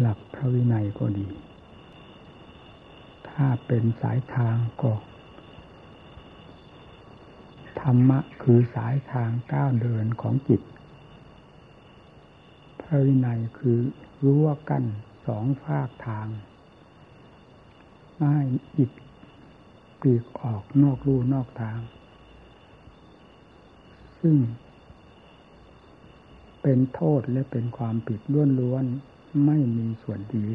หลักพระวินัยก็ดี ถ้าเป็นสายทางก็ธรรมะคือสายทางก้าวเดินของจิต พระวินัยคือรั้วกั้นสองฝากทางไม่ให้อิดปีกออกนอกรูนอกทาง ซึ่งเป็นโทษและเป็นความผิดล้วนๆ ไม่มีส่วนดี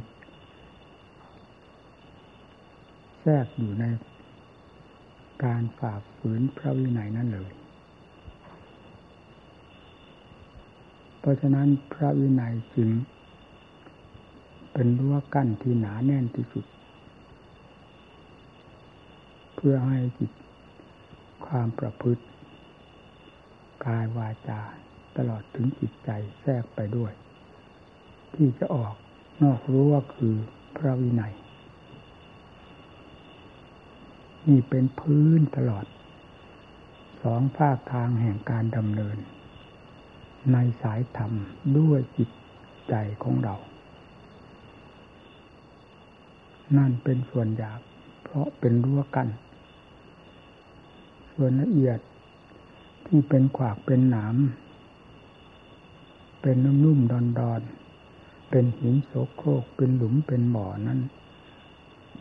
แทรกอยู่ในการฝ่าฝืนพระวินัยนั่นเลย เพราะฉะนั้นพระวินัยจึงเป็นรั้วกั้นที่หนาแน่นที่สุด เพื่อให้จิตความประพฤติกายวาจาตลอดถึงจิตใจแทรกไปด้วย ที่จะออกนอกรู้ว่าคือพระวินัย นี่เป็นพื้นตลอด สองภาคทางแห่งการดำเนิน ในสายธรรมด้วยจิตใจของเรา นั่นเป็นส่วนหยาบเพราะเป็นรั้วกัน ส่วนละเอียดที่เป็นขวากเป็นหนามเป็นนุ่มๆดอนๆ เป็นหินโสโครกเป็นหลุมเป็นบ่อนั้น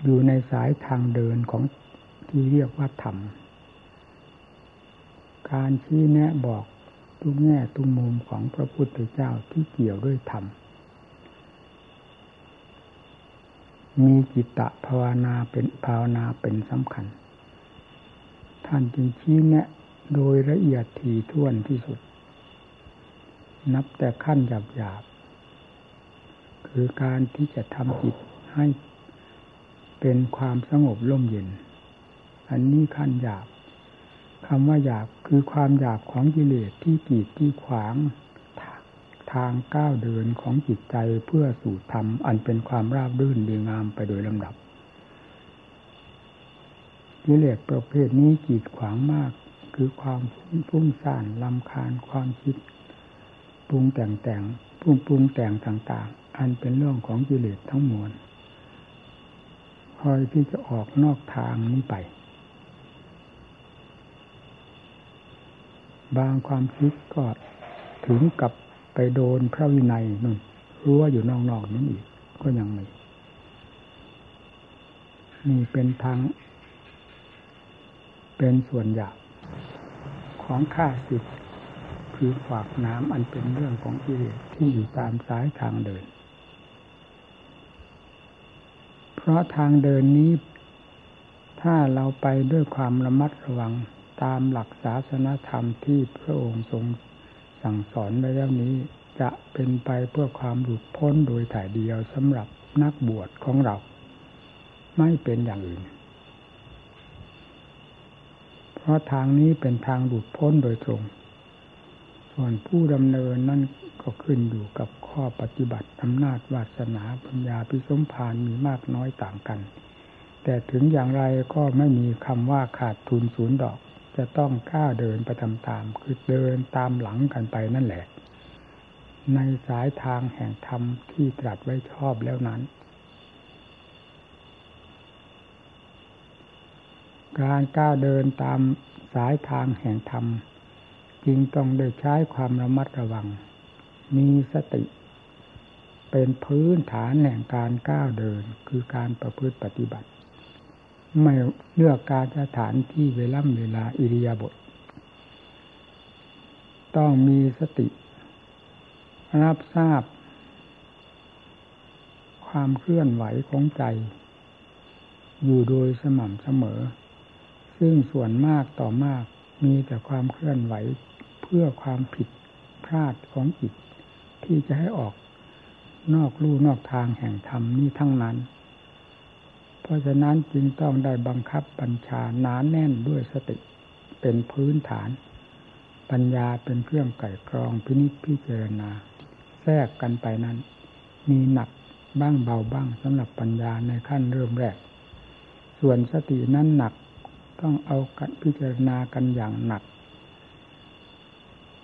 อยู่ในสายทางเดินของที่เรียกว่าธรรม การชี้แนะบอกทุกแง่ทุกมุมของพระพุทธเจ้าที่เกี่ยวด้วยธรรม มีจิตตภาวนาเป็นภาวนาเป็นสำคัญ ท่านจึงชี้แนะโดยละเอียดถี่ถ้วนที่สุด นับแต่ขั้นหยาบหยาบ คือการที่จะทำจิตให้เป็นความสงบร่มเย็น อันนี้ขั้นหยาบคำว่าหยาบคือความหยาบของกิเลสที่กีดที่ขวางทางก้าวเดินของจิตใจเพื่อสู่ธรรมอันเป็นความราบรื่นดีงามไปโดยลำดับกิเลสประเภทนี้กีดขวางมาก คือความฟุ้งซ่านลำคาญความคิด ปรุงแต่งแต่งปรุงปรุงแต่งต่าง อันเป็นเรื่องของกิเลสทั้งมวลคอยที่จะออกนอกทางนี้ไป บางความคิดก็ถึงกับไปโดนพระวินัยนู่นรู้ว่าอยู่นอกๆนั้นอีกก็ยังม่นี่เป็นทาง เป็นส่วนหยาบของข้าศึกคือฝากน้ำอันเป็นเรื่องของกิเลสที่อยู่ตามสายทางเดิน เพราะทางเดินนี้ ถ้าเราไปด้วยความระมัดระวังตามหลักศาสนธรรมที่พระองค์ทรงสั่งสอนไว้แล้วนี้ จะเป็นไปเพื่อความหลุดพ้นโดยถ่ายเดียวสำหรับนักบวชของเรา ไม่เป็นอย่างอื่น เพราะทางนี้เป็นทางหลุดพ้นโดยตรง ส่วนผู้ดำเนินนั่นก็ขึ้นอยู่กับข้อปฏิบัติอำนาจวาสนาปัญญาพิสมพานมีมากน้อยต่างกัน แต่ถึงอย่างไรก็ไม่มีคำว่าขาดทุนศูนย์ดอก จะต้องกล้าเดินไปตามๆคือเดินตามหลังกันไปนั่นแหละ ในสายทางแห่งธรรมที่ตรัสไว้ชอบแล้วนั้น การก้าวเดินตามสายทางแห่งธรรม จึงต้องได้ใช้ความระมัดระวัง มีสติ เป็นพื้นฐานแห่งการก้าวเดินคือการประพฤติปฏิบัติ ไม่เลือกการสถานที่เวล่ำเวลาอิริยาบถต้องมีสติ รับทราบ ความเคลื่อนไหวของใจ อยู่โดยสม่ำเสมอ ซึ่งส่วนมากต่อมากมีแต่ความเคลื่อนไหว พื่อความผิดพลาดของจิต ที่จะให้ออกนอกลู่นอกทางแห่งธรรมนี้ทั้งนั้น เพราะฉะนั้นจึงต้องได้บังคับบัญชาหนานแน่นด้วยสติเป็นพื้นฐาน ปัญญาเป็นเครื่องไก่กรองพินิจพิจารณา แทรกกันไปนั้น มีหนักบ้างเบาบ้างสำหรับปัญญาในขั้นเริ่มแรก ส่วนสตินั้นหนักต้องเอากันพิจารณากันอย่างหนัก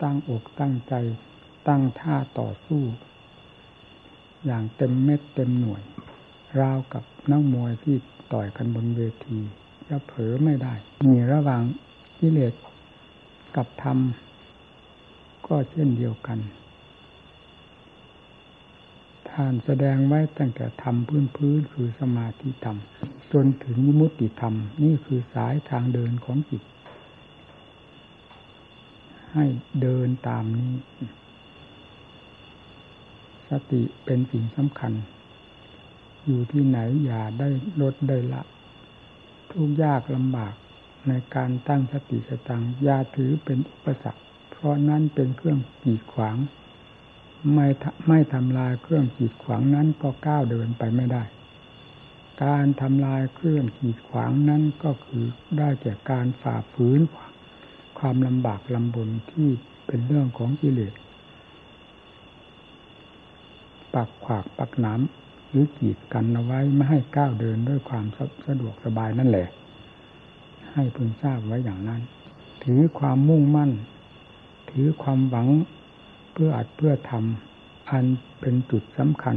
ตั้งอกตั้งใจ ตั้งท่าต่อสู้ อย่างเต็มเม็ดเต็มหน่วย ราวกับนักมวยที่ต่อยกันบนเวทีจะเผลอไม่ได้มีระหว่างกิเลสกับธรรม ก็เช่นเดียวกัน ท่านแสดงไว้ตั้งแต่ธรรมพื้นพื้นคือสมาธิธรรม จนถึงมุติธรรม นี่คือสายทางเดินของจิต ให้เดินตามนี้ สติเป็นสิ่งสำคัญ อยู่ที่ไหนอย่าได้ลดได้ละ ทุกยากลำบากในการตั้งสติสตังยาถือเป็นอุปสรรค เพราะนั้นเป็นเครื่องกีดขวาง ไม่ไม่ทำลายเครื่องกีดขวางนั้นก็ก้าวเดินไปไม่ได้ การทำลายเครื่องกีดขวางนั้นก็คือได้แก่การฝ่าฝืนคว ความลำบากลำบนที่เป็นเรื่องของกิเลสปักขวากปักน้ำหรือกีดกันเอาไว้ไม่ให้ก้าวเดินด้วยความสะดวกสบายนั่นแหละ ให้พึงทราบไว้อย่างนั้น ถือความมุ่งมั่น ถือความหวังเพื่ออัดเพื่อทำอันเป็นจุดสำคัญ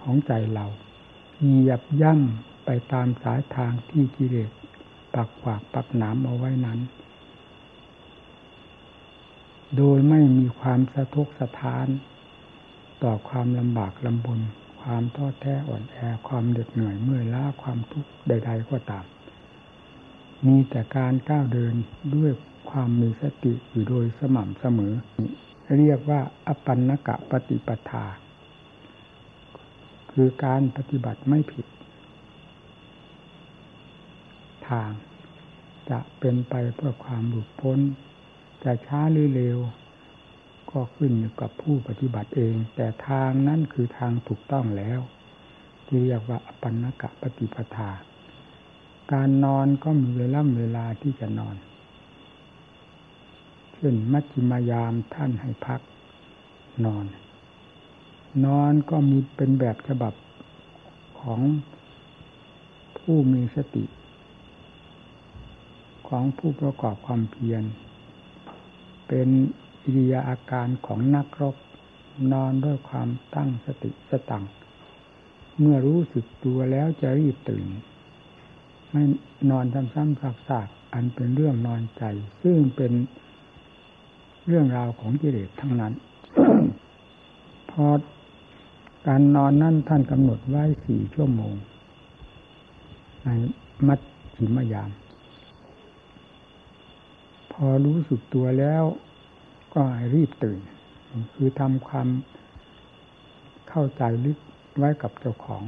ของใจเราเหยียบย่ำไปตามสายทางที่กิเลสปักขวากปักหนามเอาไว้นั้น โดยไม่มีความสะทกสะท้าน ต่อความลำบากลำบน ความท้อแท้อ่อนแอความเด็ดเหนื่อยเมื่อยล้าความทุกข์ใด ๆ ก็ตาม มีแต่การก้าวเดินด้วยความมีสติอยู่โดยสม่ำเสมอ เรียกว่าอปันนกะปฏิปทา คือการปฏิบัติไม่ผิด ทาง จะเป็นไปเพื่อความหลุดพ้น จะช้าหรือเร็ว ก็ขึ้นอยู่กับผู้ปฏิบัติเอง แต่ทางนั้นคือทางถูกต้องแล้วที่เรียกว่าอปันนกะปฏิปทา การนอนก็มีเวลาเวลาที่จะนอน เช่นมัชฌิมายามท่านให้พักนอน นอนก็มีเป็นแบบฉบับของผู้มีสติ ของผู้ประกอบความเพียร เป็นอิริยาอาการของนักรบนอนด้วยความตั้งสติสตังเมื่อรู้สึกตัวแล้วจะรีบตื่น ไม่นอนซ้ำๆซากๆอันเป็นเรื่องนอนใจ ซึ่งเป็นเรื่องราวของกิเลสทั้งนั้น พอการนอนนั่นท่านกำหนดไว้สี่ชั่วโมงในมัดฉิมยาม อรู้สึกตัวแล้ว ก็รีบตื่น คือทำความเข้าใจลึกไว้กับเจ้าของ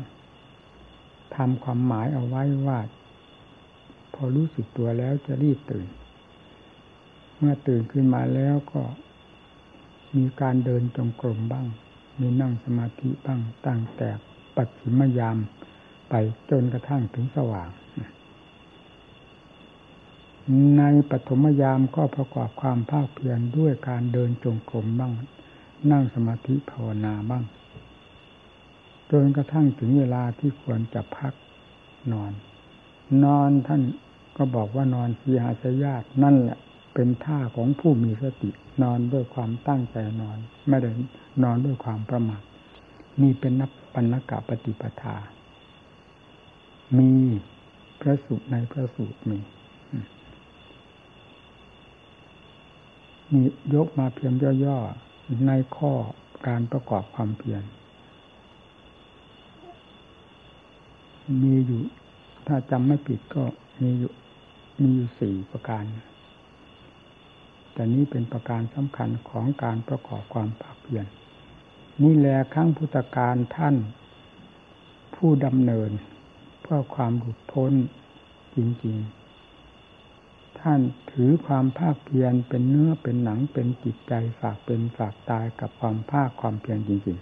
ทำความหมายเอาไว้ว่า พอรู้สึกตัวแล้วจะรีบตื่น เมื่อตื่นขึ้นมาแล้วก็มีการเดินจงกรมบ้าง มีนั่งสมาธิบ้างตั้งแต่ปัจฉิมยามไปจนกระทั่งถึงสว่าง ในปฐมยามก็ประกอบความภาคเพียรด้วยการเดินจงกรมบ้าง นั่งสมาธิภาวนาบ้างจนกระทั่งถึงเวลาที่ควรจะพักนอน นอนท่านก็บอกว่านอนทีหาสยาตนั่นแหละ เป็นท่าของผู้มีสติ นอนด้วยความตั้งใจนอน ไม่ได้นอนด้วยความประมาทนี่เป็นนับปัญกะปฏิปทา มีพระสูตรในพระสูตรมี นี่ยกมาเพียงย่อๆ ในข้อการประกอบความเพียรมีอยู่ ถ้าจำไม่ผิดก็มีอยู่มีอยู่สี่ประการ แต่นี้เป็นประการสำคัญของการประกอบความภาคเพียรนี่แหละครั้งพุทธการท่าน ผู้ดำเนิน เพื่อความหลุดพ้นจริง ๆ ท่านถือความภาคเพียรเป็นเนื้อเป็นหนังเป็นจิตใจฝากเป็นฝากตายกับความภาคความเพียรจริง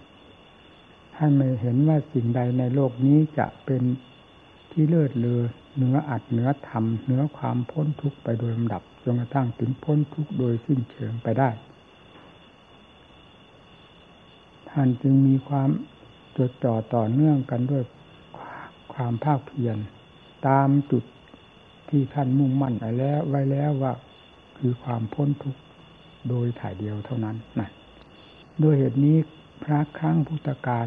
ๆท่านไม่เห็นว่าสิ่งใดในโลกนี้จะเป็นที่เลิศเลอเนื้ออัดเนื้อทำเนื้อความพ้นทุกข์ไปโดยลำดับจนกระทั่งถึงพ้นทุกข์โดยสิ้นเชิงไปได้ ท่านจึงมีความจดจ่อต่อเนื่องกันด้วยความภาคเพียรตามจุด ที่ท่านมุ่งมั่นไว้แล้วไว้แล้วว่า คือความพ้นทุกข์โดยถ่ายเดียวเท่านั้นนะด้วยเหตุนี้พระครั้งพุทธการ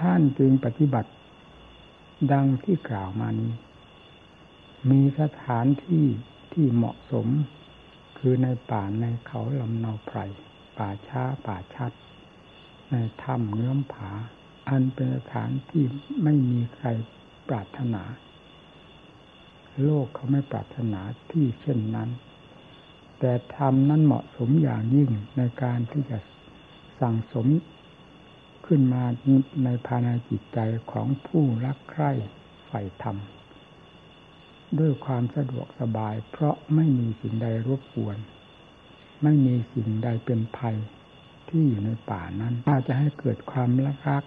ท่านจึงปฏิบัติ ดังที่กล่าวมานี้ มีสถานที่ที่เหมาะสม คือในป่าในเขาลำเนาไพรป่าช้าป่าชัด ในถ้ำเงื้อมผา อันเป็นสถานที่ไม่มีใคร ปรารถนา โลกเขาไม่ปรารถนาที่เช่นนั้น แต่ธรรมนั้นเหมาะสมอย่างยิ่งในการที่จะสั่งสมขึ้นมาในภายในจิตใจของผู้รักใคร่ใฝ่ธรรม ด้วยความสะดวกสบาย เพราะไม่มีสิ่งใดรบกวน ไม่มีสิ่งใดเป็นภัยที่อยู่ในป่านั้นอาจะให้เกิดความรักรัก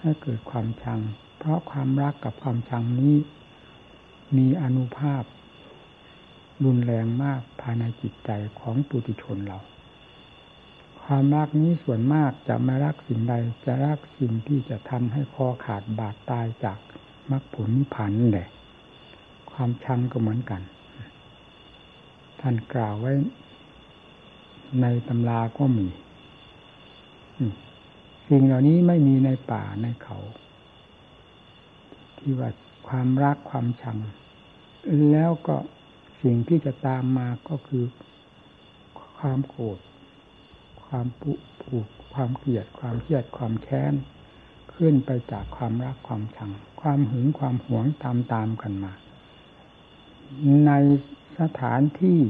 ให้เกิดความชัง เพราะความรักกับความชังนี้ มีอนุภาพ รุนแรงมากภายในจิตใจของปุถุชนเรา ความรักนี้ส่วนมากจะไม่รักสิ่งใดจะรักสิ่งที่จะทำให้คอขาดบาดตายจากมรรคผลนิพพานนั่นแหละความชังก็เหมือนกัน ท่านกล่าวไว้ ในตำราก็มีสิ่งเหล่านี้ไม่มีในป่าในเขา ที่ว่าความรักความชัง แล้วก็สิ่งที่จะตามมาก็คือ ความโกรธความปุผูกความเกลียด ความเครียดความแค้น ขึ้นไปจากความรักความชัง ความหึงความหวงตามตามกันมา ในสถานที่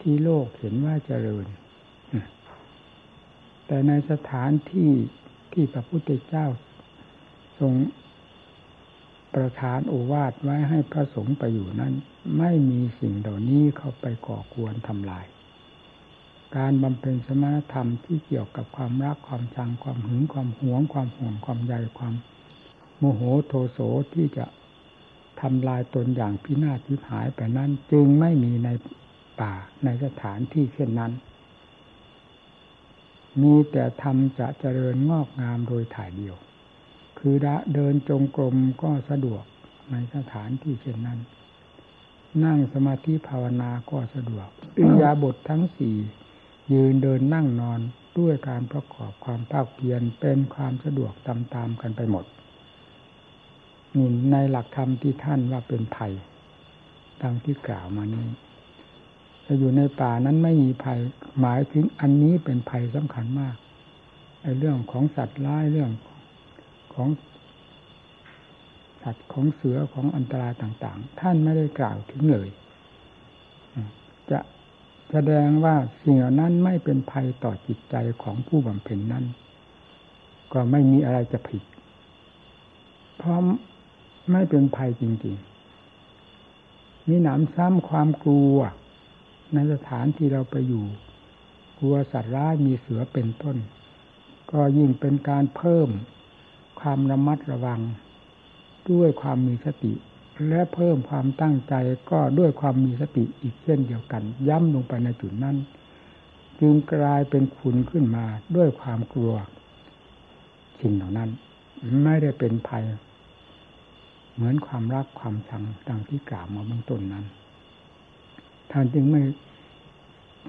ที่โลกเห็นว่าเจริญ แต่ในสถานที่ที่พระพุทธเจ้าทรง ประทานโอวาทไว้ให้พระสงฆ์ไปอยู่นั้น ไม่มีสิ่งเหล่านี้เข้าไปก่อกวนทำลาย การบำเพ็ญสมณธรรมที่เกี่ยวกับความรักความชังความหึงความหวง ความห่วงความใยความโมโหโทโสที่จะทำลายตนอย่างพินาศทิพหายไปนั้น จึงไม่มีในป่าในสถานที่เช่นนั้น มีแต่ธรรมจะเจริญงอกงามโดยถ่ายเดียว คือเดินจงกรมก็สะดวกในสถานที่เช่นนั้น นั่งสมาธิภาวนาก็สะดวกอิยาบททั้งสี่ยืนเดินนั่งนอนด้วยการประกอบความภาคเพียรเป็นความสะดวกตามๆกันไปหมดนี่ในหลักธรรมที่ท่านว่าเป็นภัยดังที่กล่าวมานี้จะอยู่ในป่านั้นไม่มีภัยหมายถึงอันนี้เป็นภัยสำคัญมากไอ้เรื่องของสัตว์ร้ายเรื่อง ของสัตว์ของเสือของอันตรายต่าง ๆ ท่านไม่ได้กล่าวถึงเลย จะแสดงว่าสิ่งเหล่านั้นไม่เป็นภัยต่อจิตใจของผู้บำเพ็ญนั้น ก็ไม่มีอะไรจะผิด เพราะไม่เป็นภัยจริง ๆ มีหนามซ้ำความกลัว ในสถานที่เราไปอยู่ กลัวสัตว์ร้ายมีเสือเป็นต้น ก็ยิ่งเป็นการเพิ่ม ความระมัดระวัง ด้วยความมีสติ และเพิ่มความตั้งใจก็ด้วยความมีสติอีกเช่นเดียวกัน ย้ำลงไปในจุดนั้น จึงกลายเป็นคุณขึ้นมาด้วยความกลัวสิ่งเหล่านั้น ไม่ได้เป็นภัย เหมือนความรักความชังดังที่กล่าวมาเบื้องต้นนั้นท่านจึงไม่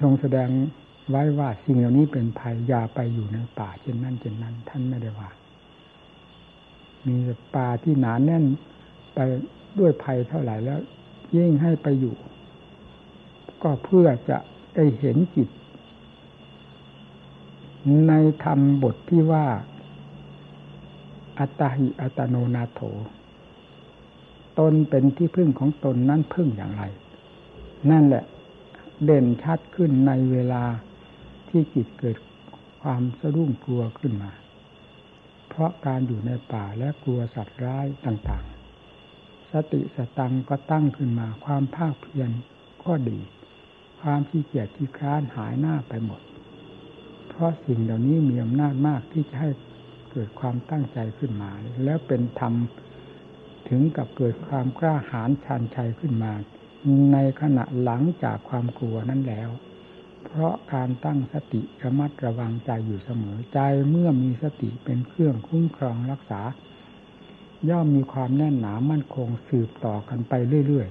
ทรงแสดงไว้ว่าสิ่งเหล่านี้เป็นภัยอย่าไปอยู่ในป่าเช่นนั้นเช่นนั้น ท่านไม่ได้ว่า มีป่าที่หนานแน่นไปด้วยภัยเท่าไหร่แล้ว ยิ่งให้ไปอยู่ ก็เพื่อจะได้เห็นจิต ในธรรมบทที่ว่า อัตหิอัตโนนาโถ ตนเป็นที่พึ่งของตนนั้นพึ่งอย่างไร นั่นแหละ เด่นชัดขึ้นในเวลาที่จิตเกิดความสะดุ้งกลัวขึ้นมา เพราะการอยู่ในป่าและกลัวสัตว์ร้ายต่างๆ สติสตังก็ตั้งขึ้นมาความภาคเพียรก็ดี ความขี้เกียจขี้คร้านหายหน้าไปหมด เพราะสิ่งเหล่านี้มีอำนาจมากที่จะให้เกิดความตั้งใจขึ้นมา แล้วเป็นธรรมถึงกับเกิดความกล้าหาญชันชัยขึ้นมา ในขณะหลังจากความกลัวนั้นแล้ว เพราะการตั้งสติระมัดระวังใจอยู่เสมอ ใจเมื่อมีสติเป็นเครื่องคุ้มครองรักษา ย่อมมีความแน่นหนามั่นคงสืบต่อกันไปเรื่อย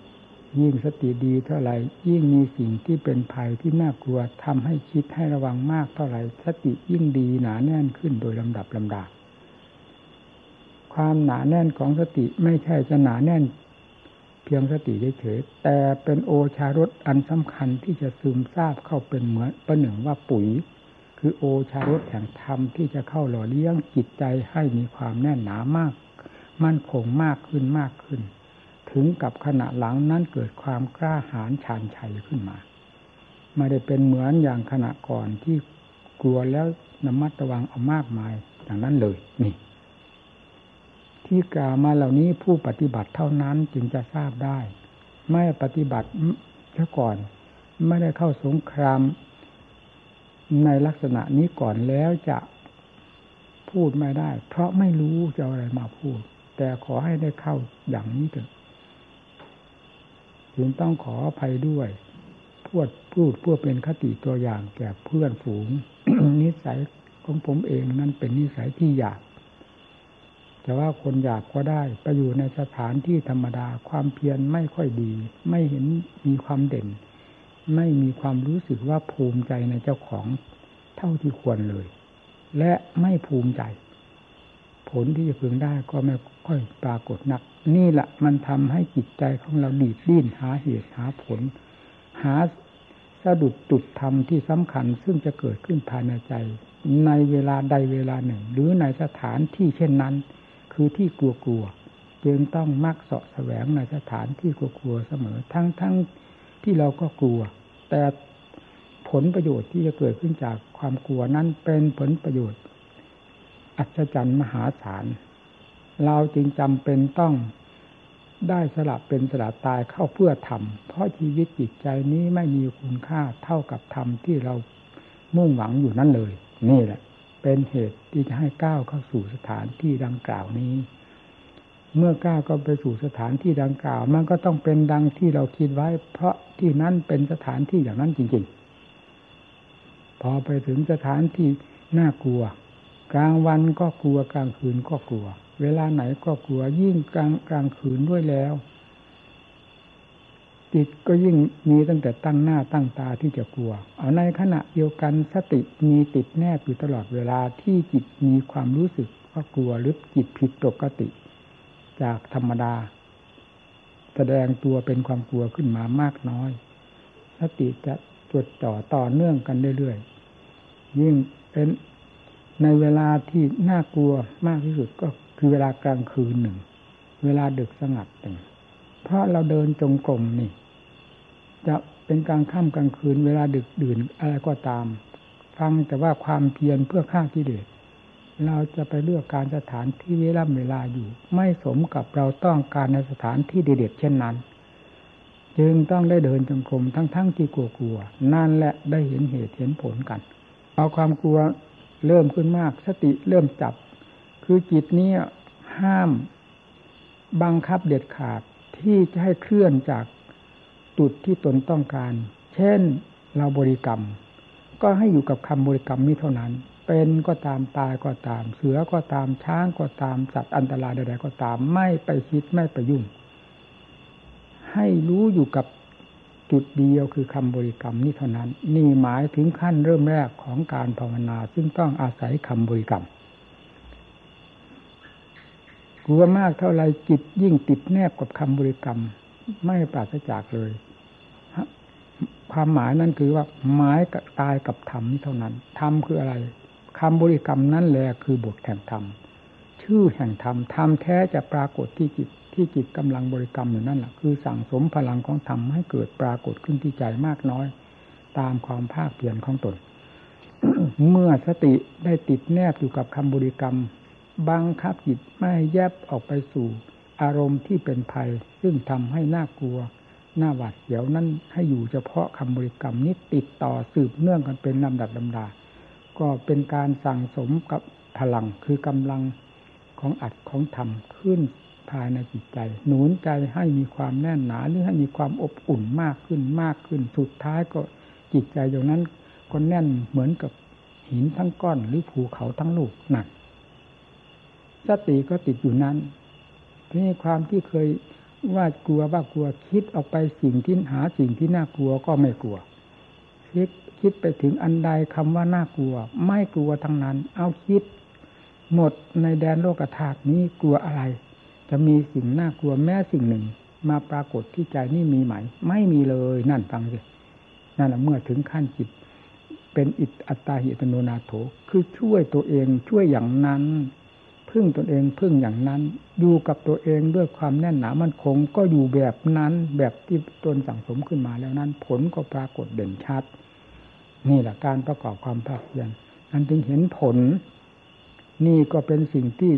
ๆ ยิ่งสติดีเท่าไหร่ยิ่งมีสิ่งที่เป็นภัยที่น่ากลัวทำให้คิดให้ระวังมากเท่าไหร่สติยิ่งดีหนาแน่นขึ้นโดยลำดับลำดาความหนาแน่นของสติไม่ใช่จะหนาแน่น เพียงสติเฉยๆแต่เป็นโอชารสอันสำคัญที่จะซึมซาบเข้าเป็นเหมือนประหนึ่งว่าปุ๋ย คือโอชารสแห่งธรรมที่จะเข้าหล่อเลี้ยงจิตใจให้มีความแน่นหนามาก มั่นคงมากขึ้นมากขึ้น ถึงกับขณะหลังนั้นเกิดความกล้าหาญชาญชัยขึ้นมาไม่ได้เป็นเหมือนอย่างขณะก่อนที่กลัวแล้วนำมัดระวังเอามากมายอย่างนั้นเลยนี่ ที่กล่าวมาเหล่านี้ผู้ปฏิบัติเท่านั้นจึงจะทราบได้ ไม่ปฏิบัติเช่ก่อน ไม่ได้เข้าสงคราม ในลักษณะนี้ก่อนแล้วจะพูดไม่ได้ เพราะไม่รู้จะอะไรมาพูด แต่ขอให้ได้เข้าอย่างนี้เถอะจึงต้องขออภัยด้วยพูดพูดเพื่อเป็นคติตัวอย่างแก่เพื่อนฝูง นิสัยของผมเองนั้นเป็นนิสัยที่อยาก แต่ว่าคนอยากก็ได้ไปอยู่ในสถานที่ธรรมดาความเพียรไม่ค่อยดี ไม่เห็นมีความเด่น ไม่มีความรู้สึกว่าภูมิใจในเจ้าของเท่าที่ควรเลย และไม่ภูมิใจ ผลที่จะพึงได้ก็ไม่ค่อยปรากฏนัก นี่แหละมันทำให้จิตใจของเราดีดดิ้นหาเหตุหาผล หาสะดุดจุดธรรมที่สำคัญซึ่งจะเกิดขึ้นภายในใจ ในเวลาใดเวลาหนึ่ง หรือในสถานที่เช่นนั้น คือที่กลัวกลัวจึงต้องมักเสาะแสวงในสถานที่กลัวกลัวเสมอ ทั้งทั้งที่เราก็กลัว แต่ผลประโยชน์ที่จะเกิดขึ้นจากความกลัวนั้นเป็นผลประโยชน์ อัศจรรย์มหาศาลเราจึงจำเป็นต้องได้สลับเป็นสลับตายเข้าเพื่อทำเพราะชีวิตจิตใจนี้ไม่มีคุณค่าเท่ากับธรรมที่เรามุ่งหวังอยู่นั่นเลย นี่แหละ เป็นเหตุที่จะให้ก้าวเข้าสู่สถานที่ดังกล่าวนี้ เมื่อก้าวก็ไปสู่สถานที่ดังกล่าว มันก็ต้องเป็นดังที่เราคิดไว้ เพราะที่นั้นเป็นสถานที่อย่างนั้นจริง ๆ พอไปถึงสถานที่น่ากลัว กลางวันก็กลัวกลางคืนก็กลัว เวลาไหนก็กลัวยิ่งกลางกลางคืนด้วยแล้ว ติดก็ยิ่งมีตั้งแต่ตั้งหน้าตั้งตาที่จะกลัว เอาในขณะเดียวกันสติมีติดแนบอยู่ตลอดเวลาที่จิตมีความรู้สึกว่ากลัวหรือจิตผิดปกติ จากธรรมดา แสดงตัวเป็นความกลัวขึ้นมามากน้อย สติจะจดจ่อต่อเนื่องกันเรื่อยๆยิ่งเป็นในเวลาที่น่ากลัวมากที่สุดก็คือเวลากลางคืนหนึ่ง เวลาดึกสงัดหนึ่งเพราะเราเดินจงกรมนี่ จะเป็นกลางค่ำกลางคืนเวลาดึกดื่นอะไรก็ตาม ฟังแต่ว่าความเพียรเพื่อฆ่ากิเลสเราจะไปเลือกการสถานที่เวลาเวลาอยู่ ไม่สมกับเราต้องการในสถานที่เด็ดเช่นนั้น จึงต้องได้เดินจงกรมทั้งๆทที่กลัวๆนั่นแหละได้เห็นเหตุเห็นผลกัน เอาความกลัวเริ่มขึ้นมาก สติเริ่มจับ คือจิตนี้ห้ามบังคับเด็ดขาดที่จะให้เคลื่อนจาก จุดที่ตนต้องการ เช่นเราบริกรรม ก็ให้อยู่กับคำบริกรรมนี้เท่านั้น เป็นก็ตามตายก็ตาม เสือก็ตามช้างก็ตามสัตว์อันตรายใดๆก็ตามไม่ไปคิดไม่ไปยุ่ง ให้รู้อยู่กับจุดเดียวคือคำบริกรรมนี้เท่านั้น นี่หมายถึงขั้นเริ่มแรกของการภาวนา ซึ่งต้องอาศัยคำบริกรรมกลัวมากเท่าไรจิตยิ่งติดแนบกับคำบริกรรม ไม่ปราศจากเลยความหมายนั้นคือว่าหมายกับตายกับธรรมเท่านั้นธรรมคืออะไรคำบริกรรมนั้นแหละคือบทแห่งธรรมชื่อแห่งธรรมธรรมแท้จะปรากฏที่จิตที่จิตกำลังบริกรรมอยู่นั่นแหละคือสั่งสมพลังของธรรมให้เกิดปรากฏขึ้นที่ใจมากน้อย ตามความภาคเปลี่ยนของตน เมื่อสติได้ติดแนบอยู่กับคำบริกรรมบังคับจิตไม่แยบออกไปสู่ อารมณ์ที่เป็นภัย ซึ่งทำให้น่ากลัวหน้าหวาดเสียวนั้นให้อยู่เฉพาะคำบริกรรมนี้ติดต่อสืบเนื่องกันเป็นลำดับลำดา ก็เป็นการสั่งสมกับพลังคือกำลังของอัดของธรรมขึ้นภายในจิตใจ หนุนใจให้มีความแน่นหนาหรือให้มีความอบอุ่นมากขึ้นมากขึ้น สุดท้ายก็จิตใจอย่างนั้นก็แน่นเหมือนกับหินทั้งก้อนหรือภูเขาทั้งลูกหนักสติก็ติดอยู่นั้น นี่ความที่เคยว่ากลัวว่ากลัวคิดออกไปสิ่งที่หาสิ่งที่น่ากลัวก็ไม่กลัวคิดคิดไปถึงอันใดคำว่าน่ากลัว ไม่กลัวทั้งนั้น เอาคิด หมดในแดนโลกธาตุนี้กลัวอะไร จะมีสิ่งน่ากลัวแม้สิ่งหนึ่ง มาปรากฏที่ใจนี่มีไหม ไม่มีเลยนั่นฟังสินั่นแหละเมื่อถึงขั้นจิต เป็นอิตอัตตาหิตโนนาโถคือช่วยตัวเองช่วยอย่างนั้น พึ่งตนเองพึ่งอย่างนั้น อยู่กับตัวเองด้วยความแน่นหนามันคง ก็อยู่แบบนั้นแบบที่ตนสั่งสมขึ้นมาแล้วนั้น ผลก็ปรากฏเด่นชัด นี่แหละการประกอบความภาคเพียรนั้นจึงเห็นผล นี่ก็เป็นสิ่งที่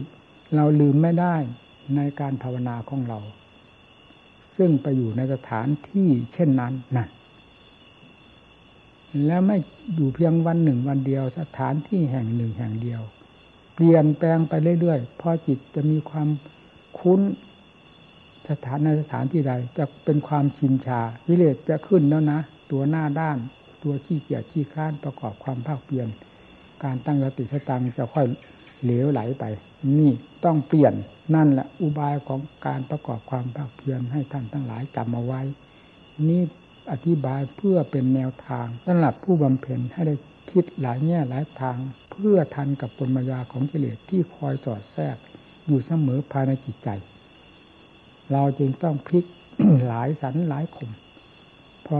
เราลืมไม่ได้ในการภาวนาของเรา ซึ่งไปอยู่ในสถานที่เช่นนั้นนั่นแล้วไม่อยู่เพียงวันหนึ่งวันเดียวสถานที่แห่งหนึ่งแห่งเดียว เปลี่ยนแปลงไปเรื่อยๆ พอจิตจะมีความคุ้นสถานในสถานที่ใด จะเป็นความชินชาวิเลศจะขึ้นแล้วนะ ตัวหน้าด้าน ตัวขี้เกียจขี้ค้านประกอบความภาคเปลี่ยน การตั้งสติสตังจะค่อยเหลวไหลไป นี่ต้องเปลี่ยนนั่นแหละอุบายของการประกอบความภาคเพียรให้ท่านทั้งหลายจำเอาไว้ นี่อธิบายเพื่อเป็นแนวทางสำหรับผู้บำเพ็ญให้ได้ คิดหลายแง่หลายทางเพื่อทันกับปรมยาของกิเลสที่คอยสอดแทรกอยู่เสมอภายในจิตใจ เราจึงต้องพลิกหลายสันหลายขมพอ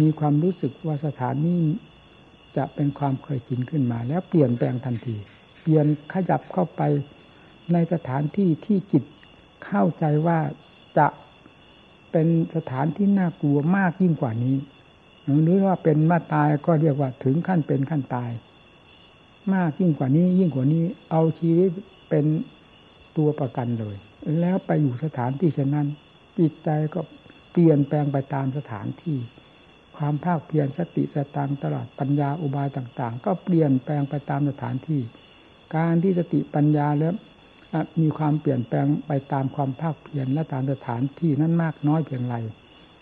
มีความรู้สึกว่าสถานนี้จะเป็นความเคยชินขึ้นมา แล้วเปลี่ยนแปลงทันที เปลี่ยนขยับเข้าไปในสถานที่ที่จิตเข้าใจว่าจะเป็นสถานที่น่ากลัวมากยิ่งกว่านี้ หรือว่าเป็นมาตายก็เรียกว่าถึงขั้นเป็นขั้นตาย มากยิ่งกว่านี้ยิ่งกว่านี้ เอาชีวิตเป็นตัวประกันเลย แล้วไปอยู่สถานที่เช่นนั้น จิตใจก็เปลี่ยนแปลงไปตามสถานที่ ความภาคเพียรสติสตางตลอดปัญญาอุบายต่าง ๆ ก็เปลี่ยนแปลงไปตามสถานที่ การที่สติปัญญาแล้วมีความเปลี่ยนแปลงไปตามความภาคเพียรและตามสถานที่นั้นมากน้อยเพียงไร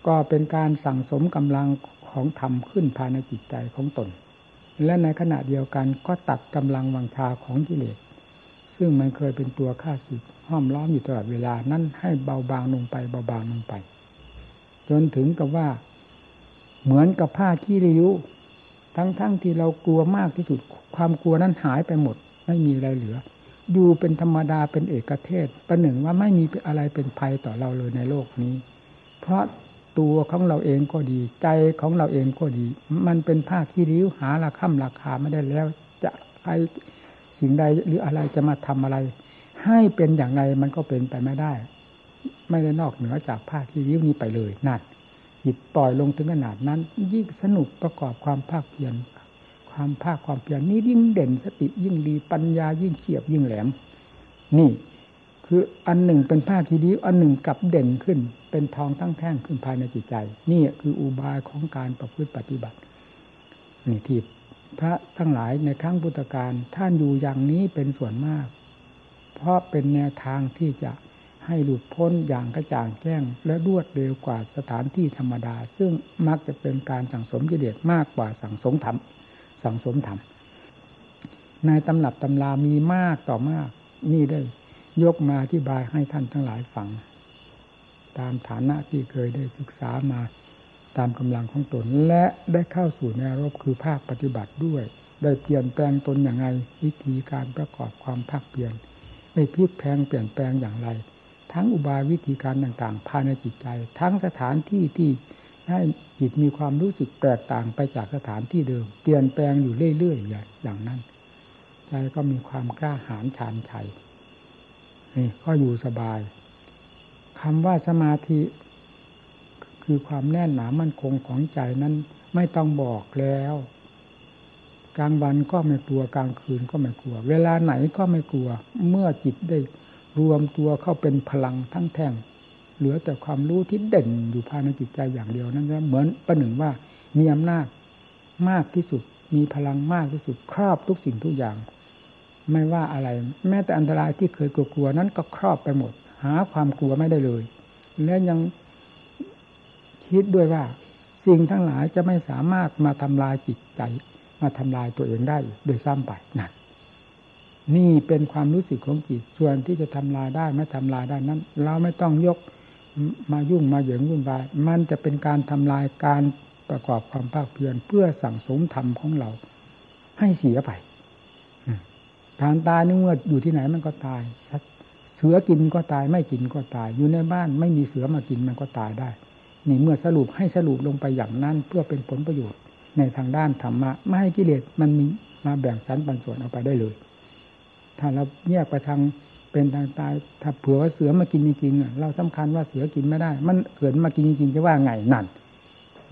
ก็เป็นการสั่งสมกำลัง ของธรรมขึ้นภายในจิตใจของตน และในขณะเดียวกันก็ตัดกำลังวังชาของกิเลสซึ่งมันเคยเป็นตัวฆ่าศึกห้อมล้อมอยู่ตลอดเวลานั้นให้เบาบางลงไปเบาบางลงไป จนถึงกับว่า เหมือนกับผ้าขี้ริ้ว ทั้งๆทที่เรากลัวมากที่สุดความกลัวนั้นหายไปหมด ไม่มีอะไรเหลือ อยู่เป็นธรรมดาเป็นเอกเทศประหนึ่งว่าไม่มีอะไรเป็นภัยต่อเราเลยในโลกนี้ เพราะ ตัวของเราเองก็ดี ใจของเราเองก็ดี มันเป็นผ้าขี้ริ้วหาราคาราคาไม่ได้แล้ว จะใครสิ่งใดหรืออะไรจะมาทำอะไร ให้เป็นอย่างไรมันก็เป็นไปไม่ได้ ไม่ได้นอกเหนือจากผ้าขี้ริ้วนี้ไปเลยนั่นจิตปล่อยลงถึงขนาดนั้น ยิ่งสนุกประกอบความภาคเพียรความภาคความเพียรนี้ยิ่งเด่นสติยิ่งดีปัญญายิ่งเฉียบยิ่งแหลม นี่ คืออันหนึ่งเป็นภาคที่ดีอันหนึ่งกับเด่นขึ้น เป็นทองทั้งแท่งขึ้นภายในจิตใจ นี่คืออุบายของการประพฤติปฏิบัตินี่ที่พระทั้งหลายในครั้งพุทธกาลท่านอยู่อย่างนี้เป็นส่วนมาก เพราะเป็นแนวทางที่จะให้หลุดพ้นอย่างกระจ่างแจ้ง และรวดเร็วกว่าสถานที่ธรรมดา ซึ่งมักจะเป็นการสั่งสมกิเลสมากกว่าสั่งสมธรรมสั่งสมธรรมในตำหนับตำรามีมากต่อมาก นี่ได้ ยกมาที่บายให้ท่านทั้งหลายฟัง ตามฐานะที่เคยได้ศึกษามาตามกำลังของตน และได้เข้าสู่แนวรบคือภาคปฏิบัติด้วย ได้เปลี่ยนแปลงตนอย่างไรวิธีการประกอบความภาคเปลี่ยน ไม่พลิกแพงเปลี่ยนแปลงอย่างไร ทั้งอุบายวิธีการต่างๆ ภายในจิตใจ ทั้งสถานที่ที่ให้จิตมีความรู้สึกแตกต่างไปจากสถานที่เดิม เปลี่ยนแปลงอยู่เรื่อยๆอย่างนั้นใจก็มีความกล้าหาญชานชัย นี่ก็อยู่สบายคำว่าสมาธิ คือความแน่นหนามั่นคงของใจนั้นไม่ต้องบอกแล้วกลางวันก็ไม่กลัวกลางคืนก็ไม่กลัว เวลาไหนก็ไม่กลัว เมื่อจิตได้รวมตัวเข้าเป็นพลังทั้งแท่งเหลือแต่ความรู้ที่เด่นอยู่ภายในจิตใจอย่างเดียวนั่นก็เหมือนประหนึ่งว่ามีอำนาจมากที่สุด มีพลังมากที่สุดครอบทุกสิ่งทุกอย่าง ไม่ว่าอะไร แม้แต่อันตรายที่เคยกลัวๆนั้นก็ครอบไปหมด หาความกลัวไม่ได้เลย และยังคิดด้วยว่าสิ่งทั้งหลายจะไม่สามารถมาทำลายจิตใจ มาทำลายตัวเองได้โดยซ้ำไปนั่นนี่เป็นความรู้สึกของจิตส่วนที่จะทำลายได้ไม่ทำลายได้นั้น เราไม่ต้องยกมายุ่งมาเหยิงวุ่นวายมันจะเป็นการทำลายการประกอบความภาคเพียรเพื่อสั่งสมธรรมของเรา ให้เสียไป ทางตายนี่เมื่ออยู่ที่ไหนมันก็ตาย เสือกินก็ตายไม่กินก็ตาย อยู่ในบ้านไม่มีเสือมากินมันก็ตายได้ นี่เมื่อสรุปให้สรุปลงไปอย่างนั้น เพื่อเป็นผลประโยชน์ในทางด้านธรรมะไม่ให้กิเลสมันมีมาแบ่งสรรปันส่วนออกไปได้เลย ถ้าเราแยกไปทางเป็นทางตาย ถ้าเผื่อว่าเสือมากินจริงๆเราสำคัญว่าเสือกินไม่ได้ มันเกิดมากินจริงๆจะว่าไงนั่น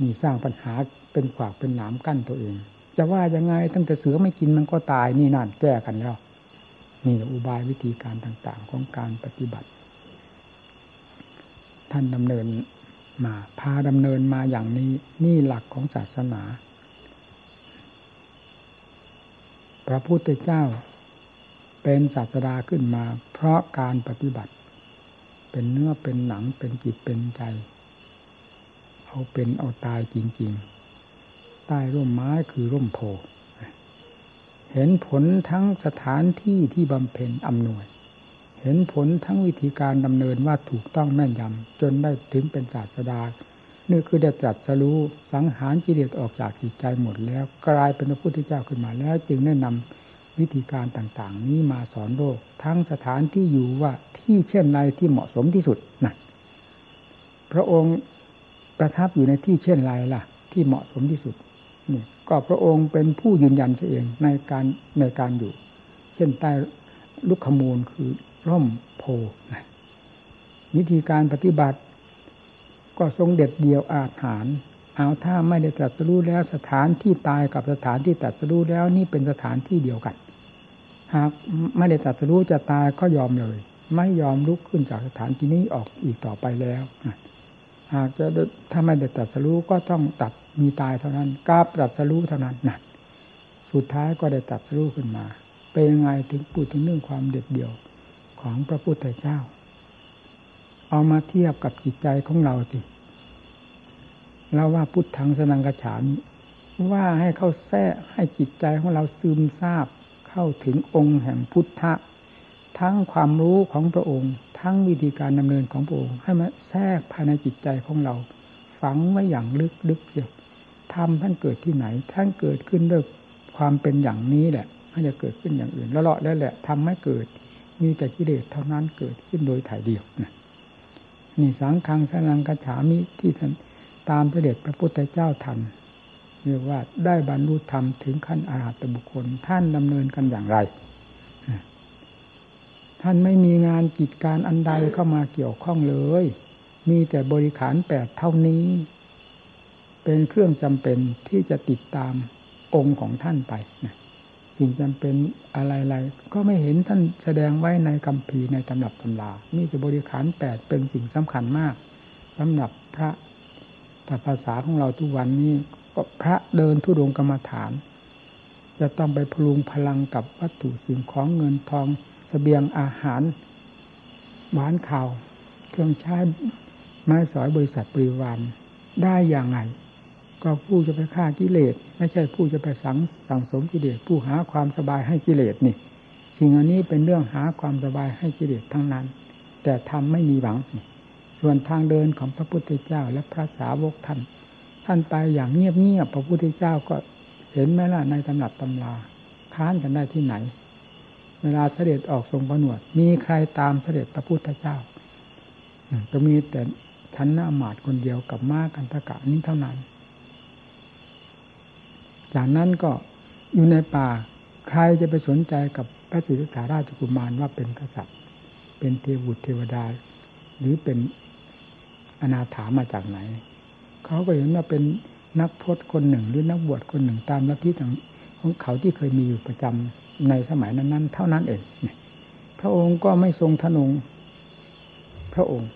นี่สร้างปัญหาเป็นขวากเป็นหนามกั้นตัวเอง จะว่ายังไงตั้งแต่เสือไม่กินมันก็ตายนี่นั่นแก้กันแล้วนี่อุบายวิธีการต่างๆของการปฏิบัติ ท่านดำเนินมาพาดำเนินมาอย่างนี้นี่หลักของศาสนา พระพุทธเจ้าเป็นศาสดาขึ้นมา เพราะการปฏิบัติ เป็นเนื้อเป็นหนังเป็นจิตเป็นใจ เอาเป็นเอาตายจริง ๆ ใต้ร่มไม้คือร่มโพเห็นผลทั้งสถานที่ที่บำเพ็ญอำนวย เห็นผลทั้งวิธีการดำเนินว่าถูกต้องแม่นยำจนได้ถึงเป็นศาสดานี่คือได้ตรัสรู้สังหารกิเลสออกจากจิตใจหมดแล้ว กลายเป็นพระพุทธเจ้าขึ้นมาแล้ว จึงได้นำวิธีการต่างๆ นี้มาสอนโลก ทั้งสถานที่อยู่ว่าที่เช่นไรที่เหมาะสมที่สุดนั่นพระองค์ประทับอยู่ในที่เช่นไรล่ะ ที่เหมาะสมที่สุด นี่ก็พระองค์เป็นผู้ยืนยันเองในการในการอยู่ เช่นใต้ลุกขมูลคือร่มโพวิธีการปฏิบัติ ก็ทรงเด็ดเดียวอาถานเอาถ้าไม่ได้ตรัสรู้แล้วสถานที่ตายกับสถานที่ตรัสรู้แล้วนี่เป็นสถานที่เดียวกัน หากไม่ได้ตรัสรู้จะตายก็ยอมเลย ไม่ยอมลุกขึ้นจากสถานที่นี้ออกอีกต่อไปแล้วหากจะถ้าไม่ได้ตรัสรู้ก็ต้องตัด มีตายเท่านั้นกล้าบตัดสรู้เท่านั้นนั่นสุดท้ายก็ได้ตัดสรู้ขึ้นมา เป็นยังไงถึงพูดถึงเรื่องความเด็ดเดี่ยวของพระพุทธเจ้า เอามาเทียบกับจิตใจของเราสิเราว่าพุทธังสนังกระฉามว่าให้เข้าแท้ให้จิตใจของเราซึมซาบเข้าถึงองค์แห่งพุทธะ ทั้งความรู้ของพระองค์ ทั้งวิธีการดำเนินของพระองค์ ให้มาแทรกภายในจิตใจของเรา ฝังไว้อย่างลึกลึกเสีย ธรรมท่านเกิดที่ไหน ท่านเกิดขึ้นด้วยความเป็นอย่างนี้แหละไม่จะเกิดขึ้นอย่างอื่นแล้วเลาะแล้วแหละทำให้เกิด มีแต่กิเลสเท่านั้นเกิดขึ้นโดยถ่ายเดียวนะนี่สังฆังสนังกระฉามิที่ท่านตามเสด็จพระพุทธเจ้าทำเรียกว่าได้บรรลุธรรมถึงขั้นอาหัตบุคคลท่านดำเนินกันอย่างไร ท่านไม่มีงานกิจการอันใดเข้ามาเกี่ยวข้องเลย มีแต่บริขารแปดเท่านี้ เป็นเครื่องจำเป็นที่จะติดตามองค์ของท่านไปนะสิ่งจำเป็นอะไรๆก็ไม่เห็นท่านแสดงไว้ในคำพีในตำรับตำรามีแต่บริขารแปดเป็นสิ่งสำคัญมากสำหรับพระแต่ภาษาของเราทุกวันนี้ก็พระเดินทุดงกรรมฐาน จะต้องไปพลุงพลังกับวัตถุสิ่งของเงินทองสเสบียงอาหารหวานข่าว เครื่องใช้ไม้สอยบริษัทบริวารได้อย่างไร ก็ผู้จะไปฆ่ากิเลส ไม่ใช่ผู้จะไปสังสังสมกิเลสผู้หาความสบายให้กิเลสนี่สิ่งอันนี้เป็นเรื่องหาความสบายให้กิเลสทั้งนั้น แต่ทำไม่มีหวัง ส่วนทางเดินของพระพุทธเจ้าและพระสาวกท่าน ท่านไปอย่างเงียบๆพระพุทธเจ้าก็เห็นไหมล่ะในตำหนักตำราค้านกันได้ที่ไหน เวลาเสด็จออกทรงประนวด มีใครตามเสด็จพระพุทธเจ้าก็มีแต่ชั้นหน้าหมาดคนเดียวกับม้ากันตะกะนี้เท่านั้น จากนั้นก็อยู่ในป่าใครจะไปสนใจกับพระสิทธัตถาราชกุมารว่าเป็นกษัตริย์ เป็นเทวุตเทวดา หรือเป็นอนาถามาจากไหน เขาก็เห็นว่าเป็นนักพจน์คนหนึ่ง หรือนักบวชคนหนึ่งตามลัทธิของเขาที่เคยมีอยู่ประจำในสมัยนั้นๆเท่านั้นเองพระองค์ก็ไม่ทรงทนง พระองค์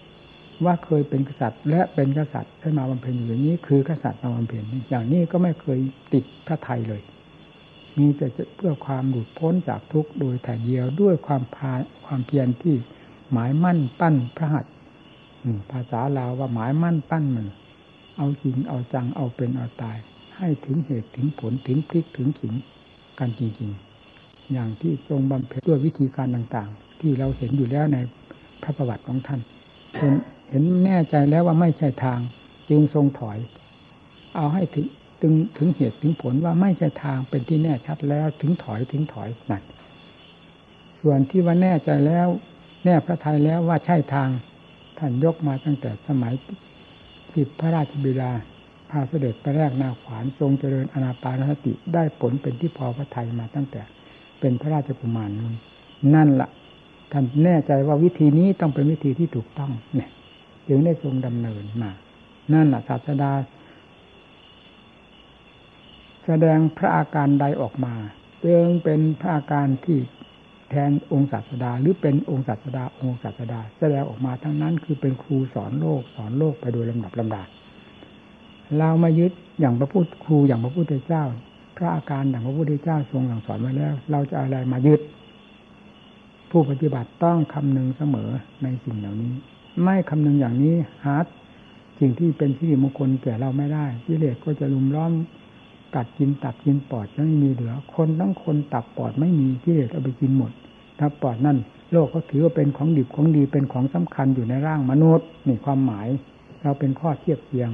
ว่าเคยเป็นกษัตริย์ และเป็นกษัตริย์ให้มาบำเพ็ญอยู่อย่างนี้คือกษัตริย์มาบำเพ็ญอย่างนี้ก็ไม่เคยติดพระไทยเลย มีแต่เพื่อความหลุดพ้นจากทุกข์โดยแต่เดียวด้วยความพาความเพียรที่หมายมั่นปั้นพระหัตภาษาลาวว่าหมายมั่นปั้นมือเอาจริงเอาจังเอาเป็นเอาตาย ให้ถึงเหตุถึงผลถึงพลิกถึงขิงกันจริงๆ อย่างที่ทรงบำเพ็ญด้วยวิธีการต่างๆ ที่เราเห็นอยู่แล้วในพระประวัติของท่านเห็นแน่ใจแล้วว่าไม่ใช่ทาง จึงทรงถอย เอาให้ถึงถึงถึงเหตุถึงผลว่าไม่ใช่ทางเป็นที่แน่ชัดแล้วถึงถอยถึงถอยนั่นส่วนที่ว่าแน่ใจแล้ว แน่พระทัยแล้วว่าใช่ทางท่านยกมาตั้งแต่สมัยที่พระราชบิดาพาเสด็จไปแรกนาขวานทรงเจริญอนาปานสติได้ผลเป็นที่พอพระทัยมาตั้งแต่ เป็นพระราชกุมารนนั่นละ่ะท่านแน่ใจว่าวิธีนี้ต้องเป็นวิธีที่ถูกต้องเนี่ย จึงได้ทรงดำเนินมา นั่นแหละศาสดา แสดงพระอาการใดออกมาจึงเป็นพระอาการที่แทนองค์ศาสดา หรือเป็นองค์ศาสดา องค์ศาสดา แสดงออกมาทั้งนั้นคือเป็นครูสอนโลกสอนโลกไปโดยลำดับลำดาเรามายึดอย่างพระพุทธครูอย่างพระพุทธเจ้า พระอาการอย่างพระพุทธเจ้าทรงสั่งสอนมาแล้ว เราจะอะไรมายึด ผู้ปฏิบัติต้องคำนึงเสมอในสิ่งเหล่านี้ ไม่คำนึงอย่างนี้หาสิ่งที่เป็นที่มงคลแก่เราไม่ได้กิเลสก็จะลุมล้อมกัดกินตับกินปอดไม่มีเหลือ คนทั้งคนตับปอดไม่มีกิเลสเอาไปกินหมดถ้าปอดนั่นโลกก็ถือว่าเป็นของดิบของดีเป็นของสำคัญอยู่ในร่างมนุษย์นี่ความหมาย เราเป็นข้อเทียบเทียง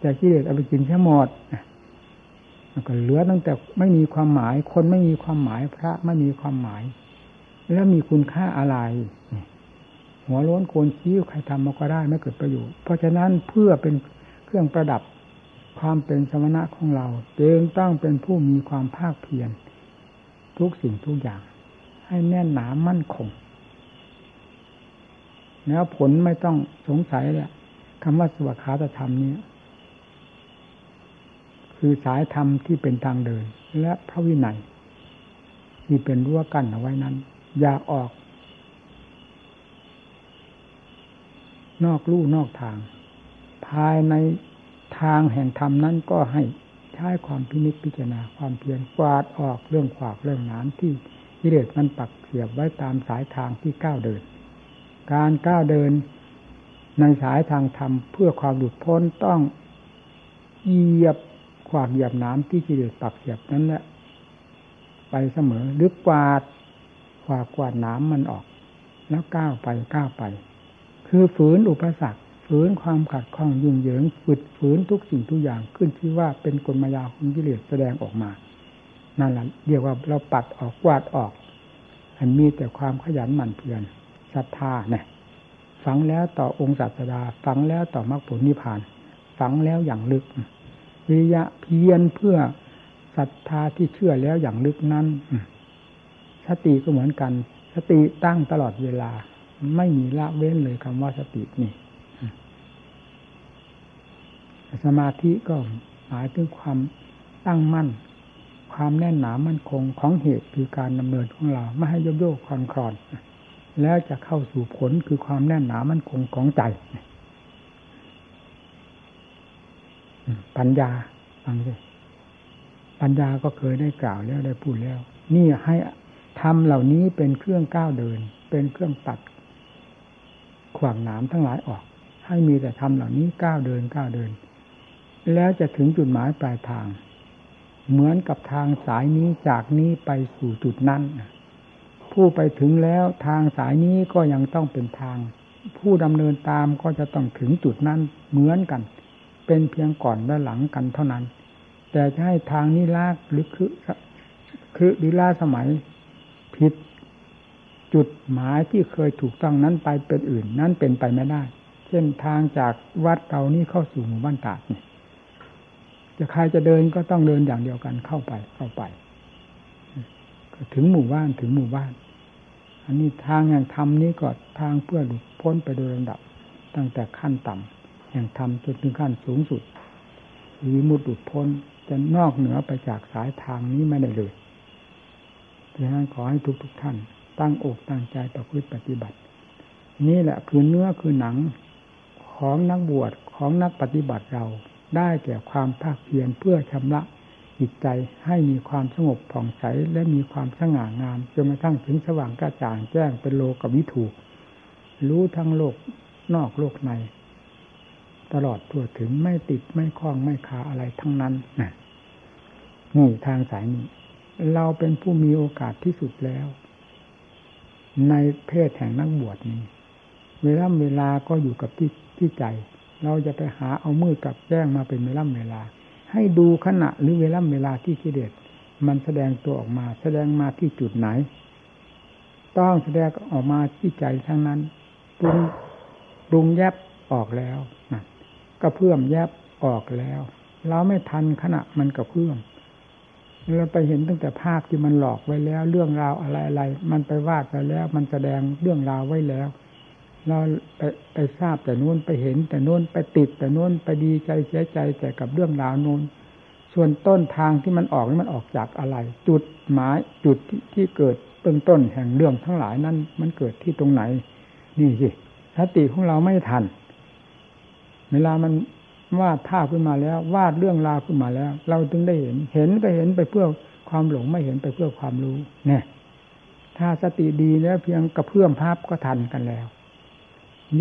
แต่กิเลสเอาไปกินแค่หมดมันก็เหลือตั้งแต่ไม่มีความหมาย คนไม่มีความหมายพระไม่มีความหมาย แล้วมีคุณค่าอะไร หัวล้นโคนชี้ใครทำมาก็ได้ไม่เกิดประโยชน์เพราะฉะนั้นเพื่อเป็นเครื่องประดับความเป็นสมณะของเราจึงต้องเป็นผู้มีความภาคเพียรทุกสิ่งทุกอย่าง ให้แน่นหนามั่นคงแล้วผลไม่ต้องสงสัยแหละคำว่าสวัสดิธรรมนี้คือสายธรรมที่เป็นทางเดิน และพระวินัยที่เป็นรั้วกั้นเอาไว้นั้น อย่าออก นอกลู่นอกทาง ภายในทางแห่งธรรมนั้นก็ให้ใช้ความพินิจพิจารณาความเพียรกวาดออกเรื่องขวากเรื่องนานที่กิเลสมันปักเสียบไว้ตามสายทางที่ก้าวเดิน การก้าวเดินในสายทางธรรมเพื่อความหลุดพ้นต้องเหยียบขวากเหยียบน้ำที่กิเลสปักเสียบนั้นแหละไปเสมอหรือกวาดขวากกวาดน้ำมันออก แล้วก้าวไปก้าวไป คือฝืนอุปสรรคฝืนความขัดข้องยุ่งเหยิงฝึดฝืนทุกสิ่งทุกอย่างขึ้นที่ว่าเป็นกลมายาของกิเลสแสดงออกมา นั่นแหละเรียกว่าเราปัดออกกวาดออกอันมีแต่ความขยันหมั่นเพียรศรัทธาเนี่ยฝังแล้วต่อองค์ศาสดาฝังแล้วต่อมรรคผลนิพพาน ฝังแล้วอย่างลึก วิริยะเพียรเพื่อศรัทธาที่เชื่อแล้วอย่างลึกนั้นสติก็เหมือนกัน สติตั้งตลอดเวลา ไม่มีละเว้นเลยคำว่าสตินี่สมาธิก็หมายถึงความตั้งมั่น ความแน่นหนามั่นคงของเหตุคือการดำเนินของเราไม่ให้โยกโยกคลอนคลอนแล้วจะเข้าสู่ผลคือความแน่นหนามั่นคงของใจปัญญาฟังสิปัญญาก็เคยได้กล่าวแล้วได้พูดแล้ว นี่ให้ทำเหล่านี้เป็นเครื่องก้าวเดิน เป็นเครื่องตัด ขวางหนามทั้งหลายออก ให้มีแต่ทำเหล่านี้ก้าวเดินก้าวเดิน แล้วจะถึงจุดหมายปลายทาง เหมือนกับทางสายนี้จากนี้ไปสู่จุดนั้นผู้ไปถึงแล้วทางสายนี้ก็ยังต้องเป็นทาง ผู้ดำเนินตามก็จะต้องถึงจุดนั้นเหมือนกัน เป็นเพียงก่อนและหลังกันเท่านั้น แต่จะให้ทางนี้ลากหรือคือคือหรือล่าสมัยผิด จุดหมายที่เคยถูกต้องนั้นไปเป็นอื่น นั้นเป็นไปไม่ได้ เช่นทางจากวัดเรานี่เข้าสู่หมู่บ้านตาดเนี่ยจะใครจะเดินก็ต้องเดินอย่างเดียวกันเข้าไปเข้าไปถึงหมู่บ้านถึงหมู่บ้าน อันนี้ทางอย่างธรรมนี้ก็ทางเพื่อหลุดพ้นไปโดยลำดับ ตั้งแต่ขั้นต่ำแห่งธรรมจนถึงขั้นสูงสุดวิมุตติพ้นจะนอกเหนือไปจากสายทางนี้ไม่ได้เลยดังนั้นขอให้ทุกทุกท่าน ตั้งอกตั้งใจประพฤติปฏิบัติ นี่แหละคือเนื้อคือหนังของนักบวชของนักปฏิบัติเราได้แก่ความภาคเพียรเพื่อชำระจิตใจให้มีความสงบผ่องใสและมีความสง่างามจนกระทั่งถึงสว่างกระจ่างแจ้งเป็นโลกวิถูรู้ทั้งโลกนอกโลกใน ตลอดทั่วถึงไม่ติดไม่คล้องไม่คาอะไรทั้งนั้นนะนี่ทางสายนี้ เราเป็นผู้มีโอกาสที่สุดแล้ว ในเพศแห่งนักบวชนี้เวลาเวลาก็อยู่กับที่ที่ใจ เราจะไปหาเอามือกับแจ้งมาเป็นเวลาเวลา ให้ดูขณะหรือเวลาเวลาที่กิเลสมันแสดงตัวออกมา แสดงมาที่จุดไหน ต้องแสดงออกมาที่ใจทั้งนั้นปรุงปรุงแยบออกแล้วก็เพื่อมแยบออกแล้ว เราไม่ทันขณะมันกระเพื่อม เราไปเห็นตั้งแต่ภาพที่มันหลอกไว้แล้ว เรื่องราวอะไรอะไรมันไปวาดไปแล้ว มันแสดงเรื่องราวไว้แล้ว เราไปไปทราบแต่นู้นไปเห็น แต่นู้นไปติดแต่นู้นไปดีใจเสียใจแต่กับเรื่องราวนู้นส่วนต้นทางที่มันออกนี่มันออกจากอะไร จุดหมายจุดที่ที่เกิดเบื้องต้นแห่งเรื่องทั้งหลายนั้น มันเกิดที่ตรงไหน นี่สิสติของเราไม่ทัน เวลามัน วาดภาพขึ้นมาแล้ว วาดเรื่องราวขึ้นมาแล้ว เราจึงได้เห็น เห็นก็เห็นไปเพื่อความหลงไม่เห็นไปเพื่อความรู้ เนี่ย ถ้าสติดีแล้วเพียงกระเพื่อมภาพก็ทันกันแล้ว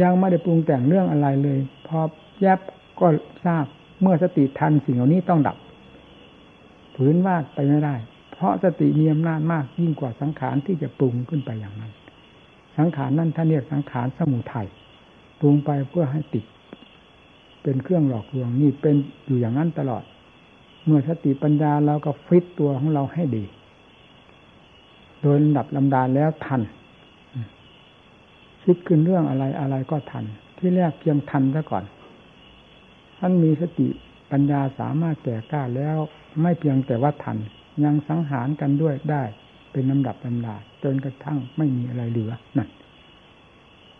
ยังไม่ได้ปรุงแต่งเรื่องอะไรเลย พอแยบก็ทราบเมื่อสติทันสิ่งเหล่านี้ต้องดับฝืนวาดไปไม่ได้ เพราะสติมีอำนาจมากยิ่งกว่าสังขารที่จะปรุงขึ้นไปอย่างนั้น สังขารนั่นท่านเรียกสังขารสมุทัยปรุงไปเพื่อให้ติด เป็นเครื่องหลอกลวงนี่เป็นอยู่อย่างนั้นตลอด เมื่อสติปัญญาเราก็ฟิตตัวของเราให้ดี โดยลำดับลำดาแล้วทันคิดขึ้นเรื่องอะไรอะไรก็ทัน ที่แรกเพียงทันซะก่อน ท่านมีสติปัญญาสามารถแก่กล้าแล้ว ไม่เพียงแต่ว่าทัน ยังสังหารกันด้วยได้เป็นลำดับลำดาจนกระทั่งไม่มีอะไรเหลือนั่น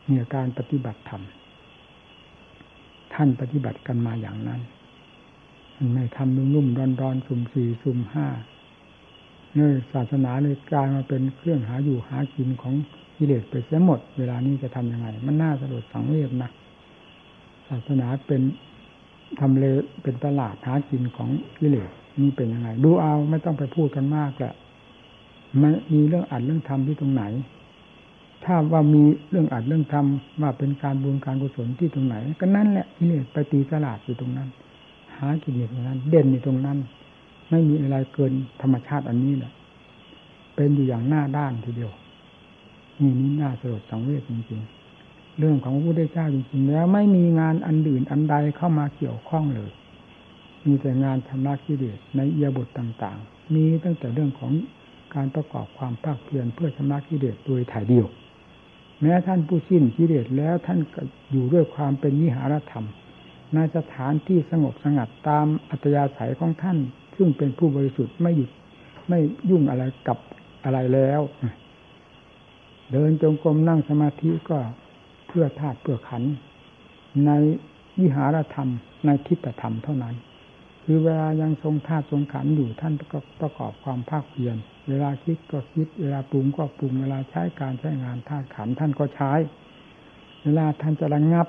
เนี่ยการปฏิบัติธรรม ท่านปฏิบัติกันมาอย่างนั้น มันไม่ทำนุ่มๆร้อนๆสุ่มสี่สุ่มห้าเนี่ยศาสนาเลยกลายมาเป็นเครื่องหาอยู่หากินของกิเลสไปเสียหมด เวลานี้จะทํำยังไง มันน่าสลดสังเวชนะศาสนาเป็นทำเลเป็นตลาดหากินของกิเลสนี่เป็นยังไง ดูเอาไม่ต้องไปพูดกันมากแหละมันมีเรื่องอัดเรื่องทำที่ตรงไหน ถ้าว่ามีเรื่องอัดเรื่องทำว่าเป็นการบุญการกุศลที่ตรงไหน ก็นั่นแหละกิเลสไปตีตลาดอยู่ตรงนั้น หากิเลสตรงนั้น เด่นอยู่ตรงนั้น ไม่มีอะไรเกินธรรมชาติอันนี้แหละเป็นอยู่อย่างหน้าด้านทีเดียว นี่นี่น่าสลดสังเวชจริงๆ เรื่องของพระพุทธเจ้าจริงๆ แล้วไม่มีงานอันอื่นอันใดเข้ามาเกี่ยวข้องเลย มีแต่งานชำระกิเลสในเอียบทต่าง ๆ มีตั้งแต่เรื่องของการประกอบความภาคเพียรเพื่อชำระกิเลสโดยถ่ายเดียว แม้ท่านผู้สิ้นกิเลสแล้วท่านก็อยู่ด้วยความเป็นวิหารธรรมในสถานที่สงบสงัดตามอัตยาศัยของท่าน ซึ่งเป็นผู้บริสุทธิ์ไม่หยุดไม่ยุ่งอะไรกับอะไรแล้ว เดินจงกรมนั่งสมาธิก็เพื่อธาตุเพื่อขัน ในวิหารธรรมในทิฏฐธรรมเท่านั้น คือเวลายังทรงธาตุทรงขันอยู่ท่านก็ประกอบความภาคเพียรเวลาคิดก็คิด เวลาปรุงก็ปรุงเวลาใช้การใช้งานธาตุขันท่านก็ใช้ เวลาท่านจะระงับ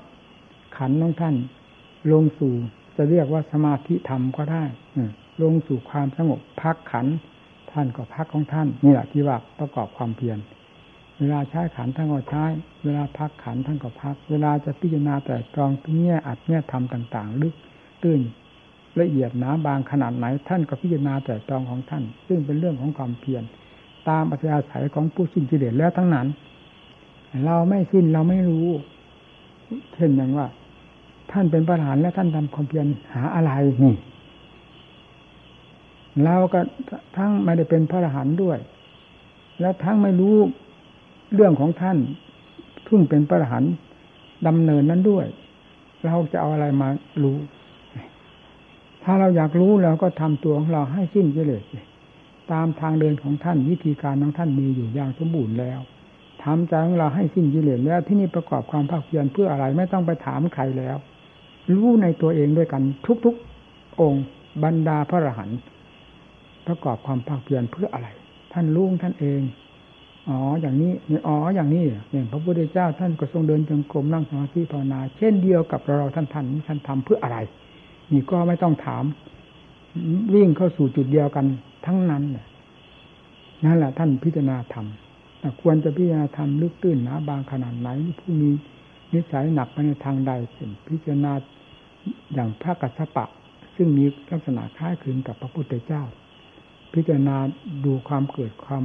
ขันของท่าน ลงสู่จะเรียกว่าสมาธิธรรมก็ได้ลงสู่ความสงบพักขันท่านก็พักของท่านนี่แหละที่ว่าประกอบความเพียรเวลาใช้ขันท่านก็ใช้ เวลาพักขันท่านก็พัก เวลาจะพิจารณาแต่กรองทุกแง่อัดแง่ทำต่าง ๆ ลึกตื้น ละเอียดหนาบางขนาดไหน ท่านก็พิจารณาแต่ตองของท่าน ซึ่งเป็นเรื่องของความเพียรตามปัจจัยศัยของผู้สิ้นกิเลสแล้วทั้งนั้น เราไม่สิ้นเราไม่รู้ เช่นอย่างว่า ท่านเป็นประธานและท่านทำความเพียรหาอะไรนี่เราก็ทั้งไม่ได้เป็นพระอรหันต์ด้วย แล้วทั้งไม่รู้เรื่องของท่านทุ่งเป็นพระอรหันต์ดำเนินนั้นด้วย เราจะเอาอะไรมารู้ ถ้าเราอยากรู้เราก็ทำตัวของเราให้สิ้นกิเลสตามทางเดินของท่านวิธีการของท่านมีอยู่อย่างสมบูรณ์แล้วทำใจของเราให้สิ้นกิเลสแล้วที่นี่ประกอบความภาคเพียรเพื่ออะไรไม่ต้องไปถามใครแล้ว รู้ในตัวเองด้วยกันทุกๆองค์ บรรดาพระอรหันต์ประกอบความภาคเพียรเพื่ออะไร ท่านรู้ท่านเองอ๋ออย่างนี้นี่อ๋ออย่างนี้อย่างพระพุทธเจ้าท่านก็ทรงเดินจงกรมนั่งสมาธิภาวนา เช่นเดียวกับเราท่านท่านท่านทำเพื่ออะไร นี่ก็ไม่ต้องถาม วิ่งเข้าสู่จุดเดียวกันทั้งนั้นนั่นแหละท่านพิจารณาธรรมควรจะพิจารณาธรรมลึกตื้นหนาบางขนาดไหนผู้มีนิสัยหนักไปในทางใดเช่นพิจารณาอย่างพระกัสสปะ ซึ่งมีลักษณะคล้ายคลึงกับพระพุทธเจ้า พิจารณาดูความเกิดความ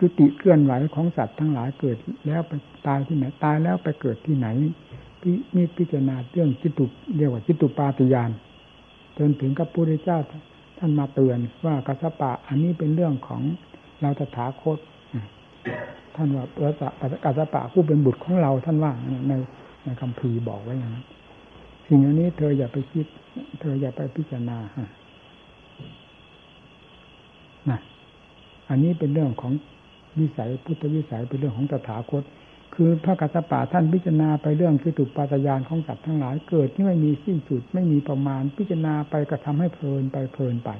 ยุติเคลื่อนไหวของสัตว์ทั้งหลายเกิดแล้วไปตายที่ไหนตายแล้วไปเกิดที่ไหนมีพิจารณาเรื่องจิตุเรียกว่าจิตุปาติยาน จนถึงกับพระพุทธเจ้าท่านมาเตือนว่ากัสปะอันนี้เป็นเรื่องของเราตถาคตท่านว่ากัสปะผู้เป็นบุตรของเราท่านว่าในในคำพีบอกไว้อย่างนั้นสิ่งอันนี้เธออย่าไปคิด เธออย่าไปพิจารณาฮะนะอันนี้เป็นเรื่องของวิสัยพุทธวิสัยเป็นเรื่องของตถาคต คือพระกัสสปะท่านพิจารณาไปเรื่องคือตุปาตยานของสัตว์ทั้งหลายเกิดที่ไม่มีสิ้นสุดไม่มีประมาณ พิจารณาไปกระทำให้เพลินไปเพลินไป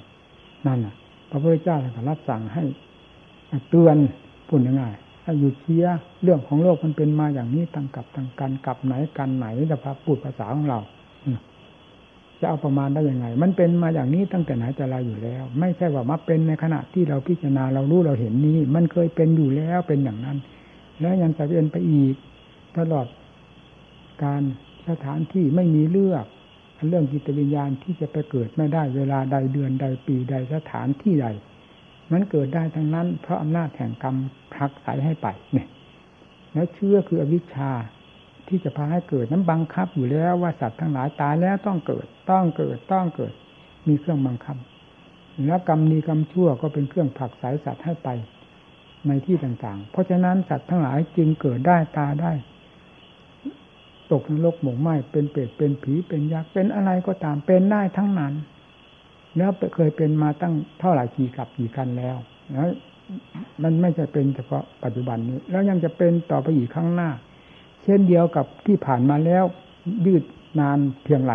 นั่นน่ะ พระพุทธเจ้าท่านรับสั่งให้เตือนพูดง่ายๆให้หยุดเชียเรื่องของโลกมันเป็นมาอย่างนี้ตั้งกับตั้งกันกับไหนกันไหนแต่พระพูดภาษาของเราจะเอาประมาณได้ยังไง มันเป็นมาอย่างนี้ตั้งแต่ไหนแต่ไรอยู่แล้ว ไม่ใช่ว่ามาเป็นในขณะที่เราพิจารณาเรารู้เราเห็นนี้ มันเคยเป็นอยู่แล้วเป็นอย่างนั้น แล้วยังจะเป็นไปอีก ตลอดการสถานที่ไม่มีเลือกเรื่องจิตวิญญาณที่จะไปเกิดไม่ได้เวลาใดเดือนใดปีใดสถานที่ใด มันเกิดได้ทั้งนั้น เพราะอำนาจแห่งกรรมพักสายให้ไปเนี่ยแล้วเชื่อคืออวิชชาที่จะพาให้เกิดนั้นบังคับอยู่แล้วว่าสัตว์ทั้งหลายตายแล้วต้องเกิด ต้องเกิดต้องเกิด มีเครื่องบังคับ แล้วกรรมดีกรรมชั่วก็เป็นเครื่องผลักสายสัตว์ให้ไป ในที่ต่างๆ เพราะฉะนั้นสัตว์ทั้งหลายจึงเกิดได้ตาได้ ตกนรกหมกไหมเป็นเปรตเป็นผีเป็นยักษ์เป็นอะไรก็ตามเป็นได้ทั้งนั้น แล้วเคยเป็นมาตั้งเท่าไหร่กี่กับกี่กันแล้วแล้วมันไม่จะเป็นเฉพาะปัจจุบันนี้ แล้วยังจะเป็นต่อไปอีกข้างหน้า เช่นเดียวกับที่ผ่านมาแล้ว ยืดนานเพียงไร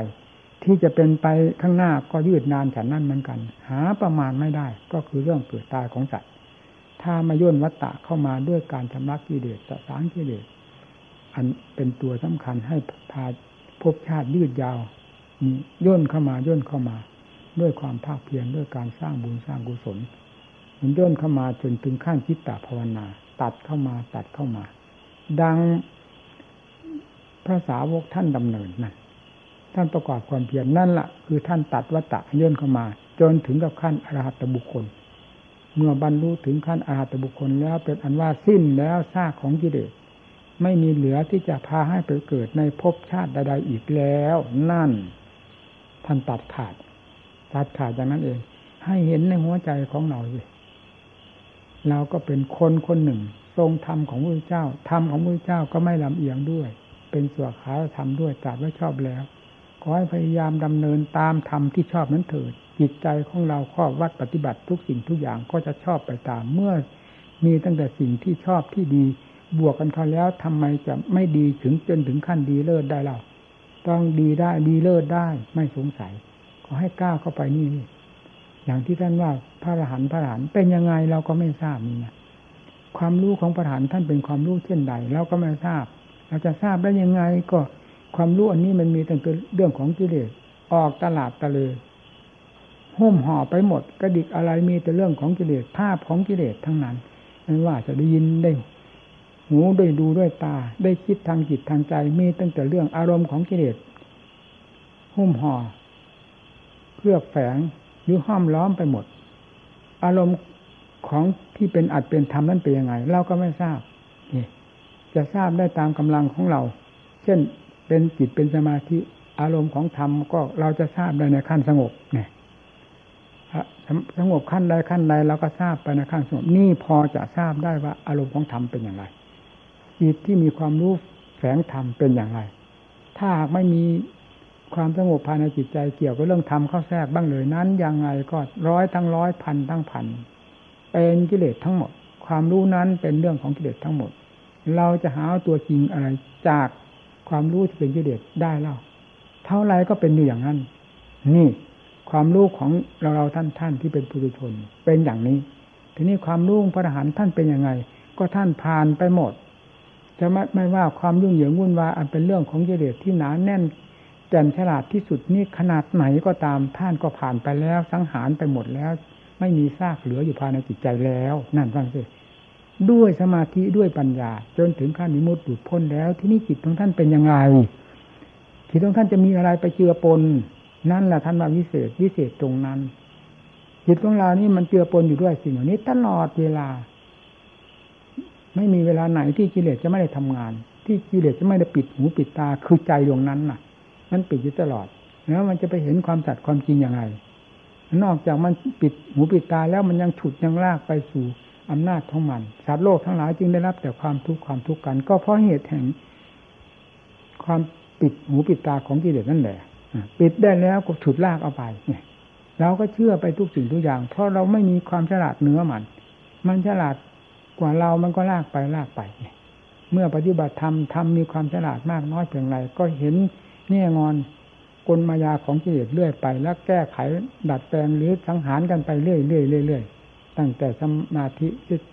ที่จะเป็นไปข้างหน้าก็ยืดนานฉันนั่นเหมือนกัน หาประมาณไม่ได้ ก็คือเรื่องเกิดตายของสัตว์ ถ้ามาย่นวัตตะเข้ามาด้วยการชำระกิเลสสางกิเลสอันเป็นตัวสำคัญให้พาภพชาติยืดยาวย่นเข้ามาย่นเข้ามา ด้วยความภาคเพียรด้วยการสร้างบุญสร้างกุศลมันย่นเข้ามาจนถึงขั้นจิตตภาวนา ตัดเข้ามาตัดเข้ามา ดังพระสาวกท่านดำเนินนั่นท่านประกอบความเพียรนั่นละ่ะ คือท่านตัดวัตตะย่นเข้ามา จนถึงกับขั้นอรหัตบุคคล เมื่อบรรลุถึงขั้นอรหัตบุคคลแล้วเป็นอันว่าสิ้นแล้วซากของกิเลสไม่มีเหลือที่จะพาให้ไปเกิดในภพชาติใดๆอีกแล้ว นั่น ท่านตัดขาด ตัดขาดจากนั้นเอง ให้เห็นในหัวใจของเราเลยเราก็เป็นคนคนหนึ่ง ทรงธรรมของพระเจ้าธรรมของพระเจ้าก็ไม่ลำเอียงด้วย เป็นส่วนขาธรรมด้วยตรัสไว้ชอบแล้วขอให้พยายามดำเนินตามธรรมที่ชอบนั้นเถิด จิตใจของเราข้อวัดปฏิบัติทุกสิ่งทุกอย่างก็จะชอบไปตามเมื่อ มีตั้งแต่สิ่งที่ชอบที่ดี บวกกันเข้าแล้วทำไมจะไม่ดีถึงจนถึงขั้นดีเลิศได้เล่าต้องดีได้ดีเลิศได้ไม่สงสัย ขอให้ก้าวเข้าไปนี่อย่างที่ท่านว่าพระอรหันต์พระอรหันต์เป็นยังไงเราก็ไม่ทราบนี่นะความรู้ของพระอรหันต์ท่านเป็นความรู้เช่นใดเราก็ไม่ทราบ เราจะทราบได้ยังไงก็ความรู้อันนี้มันมีตั้งแต่เรื่องของกิเลสออกตลาดตะเลย หุ้มห่อไปหมด กระดิกอะไรมีแต่เรื่องของกิเลสภาพของกิเลสทั้งนั้นไม่ว่าจะได้ยินได้หูได้ดูด้วยตา ได้คิดทางจิตทางใจมีตั้งแต่เรื่องอารมณ์ของกิเลสหุ้มห่อเคลือบแฝงหรือห้อมล้อมไปหมด อารมณ์ของที่เป็นอัดเป็นธรรมนั้นเป็นยังไง เราก็ไม่ทราบนี่จะทราบได้ตามกำลังของเรา เช่นเป็นจิตเป็นสมาธิอารมณ์ของธรรมก็เราจะทราบได้ในขั้นสงบเนี่ย สงบขั้นใดขั้นใดเราก็ทราบไปในขั้นสงบนี่พอจะทราบได้ว่าอารมณ์ของธรรมเป็นอย่างไรจิตที่มีความรู้แฝงธรรมเป็นอย่างไร ถ้าหากไม่มีความสงบภายในจิตใจเกี่ยวกับเรื่องธรรมเข้าแทรกบ้างเลยนั้นยังไงก็ร้อยทั้งร้อยพันทั้งพันเป็นกิเลสทั้งหมด ความรู้นั้นเป็นเรื่องของกิเลสทั้งหมด เราจะหาตัวจริงอะไรจากความรู้ที่เป็นกิเลสได้เล่า เท่าไรก็เป็นอยู่อย่างนั้น นี่ ความรู้ของเราเราท่านท่านที่เป็นปุถุชน เป็นอย่างนี้ ทีนี้ความรู้พระอรหันต์ท่านเป็นยังไง ก็ท่านผ่านไปหมด จะไม่ไม่ว่าความยุ่งเหยิงวุ่นวายอันเป็นเรื่องของกิเลสที่หนาแน่นแก่นฉลาดที่สุดนี่ขนาดไหนก็ตามท่านก็ผ่านไปแล้ว สังหารไปหมดแล้ว ไม่มีซากเหลืออยู่ภายในจิตใจแล้ว นั่นฟังสิด้วยสมาธิด้วยปัญญา จนถึงขั้นนิมุตติหลุดพ้นแล้ว ที่นี่จิตของท่านเป็นยังไงจิตของท่านจะมีอะไรไปเจือปน นั่นแหละท่านว่าวิเศษวิเศษตรงนั้น จิตของเรานี่มันเจือปนอยู่ด้วยสิ่งเหล่านี้ตลอดเวลา ไม่มีเวลาไหนที่กิเลสจะไม่ได้ทำงาน ที่กิเลสจะไม่ได้ปิดหูปิดตาคือใจดวงนั้นน่ะ มันปิดอยู่ตลอดแล้วมันจะไปเห็นความสัตย์ความจริงอย่างไรนอกจากมันปิดหูปิดตาแล้วมันยังฉุดยังลากไปสู่อำนาจของมันสัตว์โลกทั้งหลายจึงได้รับแต่ความทุกข์ความทุกข์กัน ก็เพราะเหตุแห่ง ความปิดหูปิดตาของกิเลสนั่นแหละ ปิดได้แล้วก็ฉุดลากเอาไปเนี่ยเราก็เชื่อไปทุกสิ่งทุกอย่าง เพราะเราไม่มีความฉลาดเนื้อมัน มันฉลาดกว่าเรามันก็ลากไปลากไป เมื่อปฏิบัติธรรมทำมีความฉลาดมากน้อยเพียงไรก็เห็นแง่งอนกลมายาของกิเลสเรื่อยไป แล้วแก้ไขดัดแปลงหรือสังหารกันไปเรื่อยเรื่อยเรื่อยตั้งแต่สมาธิ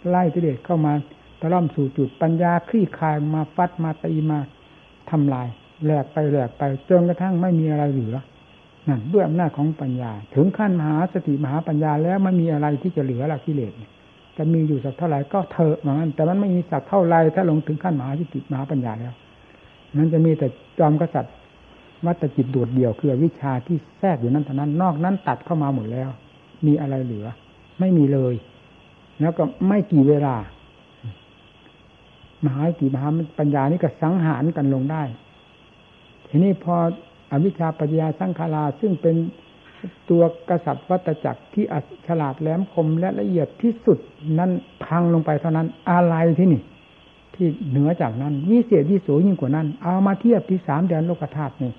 ไล่กิเลสเข้ามาตะล่อมสู่จุดปัญญาคลี่คลายมาฟัดมาตีมาทำลาย แหลกไปแหลกไปจนกระทั่งไม่มีอะไรเหลือนั่นด้วยอำนาจของปัญญา ถึงขั้นมหาสติมหาปัญญาแล้วไม่มีอะไรที่จะเหลือละกิเลสจะมีอยู่สักเท่าไหร่ก็เถอะเหมือนกันแต่มันไม่มีสักเท่าไรถ้าลงถึงขั้นมหาสติมหาปัญญาแล้วมันจะมีแต่จอมกษัตริย์วัตจิตโดดเดี่ยวคือวิชาที่แทรกอยู่นั้นเท่านั้น นอกนั้นตัดเข้ามาหมดแล้ว มีอะไรเหลือ ไม่มีเลย แล้วก็ไม่กี่เวลามหาสติมหาปัญญานี่ก็สังหารกันลงได้ ทีนี้พออวิชชาปัญญาสังขาราซึ่งเป็นตัวกษัตริย์วัตจักรที่ฉลาดแหลมคมและละเอียดที่สุดนั้นพังลงไปเท่านั้นอะไรที่นี่ ที่เหนือจากนั้นวิเศษวิโสยิ่งกว่านั้น เอามาเทียบที่สามแดนโลกธาตุนี่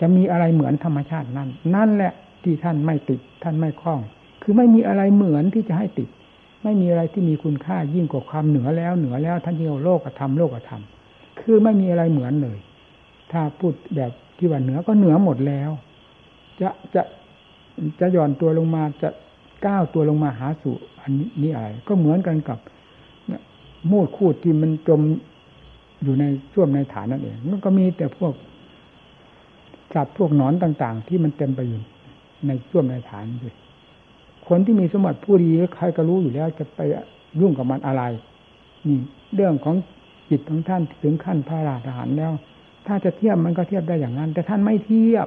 จะมีอะไรเหมือนธรรมชาตินั้น นั่นแหละที่ท่านไม่ติดท่านไม่คล้อง คือไม่มีอะไรเหมือนที่จะให้ติด ไม่มีอะไรที่มีคุณค่ายิ่งกว่าความเหนือแล้วเหนือแล้วท่านเรียกโลกธรรมโลกธรรมคือไม่มีอะไรเหมือนเลย ถ้าพูดแบบที่ว่าเหนือก็เหนือหมดแล้ว จะจะจะย่อนตัวลงมาจะก้าวตัวลงมาหาสู่ อันนี้นี่อะไรก็เหมือนกันกับมูดคูดที่มันจมอยู่ในช่วมในฐานนั่นเองมันก็มีแต่พวกสัตว์พวกหนอนต่าง ๆ ที่มันเต็มไปอยู่ในช่วมในฐานเลยคนที่มีสมบัติผู้ดีใครก็รู้อยู่แล้วจะไปยุ่งกับมันอะไร นี่ เรื่องของจิตของท่านถึงขั้นพระราชหารแล้ว ถ้าจะเทียบมันก็เทียบได้อย่างนั้น แต่ท่านไม่เทียบ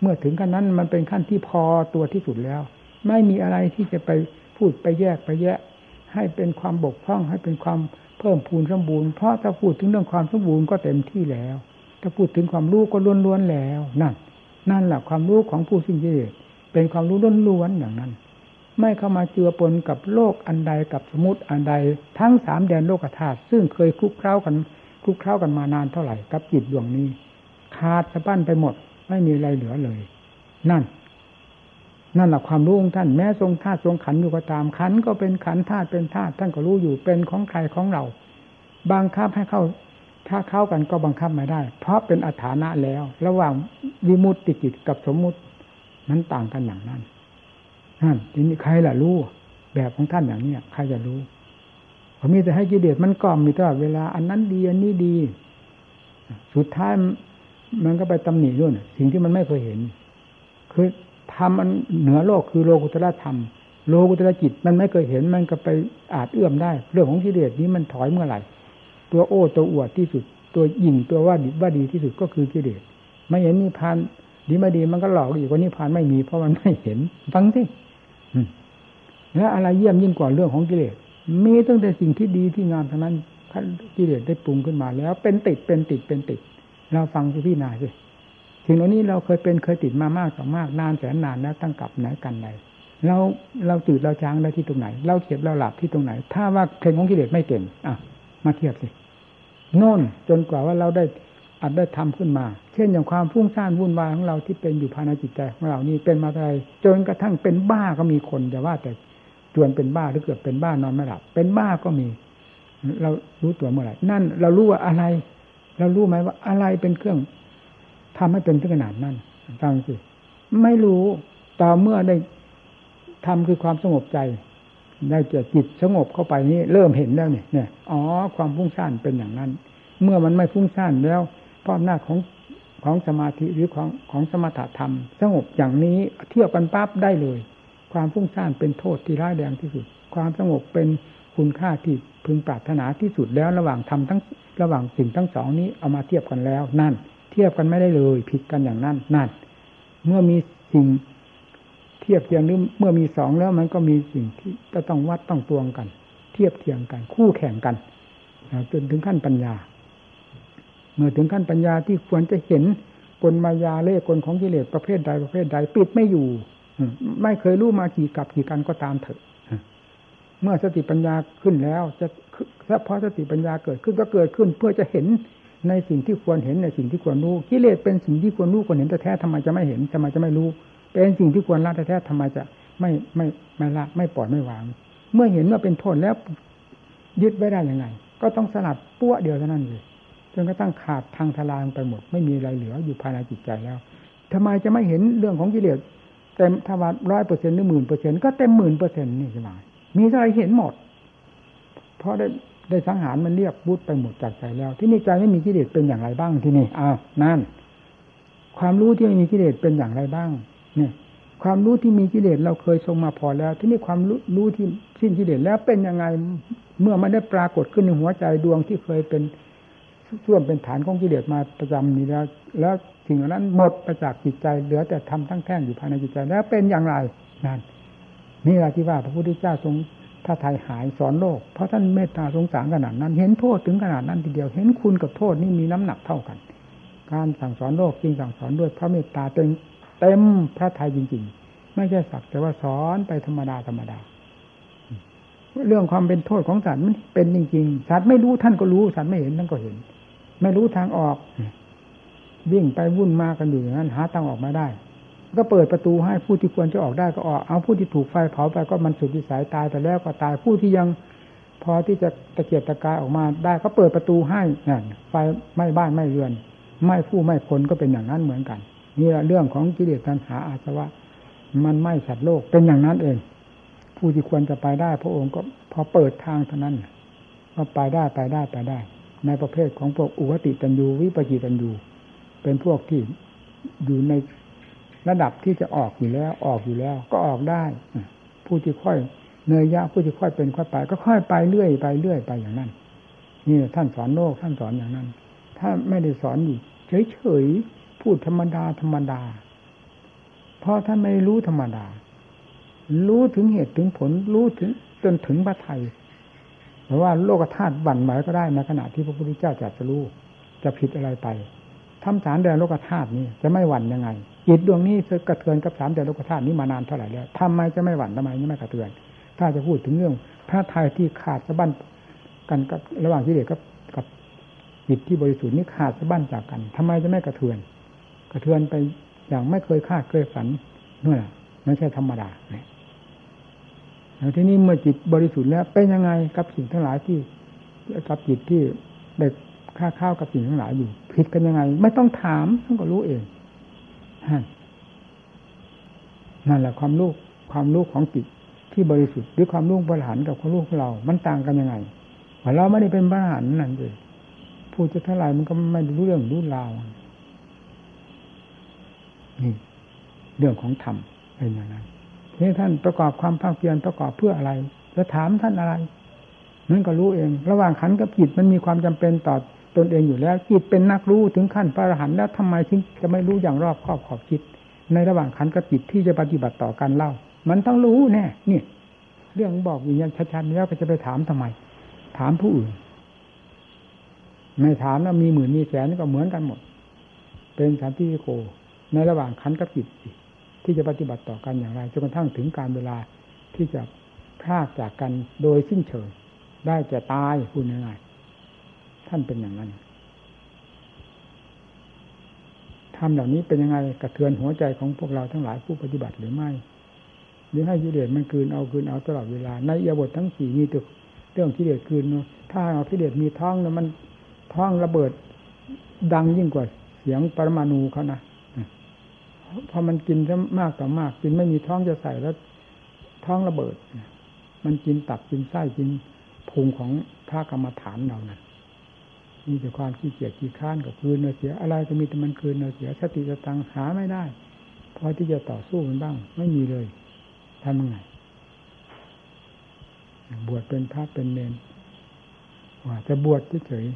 เมื่อถึงขั้นนั้นมันเป็นขั้นที่พอตัวที่สุดแล้ว ไม่มีอะไรที่จะไปพูดไปแยกไปแยะ ให้เป็นความบกพร่องให้เป็นความเพิ่มพูนสมบูรณ์เพราะถ้าพูดถึงเรื่องความสมบูรณ์ก็เต็มที่แล้วถ้าพูดถึงความรู้ก็ล้วนๆแล้วนั่นนั่นแหละความรู้ของผู้สิ้นเยเป็นความรู้ล้วนๆอย่างนั้น ไม่เข้ามาเจือปนกับโลกอันใดกับสมุติอันใด ทั้งสามแดนโลกธาตุซึ่งเคยคลุกเคล้ากัน ลุกเคล้ากันมานานเท่าไหร่กับจิตดวงนี้ขาดสะบั้นไปหมด ไม่มีอะไรเหลือเลย นั่น นั่นแหละความรู้ของท่านแม้ทรงธาตุทรงขันอยู่ก็ตามขันก็เป็นขันธาตุเป็นธาตุท่านก็รู้อยู่เป็นของใครของเราบังคับให้เข้า ถ้าเข้ากันก็บังคับไม่ได้ เพราะเป็นอัฐานะแล้ว ระหว่างวิมุตติจิตกับสมมุตินั้นต่างกันอย่างนั้นนั่นทีนี้ใครล่ะรู้ แบบของท่านอย่างนี้ใครจะรู้ ผมมีแต่ให้กิเลสมันกล่อมมีตลอดเวลา อันนั้นดีอันนี้ดี สุดท้ายมันก็ไปตำหนิด้วยสิ่งที่มันไม่เคยเห็น คือทำมันเหนือโลกคือโลกุตระธรรม โลกุตระจิตมันไม่เคยเห็นมันก็ไปอาจเอื้อมได้ เรื่องของกิเลสนี้มันถอยเมื่อไหร่ ตัวโอ้ตัวอวดที่สุด ตัวยิ่งตัวว่าดีว่าดีที่สุดก็คือกิเลสไม่เห็นนิพพานดีไม่ดีมันก็หลอกอีกว่านิพพานไม่มีเพราะมันไม่เห็นฟังสิแล้วอะไรเยี่ยมยิ่งกว่าเรื่องของกิเลส มีตั้งแต่สิ่งที่ดีที่งามทั้งนั้นกิเลสได้ปรุงขึ้นมาแล้ว เป็นติดเป็นติดเป็นติด เราฟังที่พี่นาสิสิ่งเหล่านี้เราเคยเป็นเคยติดมามากต่อมากนานแสนนานแล้วตั้งกับไหนกันใดเราเราจืดเราจางได้ที่ตรงไหน เราเขียบเราหลับที่ตรงไหน ถ้าว่าเพลงของกิเลสไม่เก่งอะ มาเทียบสิโน่นจนกว่าว่าเราได้อัดได้ทำขึ้นมา เช่นอย่างความฟุ้งซ่านวุ่นวายของเราที่เป็นอยู่ภายในจิตใจของเรานี่เป็นมาอะไรจนกระทั่งเป็นบ้าก็มีคนแต่ว่าแต่ จวนเป็นบ้าหรือเกือบเป็นบ้านอนไม่หลับ เป็นบ้าก็มี เรารู้ตัวเมื่อไหร่นั่น เรารู้ว่าอะไร เรารู้ไหมว่าอะไรเป็นเครื่องทำให้เป็นถึงขนาดนั้นฟังสิไม่รู้ต่อเมื่อได้ทำคือความสงบใจ ได้เกิดจิตสงบเข้าไปนี่เริ่มเห็นแล้วเนี่ยเนี่ย อ๋อ ความฟุ้งซ่านเป็นอย่างนั้น เมื่อมันไม่ฟุ้งซ่านแล้วเพราะอำนาจของของสมาธิหรือของของสมถะธรรม สงบอย่างนี้เที่ยบกันปั๊บได้เลย ความฟุ้งซ่านเป็นโทษที่ร้ายแรงที่สุด ความสงบเป็นคุณค่าที่พึงปรารถนาที่สุดแล้วระหว่างทำทั้งระหว่างสิ่งทั้งสองนี้เอามาเทียบกันแล้วนั่น เทียบกันไม่ได้เลยผิดกันอย่างนั้นนั่น เมื่อมีสิ่งเทียบเทียงหรือเมื่อมีสองแล้วมันก็มีสิ่งที่จะต้องวัดต้องตวงกัน เทียบเทียงกัน คู่แข่งกันจนถึงขั้นปัญญา เมื่อถึงขั้นปัญญาที่ควรจะเห็นกลมายาเล่กลของกิเลสประเภทใดประเภทใด ปิดไม่อยู่ ไม่เคยรู้มากี่กับกี่กันก็ตามเถอะเมื่อสติปัญญาขึ้นแล้ว จะเฉพาะสติปัญญาเกิดขึ้นก็เกิดขึ้น เพื่อจะเห็นในสิ่งที่ควรเห็นในสิ่งที่ควรรู้กิเลสเป็นสิ่งที่ควรรู้ควรเห็นแต่แท้ทำไมจะไม่เห็นทำไมจะไม่รู้ เป็นสิ่งที่ควรละแต่แท้ทำไมจะไม่ไม่ไม่ละไม่ปล่อยไม่วาง เมื่อเห็นว่าเป็นโทษแล้วยึดไว้ได้ยังไง ก็ต้องสลัดปั้วเดียวเท่านั้นเลยจนกระทั่งขาดทางทลายไปหมด ไม่มีอะไรเหลืออยู่ภายในจิตใจแล้วทำไมจะไม่เห็นเรื่องของกิเลส เต็มถ้าว่าร้อยเปอร์เซ็นต์หรือหมื่นเปอร์เซ็นต์ก็เต็มหมื่นเปอร์เซ็นต์นี่ใช่ไหมมีอะไรเห็นหมด เพราะได้ได้สังหารมันเรียบบุดไปหมดจากใจแล้ว ที่นี่ใจไม่มีกิเลสเป็นอย่างไรบ้างที่นี่อ้าวนั่น ความรู้ที่ไม่มีกิเลสเป็นอย่างไรบ้าง เนี่ย ความรู้ที่มีกิเลสเราเคยทรงมาพอแล้ว ที่นี่ความรู้รู้ที่สิ้นกิเลสแล้วเป็นยังไงเมื่อมันได้ปรากฏขึ้นในหัวใจดวงที่เคยเป็น ส่วนเป็นฐานของกิเลสมาประจำนี้แล้ว แล้วสิ่งนั้นหมดไปจากจิตใจเหลือแต่ทำทั้งแท่งอยู่ภายในจิตใจแล้วเป็นอย่างไรนั่นนี่แหละที่ว่าพระพุทธเจ้าทรงถ้าไทยหายสอนโลก เพราะท่านเมตตาสงสารขนาดนั้น เห็นโทษถึงขนาดนั้นทีเดียว เห็นคุณกับโทษนี่มีน้ำหนักเท่ากัน การสั่งสอนโลกจริงสั่งสอนด้วยพระเมตตาเต็มเต็มพระไทยจริง ๆ ไม่ใช่สักแต่ว่าสอนไปธรรมดาธรรมดา เรื่องความเป็นโทษของสัตว์มันเป็นจริงๆสัตว์ไม่รู้ท่านก็รู้สัตว์ไม่เห็นท่านก็เห็น ไม่รู้ทางออกวิ่งไปวุ่นมากันอยู่อย่างนั้น หาทางออกมาได้ ก็เปิดประตูให้ผู้ที่ควรจะออกได้ก็ออก เอาผู้ที่ถูกไฟเผาไปก็มันสุดที่สายตายไปแล้วก็ตายผู้ที่ยังพอที่จะตะเกียบตะกายออกมาได้ก็เปิดประตูให้นั่นไฟไม่บ้านไม่เรือน ไม่ผู้ไม่คนก็เป็นอย่างนั้นเหมือนกันนี่แหละเรื่องของกิเลสตัณหาอาสวะ มันไม่สัตว์โลกเป็นอย่างนั้นเอง ผู้ที่ควรจะไปได้ พระองค์ก็พอเปิดทางเท่านั้นก็ไปได้ไปได้ไปได้ ในประเภทของพวกอุวติตันยูวิปจิตันยูเป็นพวกที่อยู่ในระดับที่จะออกอยู่แล้ว ออกอยู่แล้ว ก็ออกได้ ผู้ที่ค่อยเนยยะผู้ที่ค่อยเป็นค่อยไป ก็ค่อยไปเรื่อยไปเรื่อยไปอย่างนั้นนี่ท่านสอนโลกท่านสอนอย่างนั้น ถ้าไม่ได้สอนอยู่เฉยๆพูดธรรมดาธรรมดา เพราะท่านไม่รู้ธรรมดา รู้ถึงเหตุถึงผล รู้ถึงจนถึงพระไทย เพราะว่าโลกธาตุบั่นไหวก็ได้ในขณะที่พระพุทธเจ้าจัดจะรู้จะผิดอะไรไปทำสารแดนโลกธาตุนี้จะไม่หวั่นยังไงจิตดวงนี้กระเทือนกับสามแดนโลกธาตุนี้มานานเท่าไหร่แล้วทำไมจะไม่หวั่นทำไมไม่กระเทือน ถ้าจะพูดถึงเรื่องพระไทยที่ขาดสะบั้นกันกับระหว่างที่เด็กกับกับจิตที่บริสุทธิ์นี้ขาดสะบั้นจากกันทำไมจะไม่กระเทือน กระเทือนไปอย่างไม่เคยคาดเคยฝันนั่นแหละไม่ใช่ธรรมดาเนี่ย แล้วที่นี้เมื่อจิตบริสุทธิ์แล้วเป็นยังไงกับสิ่งทั้งหลายที่กับจิตที่เด็กค่าข้าวกับสิ่งทั้งหลายอยู่ผิดกันยังไง ไม่ต้องถามท่านก็รู้เองนั่นแหละความรู้ความรู้ของจิตที่บริสุทธิ์หรือความรู้บริหารกับความรู้ของเรา มันต่างกันยังไงเราไม่ได้เป็นบริหารนั่นเองพูดจะเท่าไหร่มันก็ไม่รู้เรื่องรู้ราวนี่เรื่องของธรรมเป็นอย่างนั้น นี่ท่านประกอบความภาคเพียรประกอบเพื่ออะไร จะถามท่านอะไรนั่นก็รู้เอง ระหว่างขันกับจิตมันมีความจำเป็นต่อตนเองอยู่แล้ว จิตเป็นนักรู้ถึงขั้นพระอรหันต์แล้วทำไมถึงจะไม่รู้อย่างรอบครอบขอบคิด ในระหว่างขันกับจิตที่จะปฏิบัติต่อกันเล่า มันต้องรู้แน่นี่ เรื่องบอกอย่างชัดๆแล้วจะไปถามทำไม ถามผู้อื่น ไม่ถามแล้วมีหมื่นมีแสนก็เหมือนกันหมด เป็นสันติโกในระหว่างขันกับจิต ที่จะปฏิบัติต่อกันอย่างไรจนกระทั่งถึงการเวลาที่จะพรากจากกันโดยสิ้นเชิงได้จะตายพูดง่ายท่านเป็นอย่างนั้นทำเหล่านี้เป็นยังไงกระเทือนหัวใจของพวกเราทั้งหลายผู้ปฏิบัติหรือไม่ หรือให้กิเลสมันคืนเอาคืนเอาตลอดเวลา ในยบททั้งสี่มีตึกเรื่องกิเลสคืนเนาะถ้าเอากิเลสมีท้องแล้วมันท้องระเบิดดังยิ่งกว่าเสียงปรมาณูเขานะ พอมันกินมากต่อมาก กินไม่มีท้องจะใส่แล้ว ท้องระเบิด มันกินตับกินไส้กินพุงของพระกรรมฐานเรานะ่ะมีแต่ความขี้เกียจขี้ข้านกับคืนเนื้อเสียอะไรก็มีแต่มันคืนเนื้อเสียสติสตังหาไม่ได้พอที่จะต่อสู้มันบ้าง ไม่มีเลยทำยังไงบวชเป็นพระเป็นเนนว่าจะบวชเฉย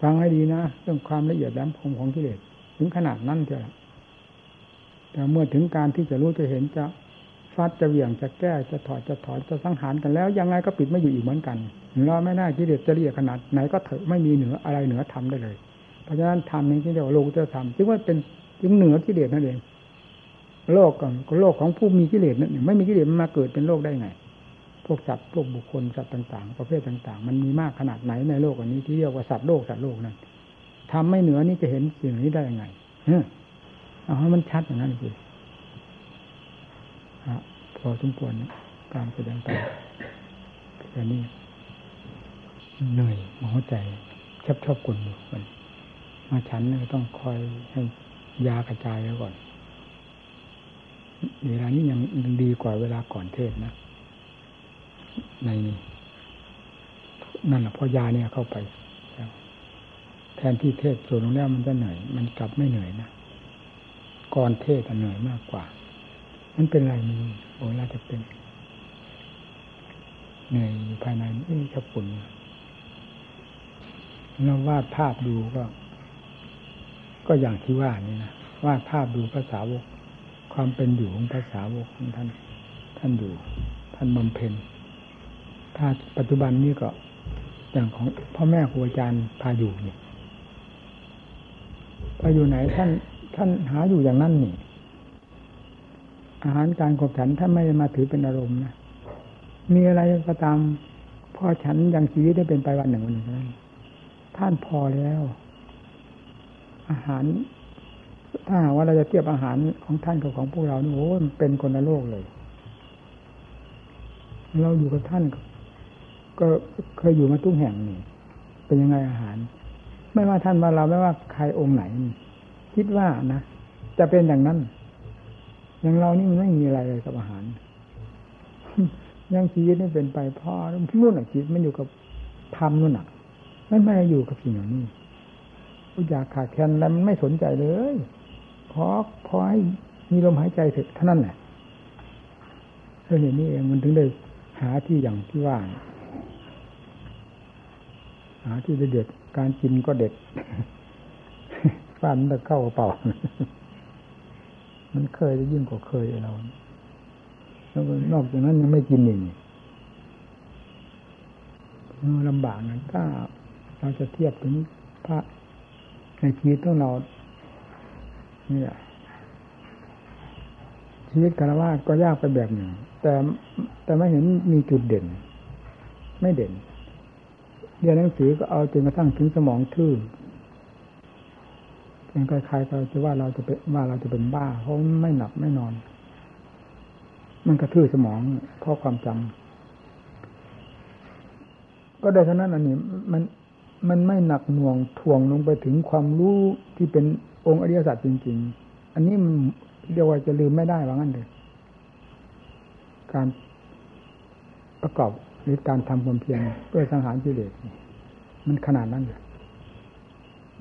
ฟังให้ดีนะเรื่องความละเอียดแหลมคมของกิเลส ถึงขนาดนั้นเถอะแต่เมื่อถึงการที่จะรู้จะเห็นจะฟัดจะเหวี่ยงจะแก้จะถอดจะถอนจะสังหารกันแล้ว ยังไงก็ปิดไม่อยู่อีกเหมือนกันเราไม่ได้กิเลสจะเรียกขนาดไหนก็เถอะไม่มีเหนืออะไรเหนือทำได้เลย เพราะฉะนั้นทำนี้ที่เรียกว่าโลกจะทำจึงว่าเป็นจึงเหนือกิเลสนั่นเองโลกก็โลกของผู้มีกิเลสนั่นไม่มีกิเลสมันมาเกิดเป็นโลกได้ไง พวกสัตว์พวกบุคคลสัตว์ต่าง ๆ ประเภทต่าง ๆ มันมีมากขนาดไหนในโลกอันนี้ที่เรียกว่าสัตว์โลกสัตว์โลกนั้น ทำไม่เหนือนี่จะเห็นสิ่งนี้ได้ยังไงเอาให้มันชัดอย่างนั้นสิพอสมควรการแสดงไปแค่นี้เหนื่อยหัวใจชอบชอบกลอยู่มันมาฉันก็ต้องคอยให้ยากระจายไว้ก่อน เวลานี้ยังดีกว่าเวลาก่อนเทศนะ ในนั่นแหละพอยาเนี่ยเข้าไป ทนที่เทศส่วนลงแล้วมันจะเหนื่อย มันกลับไม่เหนื่อยนะก่อนเทศเหนื่อยมากกว่า มันเป็นไรมันโอ้ยเราจะเป็นเหนื่อยภายในนี่ชอบปุ่นเราวาดภาพดูก็ ก็อย่างที่ว่านี่นะวาดภาพดูภาษาวก ความเป็นอยู่ของภาษาวกของท่าน ท่านอยู่ ท่านบำเพ็ญถ้าปัจจุบันนี้ก็อย่างของพ่อแม่ครูอาจารย์พาอยู่เนี่ย พาอยู่ไหนท่าน ท่านหาอยู่อย่างนั้นนี่ อาหารการขบฉันท่านไม่ได้มาถือเป็นอารมณ์นะมีอะไรก็ตามพ่อฉันยังชีวิตได้เป็นไปวันหนึ่งวันหนึ่งนั้นท่านพอแล้ว อาหาร ถ้าหากว่าเราจะเทียบอาหารของท่านกับของพวกเรานี่โอ้มันเป็นคนละโลกเลย เราอยู่กับท่าน ก็เคยอยู่มาทุกแห่งนี่เป็นยังไงอาหาร ไม่ว่าท่านว่าเราไม่ว่าใครองค์ไหน คิดว่านะจะเป็นอย่างนั้น อย่างเรานี่มันไม่มีอะไรเลยกับอาหารยังชีวิตนี่เป็นไปพ่อนู่นอะชีวิตมันอยู่กับธรรมนู่นอะไม่ไม่อยู่กับสิ่งเหล่านี้ผู้อยากขาดแคลนแล้วมันไม่สนใจเลยขอพอให้มีลมหายใจเถอะเท่านั้นแหละเรื่องนี้เองมันถึงได้หาที่อย่างที่ว่าหาที่เด็ด การกินก็เด็ดฟันตะเข้ากระเป่ามันเคยจะยิ่งกว่าเคยเราแล้วนอกจากนั้นยังไม่กินอีกลำบากนะถ้าเราจะเทียบถึงพระในชีวิตของเราเนี่ยชีวิตคารวะก็ยากไปแบบหนึ่งแต่แต่ไม่เห็นมีจุดเด่น ไม่เด่น เรียนหนังสือก็เอาจนกระทั่งถึงสมองทื่อเป็นคล้ายๆเราจะว่าเราจะเป็นว่าเราจะเป็นบ้าเพราะไม่หนักไม่นอน มันกระทื่อสมองเพราะความจำก็ได้เท่านั้นอันนี้มันมันไม่หนักหน่วงทวงลงไปถึงความรู้ที่เป็นองค์อริยสัจจริง ๆ อันนี้มันเรียกว่าจะลืมไม่ได้ว่างั้นเลยการประกอบ หรือการทำความเพียรเพื่อสังหารกิเลสมันขนาดนั้นเลย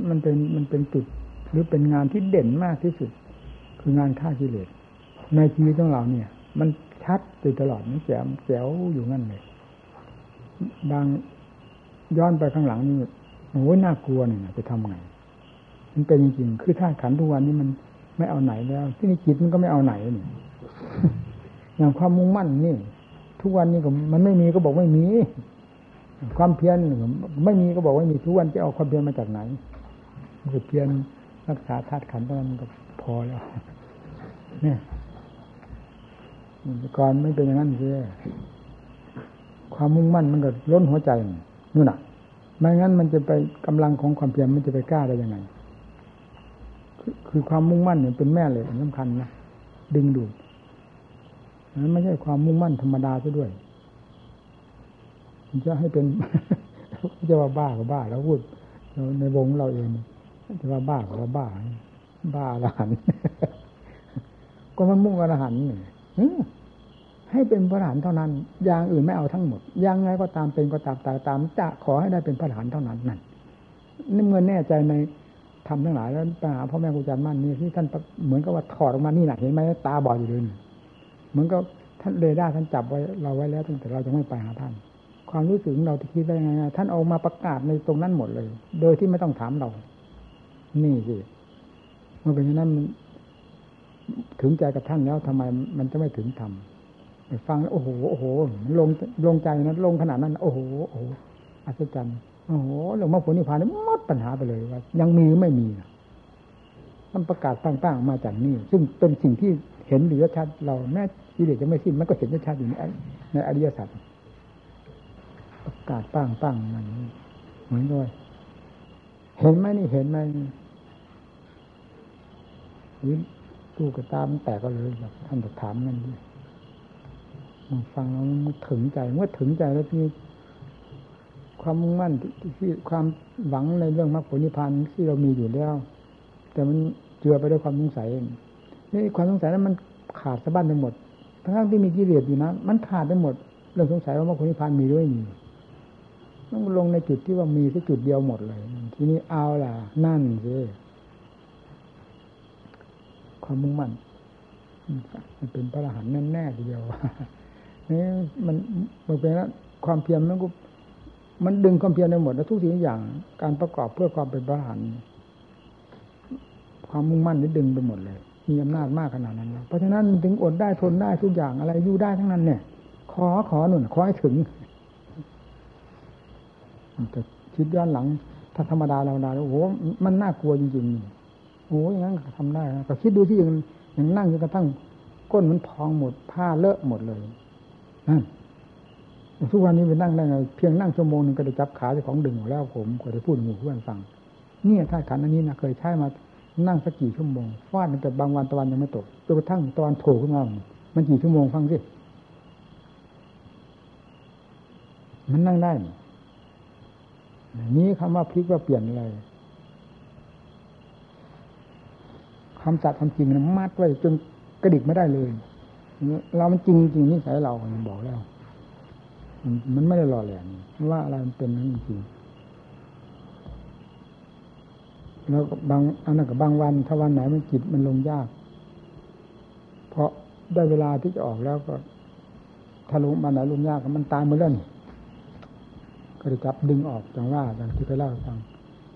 มันเป็นมันเป็นจุดหรือเป็นงานที่เด่นมากที่สุด คืองานฆ่ากิเลสในชีวิตของเราเนี่ย มันชัดอยู่ตลอดมันแจ๋วแจ๋วอยู่งั้นเลยบางย้อนไปข้างหลังนี่โอ้ยน่ากลัวเนี่ยจะทำไง มันเป็นจริงๆคือถ้าขันทุกวันนี้มันไม่เอาไหนแล้ว ที่นี่จิตมันก็ไม่เอาไหนนี่อย่างความมุ่งมั่นนี่ ทุกวันนี้ก็มันไม่มีก็บอกไม่มี ความเพียรไม่มีก็บอกว่ามีทุกวันจะเอาความเพียรมาจากไหนมันเพียรรักษาธาตุขันธ์เท่านั้นก็พอแล้ว เนี่ยก่อนไม่เป็นอย่างนั้นเลยความมุ่งมั่นมันก็ล้นหัวใจนู่นน่ะไม่งั้นมันจะไปกำลังของความเพียรมันจะไปกล้าได้ยังไงคือคือความมุ่งมั่นเนี่ยเป็นแม่เหล็กสำคัญนะดึงดูด นั้นไม่ใช่ความมุ่งมั่นธรรมดาซะด้วยจะให้เป็นจะว่าบ้าก็บ้า แล้วพูดในวงเราเองจะว่าบ้าก็ว่าบ้า บ้าอรหันก็มันมุ่งอรหันเนี่ยให้เป็นพระหานเท่านั้น อย่างอื่นไม่เอาทั้งหมดยังไงก็ตามเป็นก็ตามตามตาม จะขอให้ได้เป็นพระหานเท่านั้นนั่นนี่เมื่อแน่ใจในทำทั้งหลายแล้วไปหาพ่อแม่ครูอาจารย์มั่นนี่ที่ท่านเหมือนกับว่าถอดออกมานี่หนักเห็นไหมตาบอดอยู่เลย เหมือนกับท่านเรดาร์ท่านจับไว้เราไว้แล้วตั้งแต่เราจะไม่ไปหาท่าน ความรู้สึกของเราที่คิดได้ยังไงท่านเอามาประกาศในตรงนั้นหมดเลย โดยที่ไม่ต้องถามเรา นี่สิเมื่อเป็นอย่างนั้นถึงใจกับท่านแล้วทำไมมันจะไม่ถึงธรรมฟังแล้วโอ้โหโอ้โหลงลงใจนะลงขนาดนั้น โอ้โหโอ้โหอัศจรรย์โอ้โหหลวงพ่อผลนิพพานนี่หมดปัญหาไปเลยว่า ยังมีไม่มีมันประกาศตั้งๆมาจากนี่ซึ่งเป็นสิ่งที่เห็นหรือชัดเราแม้ กิเลสจะไม่สิ้นมันก็เห็นชัดอยู่ในในอริยสัจากาศปั้งปั้งมันเหมือนด้วย เห็นไหมนี่เห็นไหมนี่ตู้กระตามแตกก็เลยแบบท่านจะถามนั่นด้วยมันฟังแล้วมันถึงใจเมื่อถึงใจแล้วที่ความมุ่งมั่นที่ความหวังในเรื่องมรรคผลนิพพานที่เรามีอยู่แล้ว แต่มันเจือไปด้วยความสงสัยนี่ความสงสัยนั้นมันขาดสะบั้นไปหมด ทั้งที่มีกิเลสอยู่นะ มันขาดไปหมด เรื่องสงสัยว่ามรรคผลนิพพานมีด้วยมีต้องลงในจุดที่ว่ามีแค่จุดเดียวหมดเลย ทีนี้เอาล่ะ นั่นสิความมุ่งมั่นมันเป็นพระอรหันต์แน่ๆทีเดียวนี่มันมันเป็นแล้วความเพียรมันก็ มันดึงความเพียรในหมดแล้วทุกสิ่งทุกอย่าง การประกอบเพื่อความเป็นพระอรหันต์ความมุ่งมั่นนี่ดึงไปหมดเลย มีอำนาจมากขนาดนั้นเพราะฉะนั้นถึงอดได้ทนได้ทุกอย่างอะไรอยู่ได้ทั้งนั้นเนี่ย ขอขอหนุนขอให้ถึงจะคิดย้อนหลัง ถ้าธรรมดาเราดาโอ้โหมันน่ากลัวจริงๆโอ้ยงั้นทำได้นะก็คิดดูที่อยังยังนั่งจนกระทั่งก้นมันพองหมดผ้าเลอะหมดเลยนั่นทุกวันนี้ไปนั่งได้ไงเพียงนั่งชั่วโมงหนึ่งก็ได้จับขาเจ้าของดึงหมดแล้วผมก็ได้พูดหมู่เพื่อนฟังเนี่ยท่าขันอันนี้นะเคยใช้มา นั่งสักกี่ชั่วโมงฟาดแต่บางวันตะวันยังไม่ตกจนกระทั่งตะวันโผล่ขึ้นมามันกี่ชั่วโมงฟังสิมันนั่งได้นี้คำว่าพลิกว่าเปลี่ยนอะไรคำจัดคำจริงมันมัดไว้จนกระดิกไม่ได้เลย เรามันจริงจริงนิสัยเราบอกแล้ว มันไม่ได้หล่อแหลมว่าอะไรมันเป็นนั้นจริง แล้วบางอันนั้นกับบางวันถ้าวันไหนมันจิตมันลงยาก เพราะได้เวลาที่จะออกแล้วก็ถ้าลงวันไหนลงยากมันตายมาเล่นก็จะจับดึงออกจังว่าอย่างที่เคยเล่าฟัง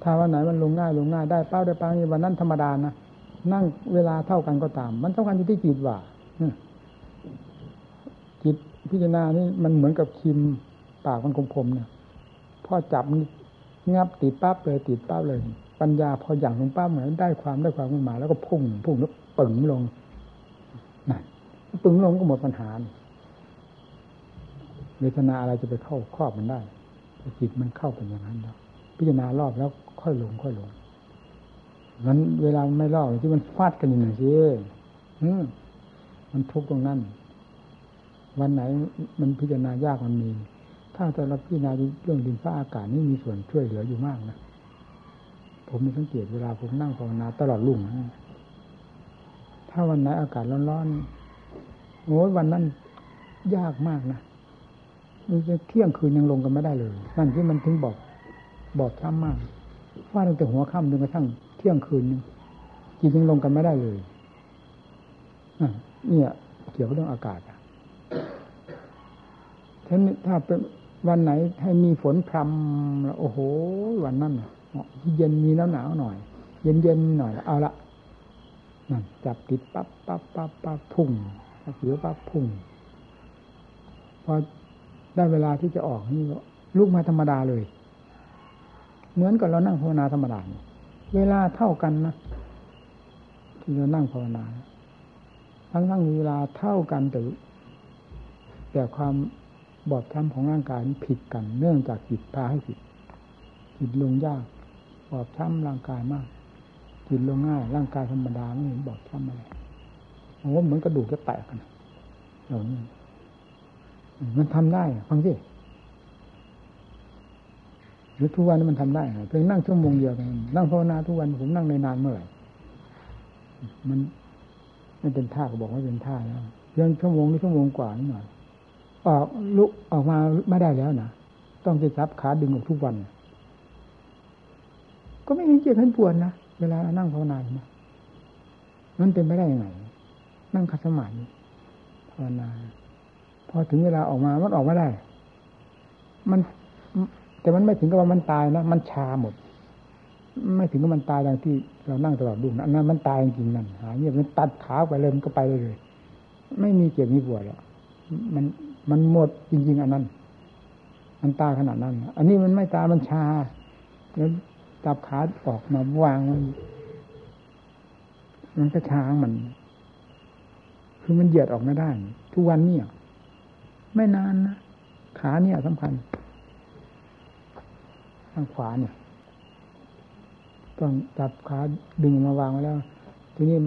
ถ้าวันไหนมันลงง่ายลงง่ายได้เป้าได้เป้านี่วันนั้นธรรมดานะนั่งเวลาเท่ากันก็ตาม มันสำคัญอยู่ที่จิตว่าจิตพิจารณานี่มันเหมือนกับคิมปากมันคมๆเนี่ยพอจับงับติดปั๊บเลยติดปั๊บเลย ปัญญาพออย่างลงปั๊บเหมือนได้ความได้ความขึ้นมา แล้วก็พุ่งพุ่งแล้วปึงลงนั่นปึงลงก็หมดปัญหาเวทนาอะไรจะไปเข้าครอบมันได้จิตมันเข้าเป็นอย่างนั้นแล้วพิจารณารอบแล้วค่อยลงค่อยลงมันเวลาไม่รอบที่มันฟาดกันอย่างนี้สิมันทุกตรงนั้น วันไหนมันพิจารณายากมันมี ถ้าแต่เราพิจารณาเรื่องดินฟ้าอากาศนี่มีส่วนช่วยเหลืออยู่มากนะ ผมมีสังเกตเวลาผมนั่งภาวนาตลอดลุ่งถ้าวันไหนอากาศร้อนๆโอ้ยวันนั้นยากมากนะมันจะเที่ยงคืนยังลงกันไม่ได้เลย นั่นที่มันถึงบอกบอกช้ำมากว่าตั้งแต่หัวค่ำจนกระทั่งเที่ยงคืนจิตยังลงกันไม่ได้เลยเนี่ย เกี่ยวกับเรื่องอากาศถ้าถ้าเป็นวันไหนให้มีฝนพรำโอ้โห วันนั้น เย็นมีน้ำหนาวหน่อย เย็นเย็นหน่อยเอาละนั่นจับติดปั๊บปั๊บปั๊บปั๊บพุ่งเสียวปั๊บพุ่งพอได้เวลาที่จะออกนี่ลุกมาธรรมดาเลย เหมือนกับเรานั่งภาวนาธรรมดาเวลาเท่ากันนะที่เรานั่งภาวนาทั้งทั้งเวลาเท่ากันแต่แต่ความบอบช้ำของร่างกายผิดกัน เนื่องจากจิตพาให้ผิดจิตลงยาก อบช้ำร่างกายมากจิตลงง่ายร่างกายธรรมดาไม่เห็นบอบช้ำอะไรโอ้เหมือนกระดูกจะแตกกันเหล่านี้มันทำได้ฟังสิหรือทุกวันนี้มันทำได้เพียงนั่งชั่วโมงเดียวกันนั่งภาวนาทุกวันผมนั่งในนานเมื่อไหร่มันไม่เป็นท่าก็บอกว่าเป็นท่าแล้วเพียงชั่วโมงหรือชั่วโมงกว่านิดหน่อยออกลุกออกมาไม่ได้แล้วนะต้องจะจับขาดึงออกทุกวัน ก็ไม่มีเจ็บเห็นปวดนะเวลานั่งภาวนานะมันเป็นไปได้ยังไงนั่งคัสมาธิภาวนา พอถึงเวลาออกมามันออกไม่ได้ มัน แต่มันไม่ถึงกับว่ามันตายนะมันชาหมด ไม่ถึงกับมันตายอย่างที่เรานั่งตลอดดูนะนั้นมันตายจริงๆนั่นหายเงียบมันตัดขาไปเลยมันก็ไปเลย ไม่มีเจ็บมีปวดหรอกมันมันหมดจริง ๆ อันนั้น มันตายขนาดนั้น อันนี้มันไม่ตายมันชาแล้ว จับขาออกมาวางมันมันก็ช้างมัน คือมันเหยียดออกไม่ได้ ทุกวันเนี่ย ไม่นานนะขาเนี่ยสำคัญข้างขวาเนี่ย ต้องจับขาดึงมาวางไว้แล้ว ทีนี้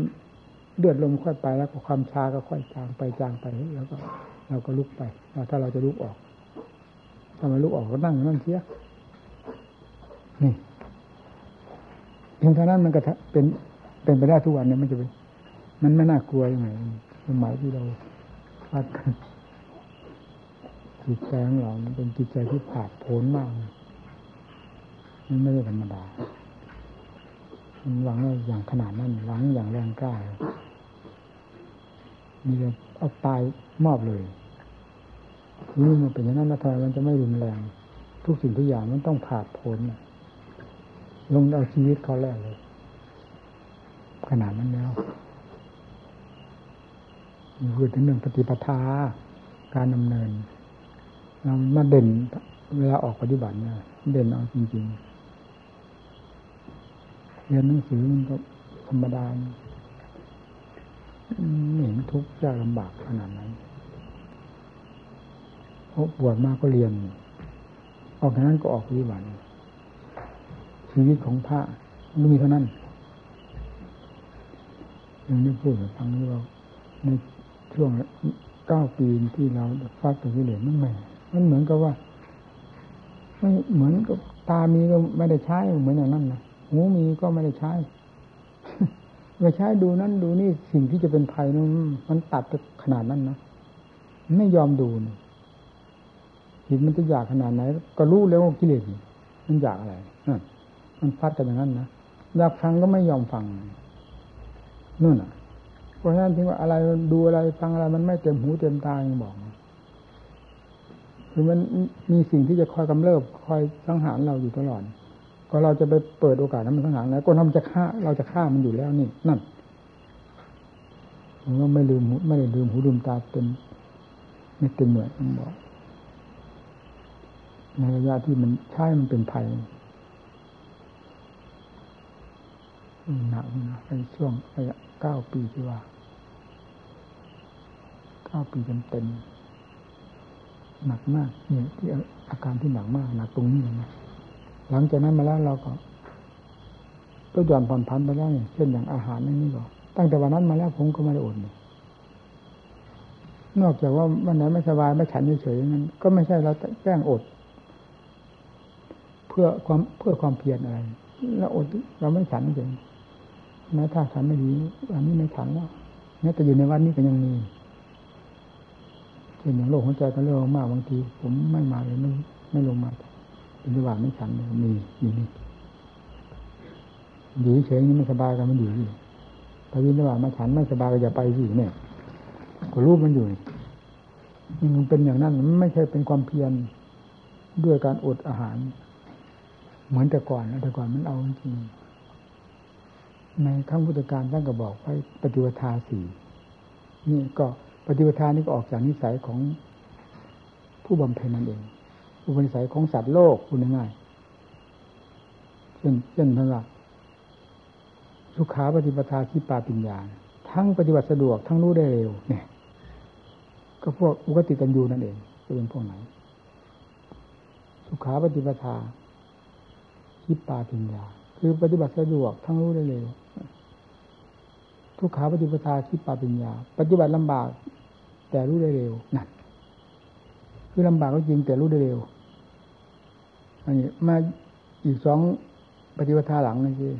เดือดลมค่อยไปแล้วก็ความชาก็ค่อยจางไปจางไปแล้วก็ เราก็ลุกไปถ้าเราจะลุกออกถ้ามันลุกออกก็นั่งนั่งเสียนี่ เพียงเท่านั้นมันก็เป็นเป็นไปได้ทุกวันเนี่ยมันจะเป็นมันไม่น่ากลัวยังไงสมัยที่เราฟัดกันจิตใจของเรามันเป็นจิตใจที่ผาดโผนมากมันไม่ได้ธรรมดามันหวังอย่างขนาดนั้นหวังอย่างแรงกล้ามีแต่เอาตายมอบเลยนี่มันเป็นอย่างนั้นนะทำไมมันจะไม่รุนแรง ทุกสิ่งทุกอย่างมันต้องผาดโผน ลงเอาชีวิตเขาแรกเลย ขนาดนั้นแล้วพูดถึงเรื่องปฏิปทาการดำเนินเรามาเด่นเวลาออกปฏิบัติเนี่ยเด่นเอาจริงๆเรียนหนังสือมันก็ธรรมดาเห็นทุกข์ยากลำบากขนาดนั้นเพราะบวชมาก็เรียน ออกจากนั้นก็ออกปฏิบัติ ชีวิตของพระมันมีเท่านั้นยังไม่พูดฟังนี้ว่าในช่วงเก้าปีที่เราฟาดตัวกิเลสมันไม่มันเหมือนกับว่าไม่เหมือนกับตามีก็ไม่ได้ใช้เหมือนอย่างนั้นนะหูมีก็ไม่ได้ใช้ไปใช้ดูนั้นดูนี่สิ่งที่จะเป็นภัยนั้นมันตัดขนาดนั้นนะไม่ยอมดูจิตมันจะอยากขนาดไหน ก็รู้แล้วว่ากิเลสมันอยากอะไร มันฟัดกันอย่างนั้นนะอยากฟังก็ไม่ยอมฟังนู่นอะ เพราะฉะนั้นถึงว่าอะไรดูอะไรฟังอะไร มันไม่เต็มหูเต็มตาอย่างบอกคือมันมีสิ่งที่จะคอยกำเริบคอยสังหารเราอยู่ตลอด ก็เราจะไปเปิดโอกาสให้มันสังหารแล้วก็ทำจะฆ่า เราจะฆ่ามันอยู่แล้วนี่นั่นผมก็ไม่ลืมไม่ได้ลืมหูลืมตาเต็มไม่เต็มเหมือนบอกในระยะที่มันใช่มันเป็นภัย หนักนะในช่วงระยะเก้าปีที่ว่าเก้าปีเต็มเต็มหนักมากเนี่ยที่อาการที่หนักมากหนักตรงนี้เลยนะหลังจากนั้นมาแล้วเราก็ก็ย่อนผ่อนพันไปแล้วเช่นอย่างอาหารนี่นี่ก็ตั้งแต่วันนั้นมาแล้วผมก็ไม่ได้อดนอกจากว่าวันไหนไม่สบายไม่ฉันเฉยๆนั้น ก็ไม่ใช่เราแกล้งอด เพื่อความเพื่อความเพียรอะไรเราอดเราไม่ฉันเฉย แม้ถ้าฉันไม่ดีอันนี้ไม่ฉันแล้วแม้แต่อยู่ในวันนี้ก็ยังมีเช่นอย่างโรคหัวใจก็เรื่องมากบางที ผมไม่มาเลยไม่ไม่ลงมาเป็นระหว่างไม่ฉันเลยมีอยู่นี่อยู่เฉยนี่ไม่สบายกันมันอยู่ที่ถ้าวินระหว่างมาฉันไม่สบายก็อย่าไปสิเนี่ยก็รู้มันอยู่นี่มันเป็นอย่างนั้นมันไม่ใช่เป็นความเพียรด้วยการอดอาหาร เหมือนแต่ก่อนแต่ก่อนมันเอาจริง ในครั้งพุทธการท่านก็บอกไว้ปฏิวัติสี่นี่ก็ปฏิวัตินี่ก็ออกจากนิสัยของผู้บำเพ็ญนั่นเอง อุปนิสัยของสัตว์โลกคุณง่ายเช่นเช่นท่านว่าสุขาปฏิปทาที่ปาปิญญา ทั้งปฏิบัติสะดวกทั้งรู้ได้เร็ว เนี่ย ก็พวกอุกติตันยูนั่นเอง จะเป็นพวกไหน สุขาปฏิปทาที่ปาปิญญา คือปฏิบัติสะดวกทั้งรู้ได้เร็ว ทุกขาปฏิปทาคิดปาปัญญา ปฏิบัติลำบาก แต่รู้ได้เร็วนั่นคือลำบากก็จริงแต่รู้ได้เร็วอันนี้มาอีกสองปฏิปทาหลังนั่นคือ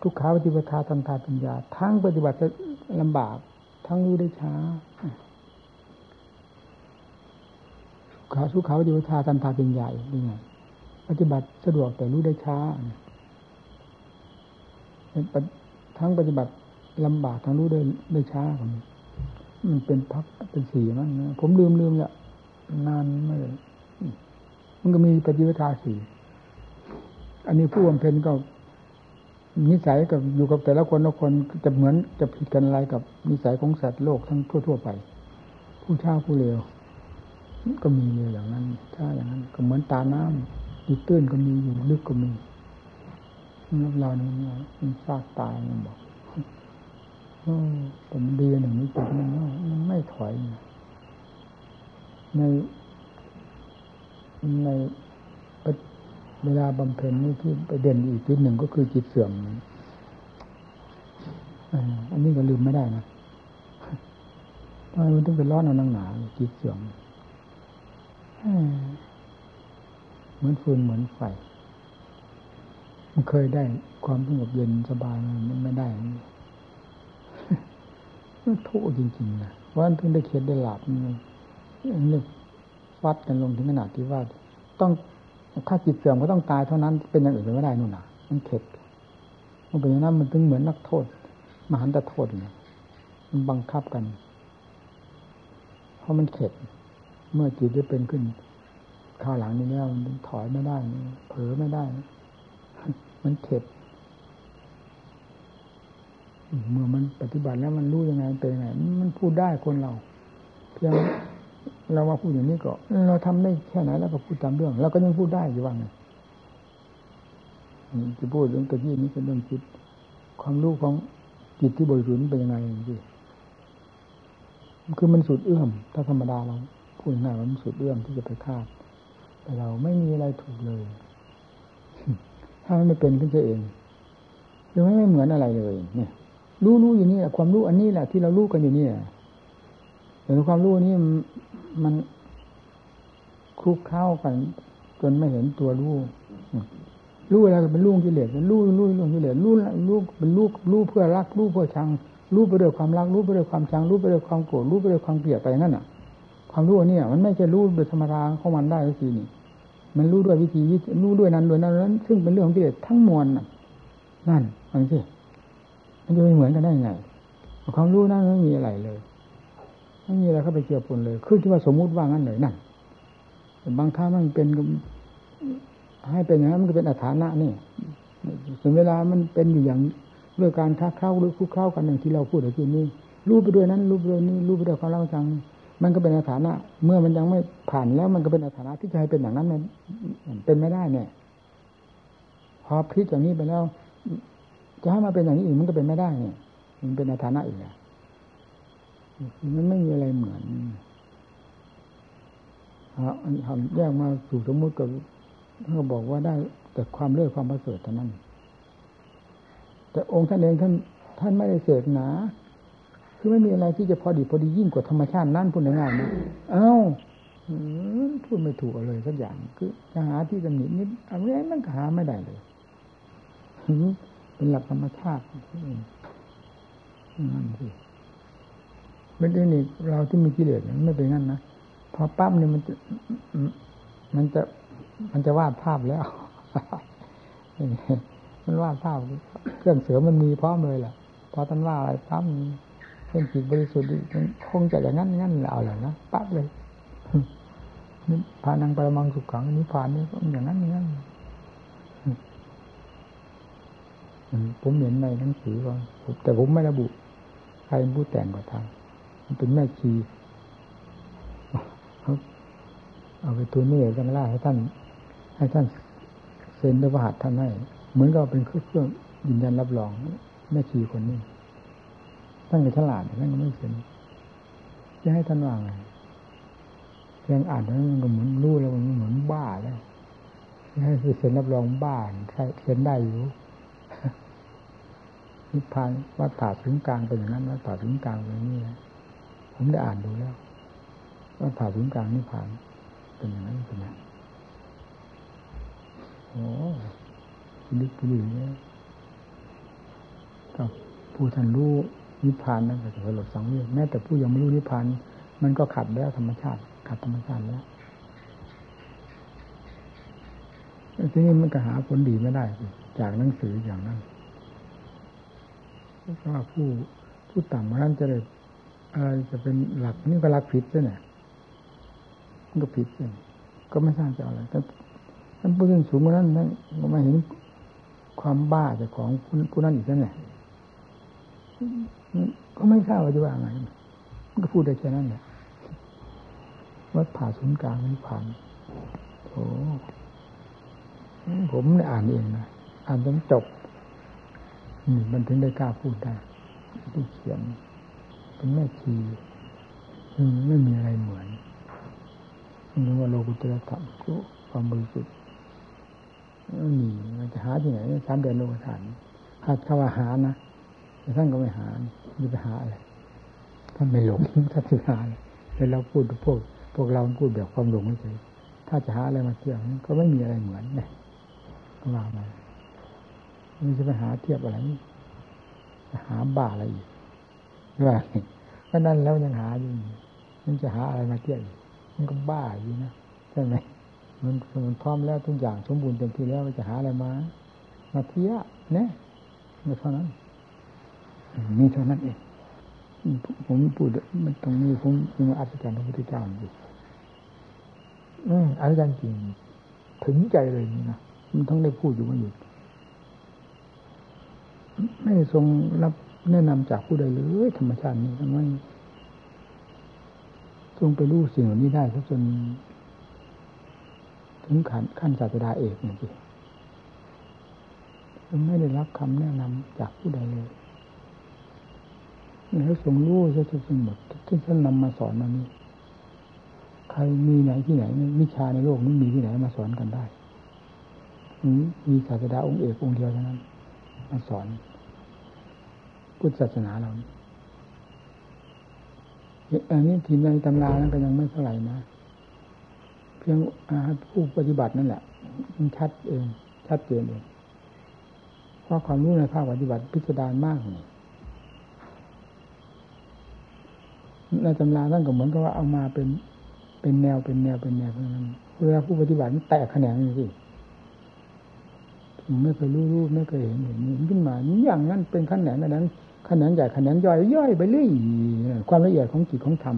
ทุกขาปฏิปทาทันทาปัญญา ทั้งปฏิบัติลำบาก ทั้งรู้ได้ช้าขาสุขาปฏิปทาทันทาป็นใหญ่ยังไงปฏิบัติสะดวกแต่รู้ได้ช้า ทั้งปฏิบัติลำบากทั้งรู้ได้ได้ช้ามันมันเป็นพักเป็นสี่มั้งนะผมลืมลืมละนานไม่เลยมันก็มีปฏิวัติสี่อันนี้ผู้บำเพ็ญก็ นิสัยกับอยู่กับแต่ละคนละคนจะเหมือนจะผิดกันอะไรกับนิสัยของสัตว์โลกทั้งทั่ว ๆ ไป ผู้ช้าผู้เร็วก็มีอย่างนั้นถ้าอย่างนั้น ก็เหมือนตาน้ำอยู่ตื้นก็มีอยู่ลึกก็มี เรานี่ยมันซากตายมันบอกแต่มันดีหนึ่งนี้จุดมันมันไม่ถอยในในเวลาบำเพ็ญนี่ที่ไปเด่นอีกจุดหนึ่งก็คือจิตเสื่อมอันนี้ก็ลืมไม่ได้นะทำไมมันต้องเป็นร้อนเอานังหนาจิตเสื่อมเหมือนฟืนเหมือนไฟ มันเคยได้ความสงบเย็นสบายมันไม่ได้มันทุกข์จริงๆนะว่าถึงได้เคล็ดได้หลับนี่นี่ฟัดกันลงถึงขนาดที่ว่า ต้องถ้าจิตเสื่อมก็ต้องตายเท่านั้น เป็นอย่างอื่นไม่ได้นู่นน่ะ มันเข็ดมันเป็นอย่างนั้นมันถึงเหมือนนักโทษ มหันตโทษเนี่ยมันบังคับกัน เพราะมันเข็ด เมื่อจิตได้เป็นขึ้นข้าวหลังนี้แล้วมันถอยไม่ได้เผลอไม่ได้ มันเข็ดเมื่อมันปฏิบัติแล้วมันรู้ยังไงเป็นยังไงมันพูดได้คนเรา เพียงเราว่าพูดอย่างนี้ก็เราทำได้แค่ไหนแล้วก็พูดตามเรื่องเราก็ยังพูดได้อยู่ว่าไงจะพูดเรื่องตะกี้นี้เป็นเรื่องจิต ความรู้ของจิตที่บริสุทธิ์เป็นยังไงพี่คือมันสุดเอื้อม ถ้าธรรมดาเราพูดง่ายมันสุดเอื้อมที่จะไปคาด แต่เราไม่มีอะไรถูกเลย ถ้ามันไม่เป็นขึ้นเองคือไม่เหมือนอะไรเลย เนี่ย รู้รู้อยู่นี่แหละความรู้อันนี้แหละที่เรารู้กันอยู่นี่แต่ความรู้นี้มันคลุกเข้ากัน จนไม่เห็นตัวรู้รู้อะไรเป็นรู้กิเลสรู้รู้รู้กิเลสรู้รู้เป็นรู้รู้เพื่อรักรู้เพื่อชังรู้ไปด้วยความรักรู้ไปด้วยความชังรู้ไปด้วยความโกรธรู้ไปด้วยความเกลียดไปนั่นอะ ความรู้นี่มันไม่ใช่รู้โดยธรรมดาของมันได้ทีนี่ มันรู้ด้วยวิธีรู้ด้วยนั้นด้วยนั้นนั้น ซึ่งเป็นเรื่องของกิเลสทั้งมวลนั่นฟังสิมันจะไม่เหมือนกันได้ไงความรู้นั้นไม่มีอะไรเลยไม่มีอะไรเข้าไปเกี่ยวปนเลยคือที่ว่าสมมุติว่างั้นเลยนั่นบางครั้งมันเป็นให้เป็นอย่างนั้นมันก็เป็นอัฐานะนี่ส่วนเวลามันเป็นอยู่อย่างด้วยการค้าเข้าหรือคู่เข้ากันอย่างที่เราพูดในที่นี้รู้ไปด้วยนั้นรู้ไปด้วยนี้รู้ไปด้วยความรักชัง มันก็เป็นอัฐานะ เมื่อมันยังไม่ผ่านแล้ว มันก็เป็นอัฐานะที่จะให้เป็นอย่างนั้นมันเป็นไม่ได้เนี่ย พอพลิกอย่างนี้ไปแล้วจะให้มาเป็นอย่างนี้อีกมันก็เป็นไม่ได้เนี่ย มันเป็นอัฐานะอีกแล้วมันไม่มีอะไรเหมือนทำแยกมาสู่สมมุติกับเขาบอกว่าได้แต่ความเลื่อความประเสริฐเท่านั้น แต่องค์ท่านเองท่านท่านไม่ได้เสกหนา คือไม่มีอะไรที่จะพอดีพอดียิ่งกว่าธรรมชาตินั่นพูดง่ายๆนะเอ้าพูดไม่ถูกเลยสักอย่าง คือจะหาที่ตำหนินิดอะไรมันหาไม่ได้เลยเป็นหลักธรรมชาตินั่นสิเป็นเทคนิคเราที่มีกิเลสมันไม่เป็นงั้นนะพอปั๊บเนี่ยมันจะมันจะ มันจะวาดภาพแล้วมันวาดภาพเครื่องเสือมันมีพร้อมเลยแหละพอท่านว่าอะไรปั๊บ เรื่องจิตบริสุทธิ์มันคงจะอย่างนั้นงั้นเอาเลยนะปั๊บเลยนี่พานังปรมังสุขขังนิพพานนี่ก็อย่างนั้นอย่างนั้นผมเห็นในหนังสือก่อนแต่ผมไม่ระบุ ใครผู้แต่งก็ทำเป็นแม่ชีเอาไปตัวนี้กันล่าให้ท่าน ให้ท่านเซ็นด้วยประหัตท่านให้เหมือนกับเป็นเครื่องยืนยันรับรองแม่ชีคนนี้ ท่านก็ฉลาดท่านก็ไม่เซ็นจะให้ท่านว่าไงเพียงอ่านนั้นมันก็เหมือนรู้แล้วมันเหมือนบ้าแล้วให้เซ็นรับรองบ้านใช่เซ็นได้อยู่นิพพานวัดถาถึงกลางเป็นอย่างนั้นวัดถาถึงกลางเป็นอย่างนี้ผมได้อ่านดูแล้วว่าผ่าศูนย์กลางนิพพานเป็นอย่างนั้นเป็นอย่างโอ้ลึกลึกเนี่ยก็ผู้ท่านรู้ นิพพานนั่นก็จะสลดสังเวชแม้แต่ผู้ยังไม่รู้นิพพานมันก็ขัดแล้วธรรมชาติขัดธรรมชาติแล้วทีนี้มันก็หาผลดีไม่ได้ จากหนังสืออย่างนั้นเพราะว่าผู้ผู้ต่ำนั้นจะได้อะไรจะเป็นหลักนี่ก็หลักผิดใช่ไหมมันก็ผิดใช่ก็ไม่ทราบจะอะไรแต่ท่านผู้ยิ่งสูงกว่านั้นท่านก็มาเห็นความบ้าจากของผู้นั้นอีกนั่นแหละ ก็ไม่ทราบว่าจะว่าไงมันก็พูดได้แค่นั้นแหละวัดผ่าศูนย์กลางนิพพานโอ้ผมได้อ่านเองนะอ่านจนจบนี่มันถึงได้กล้าพูดได้ที่เขียน เป็นแม่ชีไม่มีอะไรเหมือนนี่ว่าโลกุตระธรรมความบริสุทธิ์นี่มันจะหาที่ไหนสามเดือนโลกฐานถ้าถ้าว่าหานะ ท่านก็ไม่หาจะไปหาอะไรท่านไม่หลงท่านจะหาเลยเราพูดพวกพวกเราพูดแบบความหลงไม่ใช่ถ้าจะหาอะไรมาเทียบก็ไม่มีอะไรเหมือนเนี่ยก็ว่ามามันจะไปหาเทียบอะไรหาบ้าอะไรอีกว่าก็นั่นแล้วยังหาอยู่มันจะหาอะไรมาเทียบมันก็บ้าอยู่นะใช่ไหมมันมันพร้อมแล้วทุกอย่างสมบูรณ์เต็มที่แล้วมันจะหาอะไรมา มาเทียบเนี่ยไม่เท่านั้น มีเท่านั้นเองผมพูดมันตรงนี้ผมยังอัศจรรย์พระพุทธเจ้าอยู่อืมอัศจรรย์จริงถึงใจเลยนี่นะมันต้องได้พูดอยู่มาอยู่ไม่ทรงรับแนะนำจากผู้ใดเลยธรรมชาตินี้ทำไมทรงไปรู้สิ่งเหล่านี้ได้ซะจน ถึงขั้นขั้นศาสดาเอกนี่สิไม่ได้รับคำแนะนำจากผู้ใดเลย แล้วทรงรู้ซะจนหมดที่ท่านนำมาสอนมานี้ ใครมีไหนที่ไหนวิชาในโลกนี้มีที่ไหนมาสอนกันได้มีศาสดาองค์เอกองค์เดียวเท่านั้น มาสอนพุทธศาสนาเราอันนี้ทีในตำรานั้นก็ยังไม่เท่าไหร่นะเพียงผู้ปฏิบัตินั่นแหละมันชัดเอง ชัดเจนเองเพราะความรู้ในภาคปฏิบัติพิสดารมากนี่ ในตำราท่านก็เหมือนกับว่าเอามาเป็นเป็นแนวเป็นแนวเป็นแนวเพราะนั้นเวลาผู้ปฏิบัติแตกแขนงจริงไม่เคยรู้รู้ไม่เคยเห็นเห็นขึ้นมาอย่างนั้นเป็นขั้นแหนนั้นขั้นแหนใหญ่ขั้นแหนย่อยย่อยไปเรื่อยความละเอียดของจิตของธรรม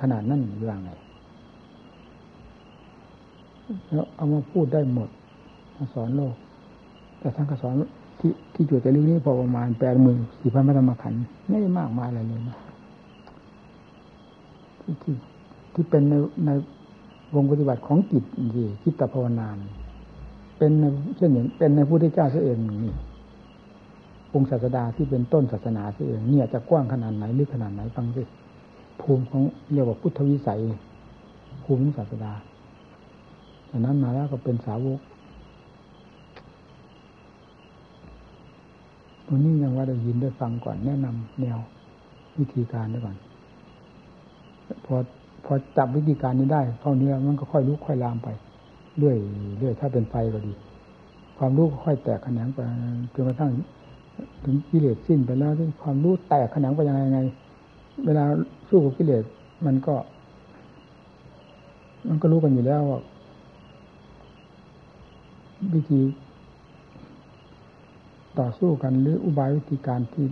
ขนาดนั้นเรื่องไงแล้วเอามาพูดได้หมดมาสอนโลก แต่ท่านก็สอนที่ที่จุดแต่ลึกนี้พอประมาณแปดหมื่นสี่พันพระธรรมขันธ์ไม่ได้มากมายอะไรเลยนะ ที่ที่เป็นในในวงปฏิบัติของจิตที่จิตตภาวนานเป็นในเช่นอย่างเป็นในพุทธเจ้าเองนี่องค์ศาสดาที่เป็นต้นศาสนาเองเนี่ยจะกว้างขนาดไหนลึกขนาดไหนฟังสิภูมิของเรียกว่าพุทธวิสัย ภูมิศาสดาจากนั้นมาแล้วก็เป็นสาวกตัวนี้ยังว่าได้ยินได้ฟังก่อนแนะนำแนววิธีการได้ก่อน พอพอจับวิธีการนี้ได้เท่านี้มันก็ค่อยลุกค่อยลามไปเรื่อยเรื่อยถ้าเป็นไฟก็ดี ความรู้ค่อยแตกแขนงไปจนกระทั่งถึงกิเลสสิ้นไปแล้วที่ความรู้แตกแขนงไปยังไงไง เวลาสู้กับกิเลสมันก็ มันก็รู้กันอยู่แล้วว่าวิธี ต่อสู้กันหรืออุบายวิธีการที่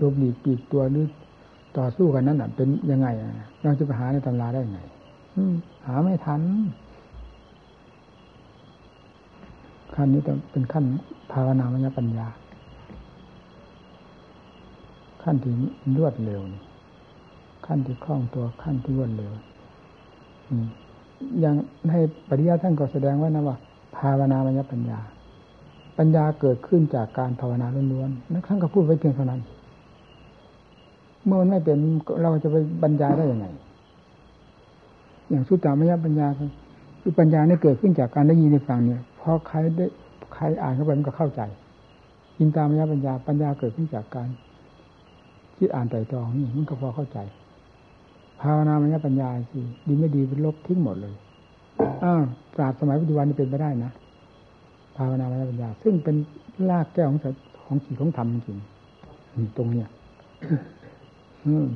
ลบหลีกปีกตัวหรือ ต่อสู้กันนั้นเป็นยังไงเราจะไปหาในตำราได้ไงหาไม่ทันขั้นนี้เป็นขั้นภาวนามยปัญญา ขั้นที่รวดเร็วขั้นที่คล่องตัวขั้นที่รวดเร็วอย่างในปริยัติท่านก็แสดงไว้นะว่า ภาวนามยปัญญา ปัญญาเกิดขึ้นจากการภาวนาล้วนๆนักท่านก็พูดไว้เพียงเท่านั้น เมื่อมันไม่เป็นเราจะไปบรรยายได้ยังไง อย่างสุตตามยปัญญาคือปัญญาเนี่ยเกิดขึ้นจากการได้ยินได้ฟังเนี่ยพอใครได้ใครอ่านเข้าไปมันก็เข้าใจยินตามยปัญญา ปัญญาเกิดขึ้นจากการคิดอ่านไตรตรองนี่มันก็พอเข้าใจ ภาวนามยปัญญาสิดีไม่ดีเป็นลบทิ้งหมดเลยอ้าวปราดสมัยปัจจุบันนี่เป็นไปได้นะภาวนามยปัญญา ซึ่งเป็นรากแก้วของของจิตของธรรมจริงตรงเนี้ย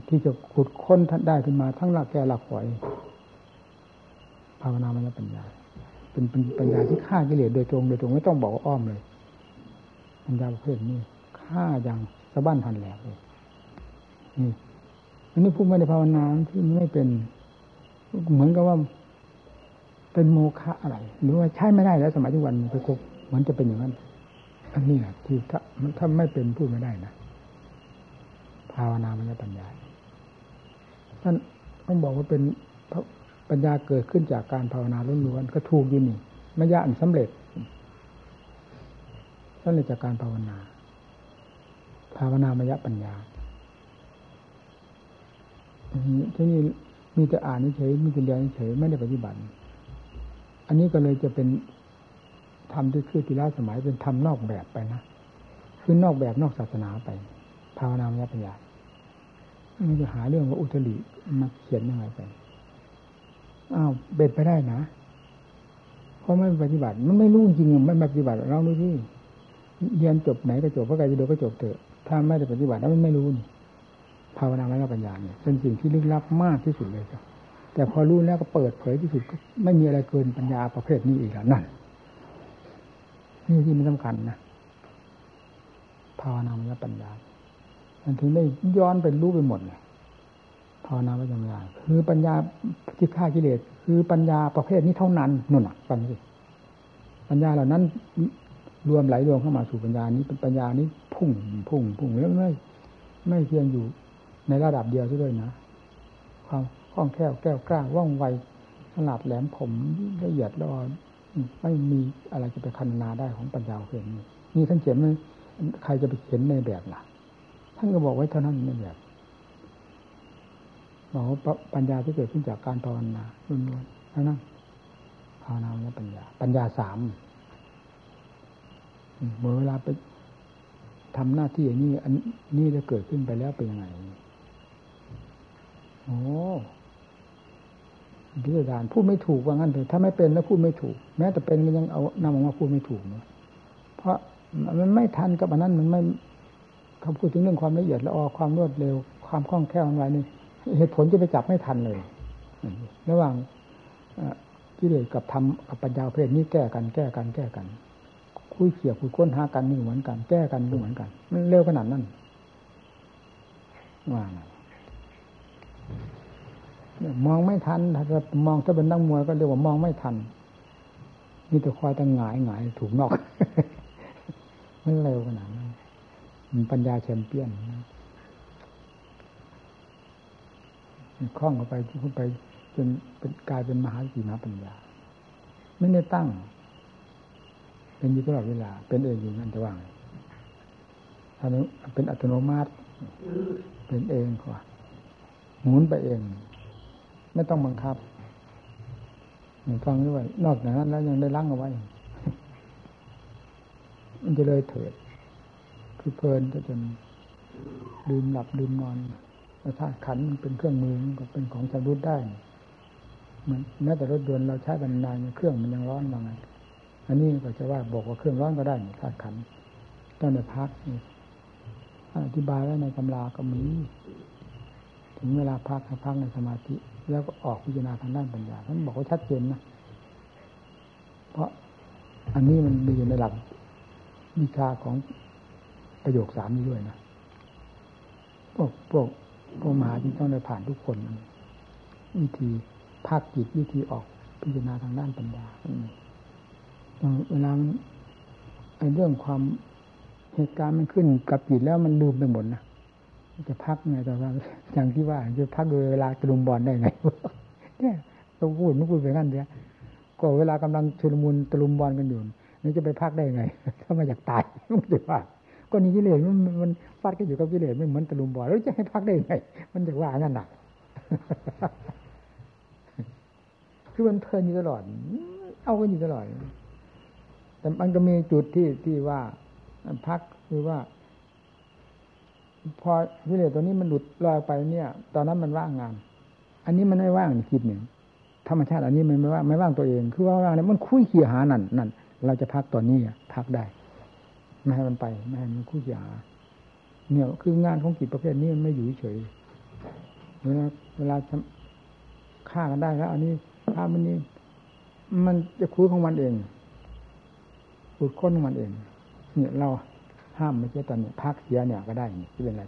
ที่จะขุดค้นท่านได้ขึ้นมา ทั้งหลักแก่หลักฝอยภาวนามยปัญญา เป็นเป็นปัญญาที่ฆ่ากิเลสโดยตรงโดยตรงไม่ต้องบอกอ้อมเลย ปัญญาประเภทนี้ฆ่าอย่างสะบั้นทันแหลกเลยนี่อันนี้พูดไม่ได้ภาวนาที่ไม่เป็น เหมือนกับว่า เป็นโมฆะอะไร หรือว่าใช้ไม่ได้แล้วสมัยทุกวันไปกบเหมือนจะเป็นอย่างนั้นอันนี้แหละที่ถ้าถ้าไม่เป็นพูดไม่ได้นะ ภาวนามยปัญญาท่านต้องบอกว่าเป็นปัญญาเกิดขึ้นจากการภาวนาล้วนๆก็ถูกยู่นี่มยะอันสำเร็จสำเร็จจากการภาวนา ภาวนามยปัญญาที่นี้มีแต่อ่านเฉยมีแต่เรียนเฉยไม่ได้ปฏิบัติ อันนี้ก็เลยจะเป็นทำที่คือทีละสมัยเป็นทำนอกแบบไปนะ คือนอกแบบนอกศาสนาไป ภาวนามยปัญญามันจะหาเรื่องว่าอุตริมาเขียนยังไงไปอ้าวเบ็ดไปได้นะเพราะไม่ปฏิบัติ มันไม่รู้จริงไม่ปฏิบัติเราดูที่เรียนจบไหนก็จบพระไตรปิฎกก็จบเถอะ ถ้าไม่ได้ปฏิบัติแล้วมันไม่รู้นี่ภาวนามยปัญญาเนี่ยเป็นสิ่งที่ลึกลับมากที่สุดเลยครับแต่พอรู้แล้วก็เปิดเผยที่สุดก็ไม่มีอะไรเกินปัญญาประเภทนี้อีกแล้วนั่นนี่ที่มันสำคัญนะภาวนามยปัญญา มันถึงได้ย้อนไปรู้ไปหมดเลยภาวนาปัญญาคือปัญญาที่ฆ่ากิเลส คือปัญญาประเภทนี้เท่านั้นนุ่นอะฟังสิปัญญาเหล่านั้น รวมไหลรวมเข้ามาสู่ปัญญานี้เป็นปัญญานี้พุ่งพุ่งพุ่งแล้วไม่ไม่เพียงอยู่ในระดับเดียวซะด้วยนะ ความคล่องแคล่วแก้วกล้าว่องไวขนาดแหลมผมละเอียดละออไม่มีอะไรจะไปคันนาได้ของปัญญาเพียงนี้นี่ท่านเขียนไหมใครจะไปเขียนในแบบล่ะานก็บอกไว้เท่านั้นในแบบบอกว่าปัญญาที่เกิดขึ้นจากการภาวนาล้วนๆเท่านั้นภาวนาและปัญญา ปัญญาสามเมื่อเวลาไปทำหน้าที่อย่างนี้อันนี้จะเกิดขึ้นไปแล้วเป็นยังไงโอ้พิจารณาพูดไม่ถูกว่างั้นเถอะถ้าไม่เป็นแล้วพูดไม่ถูก แม้แต่เป็นมันยังเอานำออกมาพูดไม่ถูกเนาะเพราะมันไม่ทันกับอันนั้นมันไม่ เขาพูดถึงเรื่องความละเอียดละออความรวดเร็ว ความคล่องแคล่วอะไรนี่เหตุผลจะไปจับไม่ทันเลยระหว่างกิเลสกับธรรมกับปัญญาเพศนี้แก้กันแก้กันแก้กัน คุยเขี่ยคุยค้นหากันนี่เหมือนกัน แก้กันก็เหมือนกัน มันเร็วขนาดนั้นว่างมองไม่ทันถ้ามองถ้าเป็นนักมวยก็เรียกว่ามองไม่ทันนี่แต่คอยตั้งหงายหงายถูกนอกมันเร็วขนาดนั้น มันปัญญาแชมเปี้ยนคล่องเข้าไปขึ้นไป จนเป็นกลายเป็นมหาสีมาปัญญา ไม่ได้ตั้ง เป็นอยู่ตลอดเวลา เป็นเองอยู่นั่นจะว่างอันนี้เป็นอัตโนมัติ เป็นเองกว่าหมุนไปเอง ไม่ต้องบังคับฟังด้วยนอกจากนั้นแล้วยังได้ล้างเอาไว้ มันจะเลยเถิด คือเพลินจะจนลืมหลับลืมนอนธาตุขันมันเป็นเครื่องมือมันก็เป็นของชำรุดได้เหมือนแม้แต่รถยนต์เราใช้กันนานเครื่องมันยังร้อนมาไงอันนี้ก็จะว่าบอกว่าเครื่องร้อนก็ได้ธาตุขันต้องในพักนี่อธิบายไว้ในตำราก็มี ถึงเวลาพักพักในสมาธิ แล้วก็ออกพิจารณาทางด้านปัญญาท่านบอกว่าชัดเจนนะเพราะอันนี้มันมีอยู่ในหลักวิชาของ ประโยคสามนี้ด้วยนะพวกพวกพวกมหาที่ต้องได้ผ่านทุกคนวิธีภาคจิตวิธีออกพิจารณาทางด้านปัญญาเวลาเรื่องความเหตุการณ์มันขึ้นกับจิตแล้วมันลืมไปหมดนะจะพักไงแต่ว่าอย่างที่ว่าจะพักโดยเวลาตะลุมบอลได้ไงเนี่ยต้องพูดไม่พูดไปงั้นเดียก็เวลากำลังชุลมุนตะลุมบอลกันอยู่นี่จะไปพักได้ไง ถ้ามาอยากตายไม่ได้ว่าก็ นี่กิเลสมันมันฟาดกันอยู่กับกิเลสไม่เหมือนตะลุมบอลแล้วจะให้พักได้ไงมันจะว่างั้นหนักคือมันเพลินอยู่ตลอด เอากันอยู่ตลอด แต่มันก็มีจุดที่ที่ว่าพักคือว่า พอกิเลสตัวนี้มันหลุดลอยไปเนี่ย ตอนนั้นมันว่างงาน อันนี้มันไม่ว่างคิดหนึ่งธรรมชาติอันนี้มันไม่ว่างไม่ว่างตัวเอง คือว่าว่างเนี่ยมันคุยเขี่ยหานั่นนั่นเราจะพักตอนนี้พักได้ ไม่ให้มันไปไม่ให้มันคู่หยาเนี่ยคืองานของกิจประเภทนี้มันไม่อยู่เฉยเวลาเวลาฆ่ากันได้แล้ว อันนี้ฆ่ามันนี้มันจะคุยของมันเองขุดค้นของมันเอง เนี่ย เราห้ามไม่ใช่ตอนนี้พักเสียเนี่ยก็ได้ที่เป็นไร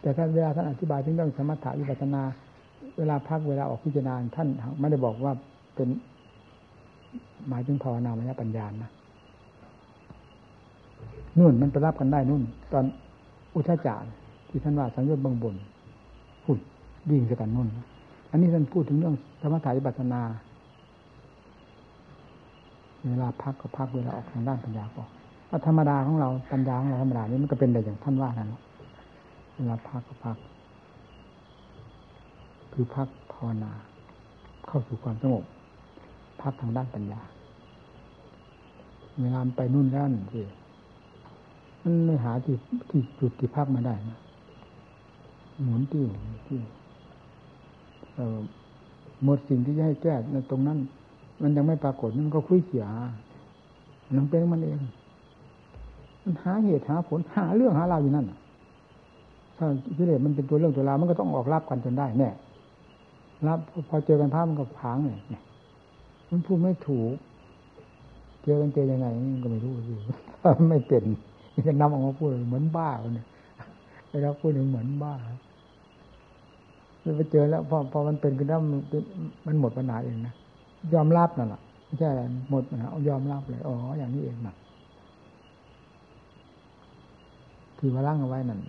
แต่ท่านเวลาท่านอธิบายถึงเรื่องสมถะวิปัสนา เวลาพักเวลาออกพิจารณาท่านไม่ได้บอกว่าเป็นหมายถึงภาวนามยปัญญานะ นู่นมันไปรับกันได้นู่น ตอนอุทาจารที่ท่านว่าสังโยชน์บางบนหุ่นดิ่งสกันนู่น อันนี้ท่านพูดถึงเรื่องธรรมถ่ายบัตนา เวลาพักก็พักเวลาออกทางด้านปัญญาก็ธรรมดาของเราปัญญาของเราธรรมดานี้มันก็เป็นได้อย่างท่านว่านั่นเวลาพักก็พัก คือพักภาวนา เข้าสู่ความสงบพักทางด้านปัญญาเวลาไปนู่นแล้วนั่นสิ มันไม่หาที่ที่จุดที่พักมาได้นะหมุนติ้วที่หมดสิ่งที่จะให้แก้ในตรงนั้น มันยังไม่ปรากฏมันก็คุยเขียนังเป็นมันเอง มันหาเหตุหาผลหาเรื่องหาราวอยู่นั่นถ้ากิเลสมันเป็นตัวเรื่องตัวราวมันก็ต้องออกรับกันจนได้แน่รับพอเจอกันภาพมันก็พังเนี่ยมันพูดไม่ถูก เจอกันเจอยังไงก็ไม่รู้สิไม่เป็น นี่ก็นำออกมาพูดเหมือนบ้าเนี่ยไอ้เราพูดเหมือนบ้าไปเจอแล้วพอพอมันเป็นขึ้นแล้วมันหมดปัญหาเองนะยอมรับนั่นแหละไม่ใช่อะไรหมดปัญหายอมรับเลยอ๋ออย่างนี้เองนะที่ว่าล่างเอาไว้นั่น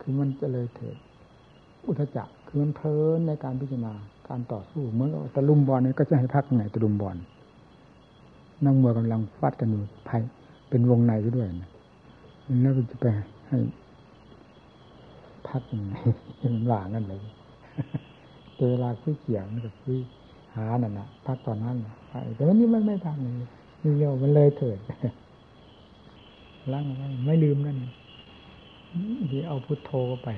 คือมันจะเลยเถิดอุทจักคือมันเพลินในการพิจารณาการต่อสู้เหมือนกับตะลุมบอลนี่ก็จะให้พักไงตะลุมบอลนั่งมือกำลังฟาดกันอยู่ภายเป็นวงในด้วยนะ แล้วจะไปให้พักยังไงมันหลางกันเลยเวลาคุยเกี่ยวมันก็คุยหานั่นนะพักตอนนั้นแต่วันนี้มันไม่ทำเลยนี่เดียวมันเลยเถิดล้างไม่ลืมนั่นที่เอาพุทโธไป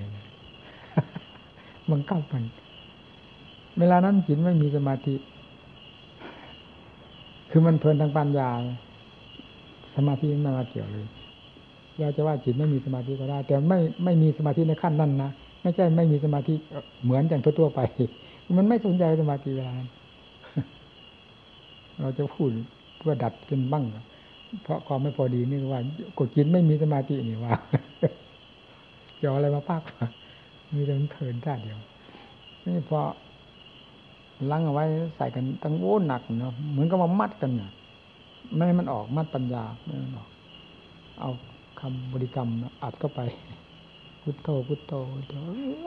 มันก้ามันเวลานั้นจิตไม่มีสมาธิ คือมันเพลินทางปัญญา สมาธิไม่มาเกี่ยวเลย เราจะว่าจิตไม่มีสมาธิก็ได้ แต่ไม่ไม่มีสมาธิในขั้นนั้นนะไม่ใช่ไม่มีสมาธิเหมือนอย่างทั่วๆไป มันไม่สนใจสมาธิเวลาเราจะพูดเพื่อดัดกันบ้าง เพราะความไม่พอดีนี่ว่ากดจิตไม่มีสมาธินี่ว่าจะอะไรมาปากมีแต่เพลินได้เดียวนี่พอลังเอาไว้ใส่กันตั้งโว้หนักเนาะเหมือนกับมามัดกันเนี่ยไม่ให้มันออกมัดปัญญาไม่ให้มันออก เอา คำบริกรรมอัดเข้าไปพุทโธพุทโธ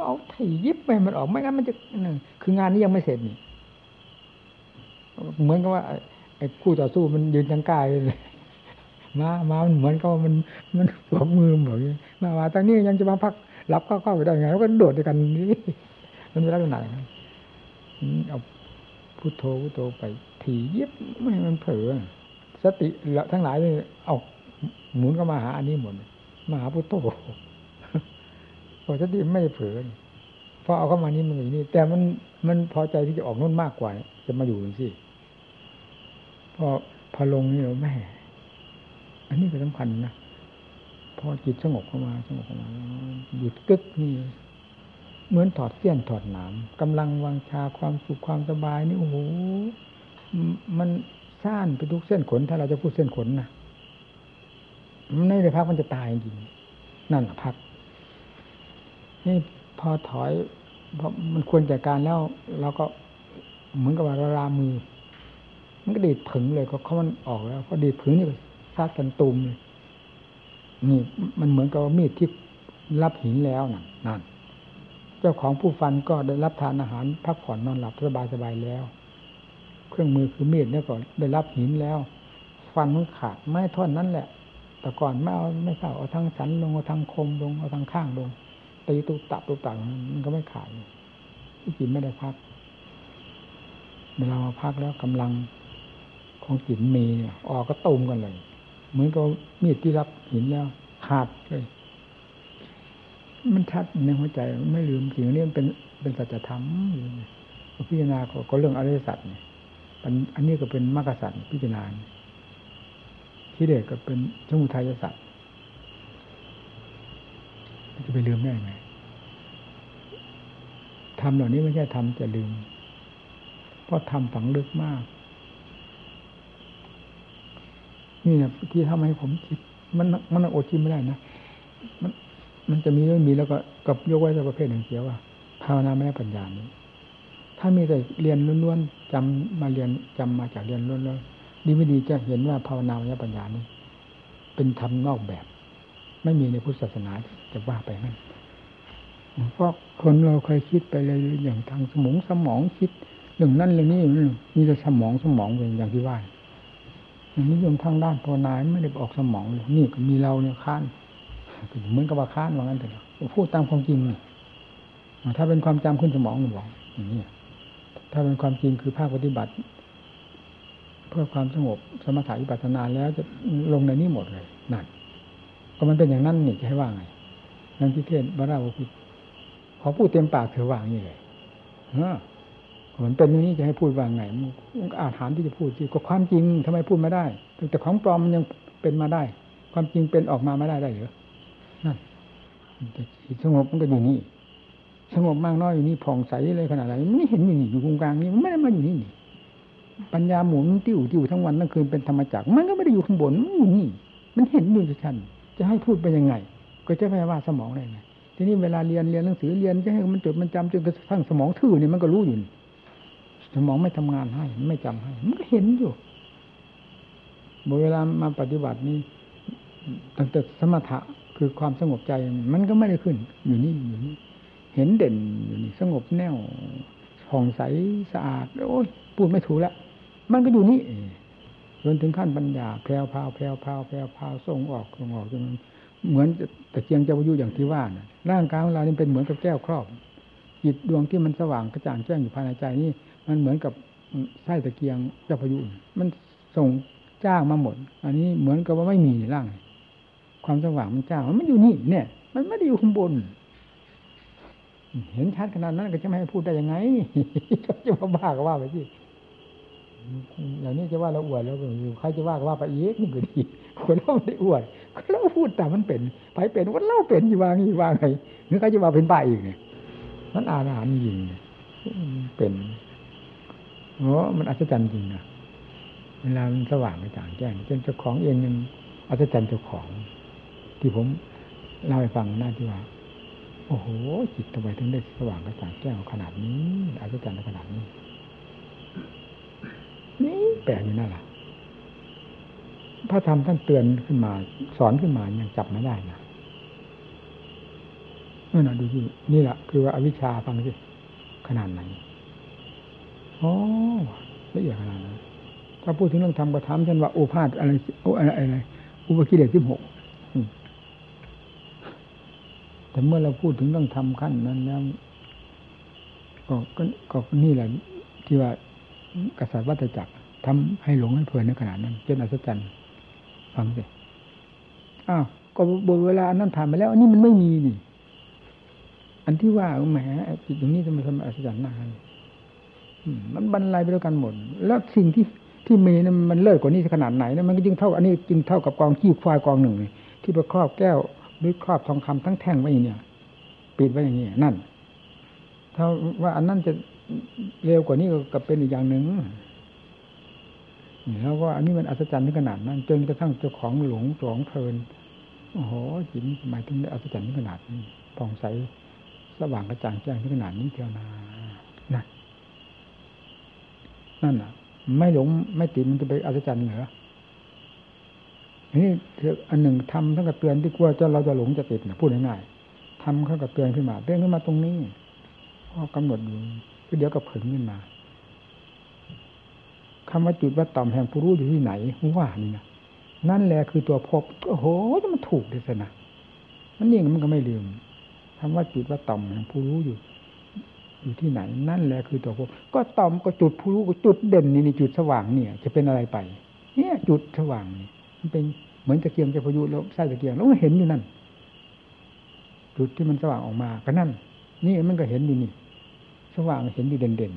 เอาถี่ยิบไปมันออกไม่งั้นมันจะคืองานนี้ยังไม่เสร็จนี่เหมือนกับว่าไอ้คู่ต่อสู้มันยืนจังกายเลยมามามันเหมือนกับมันมันสวมมือเหมือนมามาตอนนี้ยังจะมาพักรับเข้าเข้าไปได้ไงแล้วก็โดดด้วยกันนี่มันเป็นลักษณะอย่างนั้นเอาพุทโธพุทโธไปถี่ยิบไม่ให้มันเผลอสติทั้งหลายเลยเอา หมุนก็มาหาอันนี้หมดมาหาพุทโธพอสติไม่เผลอพอเอาเข้ามานี่มันอย่างนี้ แต่มันมันพอใจที่จะออกนู่นมากกว่า จะมาอยู่สิพอพอลงนี่เราแม่ อันนี้ก็สำคัญนะพอจิตสงบเข้ามาสงบเข้ามาหยุดกึกนี่ เหมือนถอดเสี้ยนถอดหนามกำลังวังชาความสุขความสบายนี่โอ้โหมันซ่านไปทุกเส้นขน ถ้าเราจะพูดเส้นขนนะ ไม่ได้พักมันจะตายจริงนั่นพัก นี่พอถอยเพราะมันควรจัดการแล้วเราก็เหมือนกับว่ารามือ มันก็ดีดผึ่งเลยก็เขามันออกแล้วพอดีดผึ่งนี่ก็ซาดกันตุมเลยนี่มันเหมือนกับมีดที่รับหินแล้วนั่นนั่นเจ้าของผู้ฟันก็ได้รับทานอาหาร พักผ่อนนอนหลับสบายสบายแล้ว เครื่องมือคือมีดเนี่ยก็ได้รับหินแล้ว ฟันมันขาดไม่ท่อนนั้นแหละ แต่ก่อนไม่เอาไม่เข้าเอาทางสันลงเอาทางคมลงเอาทางข้างลงตีตุตับตุตับมันก็ไม่ขาดที่จิตไม่ได้พักเวลามาพักแล้วกำลังของจิตมีออกก็ตุมกันเลยเหมือนกับมีดที่รับหินแล้วขาดเลย มันชัดในหัวใจไม่ลืมสิ่งนี้มันเป็นเป็นสัจธรรมพิจารณาก็เรื่องอริยสัจเนี่ยอันนี้ก็เป็นมรรคสัจพิจารณา เด็กก็เป็นสมุทัยสัจจะไปลืมได้ไหมทำเหล่านี้ไม่ใช่ทำจะลืม เพราะทำฝังลึกมาก นี่นะที่ทำให้ผมคิด มันมันอดคิดไม่ได้นะมัน มันจะมีไม่มีแล้วก็กับยกไว้แต่ประเภทหนึ่งเสียว่าภาวนาไม่ได้ปัญญานี้ ถ้ามีแต่เรียนล้วนๆจำมาเรียนจำมาจากเรียนล้วนๆ ดีไม่ดีจะเห็นว่าภาวนาไม่ได้ปัญญานี้ เป็นธรรมนอกแบบ ไม่มีในพุทธศาสนาจะว่าไปนั่นเพราะคนเราเคยคิดไปเลยอย่างทางสมองสมองคิดเรื่องนั้นเรื่องนี้มีแต่สมองสมองเป็นอย่างที่ว่าอย่างนี้ยมทางด้านภาวนาไม่ได้ออกสมองเลยนี่มีเราเนี่ยค้านเหมือนกับว่าค้านว่างั้นเถอะพูดตามความจริงนี่ถ้าเป็นความจำขึ้นสมองหนูบอกอย่างนี้ถ้าเป็นความจริงคือภาคปฏิบัติ เพื่อความสงบสมถะวิปัสสนาแล้วจะลงในนี้หมดเลยนั่นก็มันเป็นอย่างนั้นนี่จะให้ว่าไงนั่นที่เทศบาราวุขอพูดเต็มปากเธอว่างี้เลยเออมันเป็นอย่างนี้จะให้พูดว่าไงมันอาถรรพ์ที่จะพูดที่ก็ความจริงทำไมพูดไม่ได้แต่ของปลอมมันยังเป็นมาได้ ความจริงเป็นออกมาไม่ได้ได้เหรอนั่นสงบมันก็อยู่นี่สงบมากน้อยอยู่นี่ผ่องใสเลยขนาดไหนไม่เห็นอยู่นี่อยู่ตรงกลางนี่มันไม่ได้มาอยู่นี่นี่ ปัญญาหมุนติ้วติ้วทั้งวันทั้งคืนเป็นธรรมจักรมันก็ไม่ได้อยู่ข้างบนมันอยู่นี่ มันเห็นอยู่ชัดจะให้พูดไปยังไง ก็จะไปว่าสมองได้ไงทีนี้เวลาเรียนเรียนหนังสือเรียนจะให้มันจดมันจำจนกระทั่งสมองทื่อนี่มันก็รู้อยู่สมองไม่ทำงานให้ไม่จำให้ มันก็เห็นอยู่เวลามาปฏิบัตินี้ตั้งแต่สมถะคือความสงบใจมันก็ไม่ได้ขึ้น อยู่นี่อยู่นี่เห็นเด่นอยู่นี่สงบแน่วผ่องใสสะอาดโอ้ยพูดไม่ถูกแล้ว มันก็อยู่นี่จนถึงขั้นปัญญาแพรวพาวแพรวพาวแพรวพาวส่งออกส่งออกจนเหมือนตะเกียงเจ้าพายุอย่างที่ว่านะร่างกายของเรานี่เป็นเหมือนกับแก้วครอบจิตดวงที่มันสว่างกระจ่างแจ้งอยู่ภายในใจนี่มันเหมือนกับไส้ตะเกียงเจ้าพายุ มันส่งจ้างมาหมด อันนี้เหมือนกับว่าไม่มีร่าง ความสว่างมันจ้างมันอยู่นี่เนี่ย มันไม่ได้อยู่ข้างบน เห็นชัดขนาดนั้นก็จะไม่ให้พูดได้ยังไงจะมาบ้าก็ว่าไปสิ อย่างนี้จะว่าเราอวดแล้วก็อยู่ใครจะว่าก็ว่าไปเอ๊ะนี่ก็ดีคนเราไม่ได้อวดคนเราพูดแต่มันเป็นไปเป็นว่าเราเป็นอยู่วางอยู่วางไงนึกใครจะว่าเป็นบ้าอีกเนี่ยมันอ่านอาหารยิงเป็นโอ้มันอัศจรรย์จริงนะเวลามันสว่างกระจ่างแจ้งจนเจ้าของเองยังอัศจรรย์เจ้าของ ที่ผมเล่าให้ฟังหน้าที่ว่า โอ้โหจิตทำไมถึงได้สว่างกระจ่างแจ้งขนาดนี้อัศจรรย์ขนาดนี้ ปลกอยู่นั่นแหละพระธรรมท่านเตือนขึ้นมา สอนขึ้นมายังจับไม่ได้นะนี่นนะดูที่นี่แหละคือว่าอวิชชาฟังสิขนาดไหนโอ้ละเอียดขนาดนั้นถ้าพูดถึงเรื่องธรรมก็ถามฉันว่าโอภาษอะไรโออะไรอะไรอุปกิเลสที่หกแต่เมื่อเราพูดถึงเรื่องธรรมขั้นนั้นแล้วก็ก็นี่แหละที่ว่ากษัตริย์วัตจักร ทำให้หลงให้เพลินในขนาดนั้นจนอัศจรรย์ฟังสิอ้าวก็บนเวลานั้นผ่านไปแล้ว อันนี้มันไม่มีนี่ อันที่ว่าแหมจิตตรงนี้จะมาทำอัศจรรย์นามันบรรลัยไปด้วยกันหมด แล้วสิ่งที่ที่มีนั้นมันเลิศกว่านี้ขนาดไหนนะมันก็จึงเท่า อันนี้จึงเท่ากับกองขี้ควายกองหนึ่งที่ไปครอบแก้วหรือครอบทองคำทั้งแท่งไว้เนี่ยปิดไว้อย่างนี้นั่น ถ้าว่าอันนั้นจะเร็วกว่านี้ก็เป็นอีกอย่างหนึ่ง แล้วว่าอันนี้มันอัศจรรย์ถึงขนาดนั้น จนกระทั่งเจ้าของหลงหลงเพลินโอ้โหจิตหมายถึงอัศจรรย์ถึงขนาดนี้ผ่องใสสว่างกระจ่างแจ้งถึงขนาดนี้เท่านานั่นนั่นอะ ไม่หลงไม่ติดมันจะไปอัศจรรย์เหรอนี่อันหนึ่งทำทั้งกับเตือนที่กลัวจะเราจะหลงจะติดนะพูดง่ายๆทำเข้ากับเตือนขึ้นมาเตือนขึ้นมาตรงนี้ก็กำหนดอยู่เดี๋ยวก็เผึ่งขึ้นมา คำว่าจุดว่าต่อมแห่งผู้รู้อยู่ที่ไหนว่านี่นะนั่นแหละคือตัวพบโอ้โหจะมันถูกเลยนะมันนี่มันก็ไม่ลืมคำว่าจุดว่าต่อมแห่งผู้รู้อยู่ อยู่ที่ไหน นั่นแหละคือตัวพบก็ต่อมก็จุดผู้รู้ก็จุดเด่นนี่นี่จุดสว่างเนี่ย จะเป็นอะไรไป เนี่ย จุดสว่างนี่มันเป็นเหมือนตะเกียงจะพยุแล้วไส้ตะเกียงแล้วก็เห็นอยู่นั่น จุดที่มันสว่างออกมาก็นั่น นี่มันก็เห็นอยู่นี่ สว่างเห็นอยู่เด่น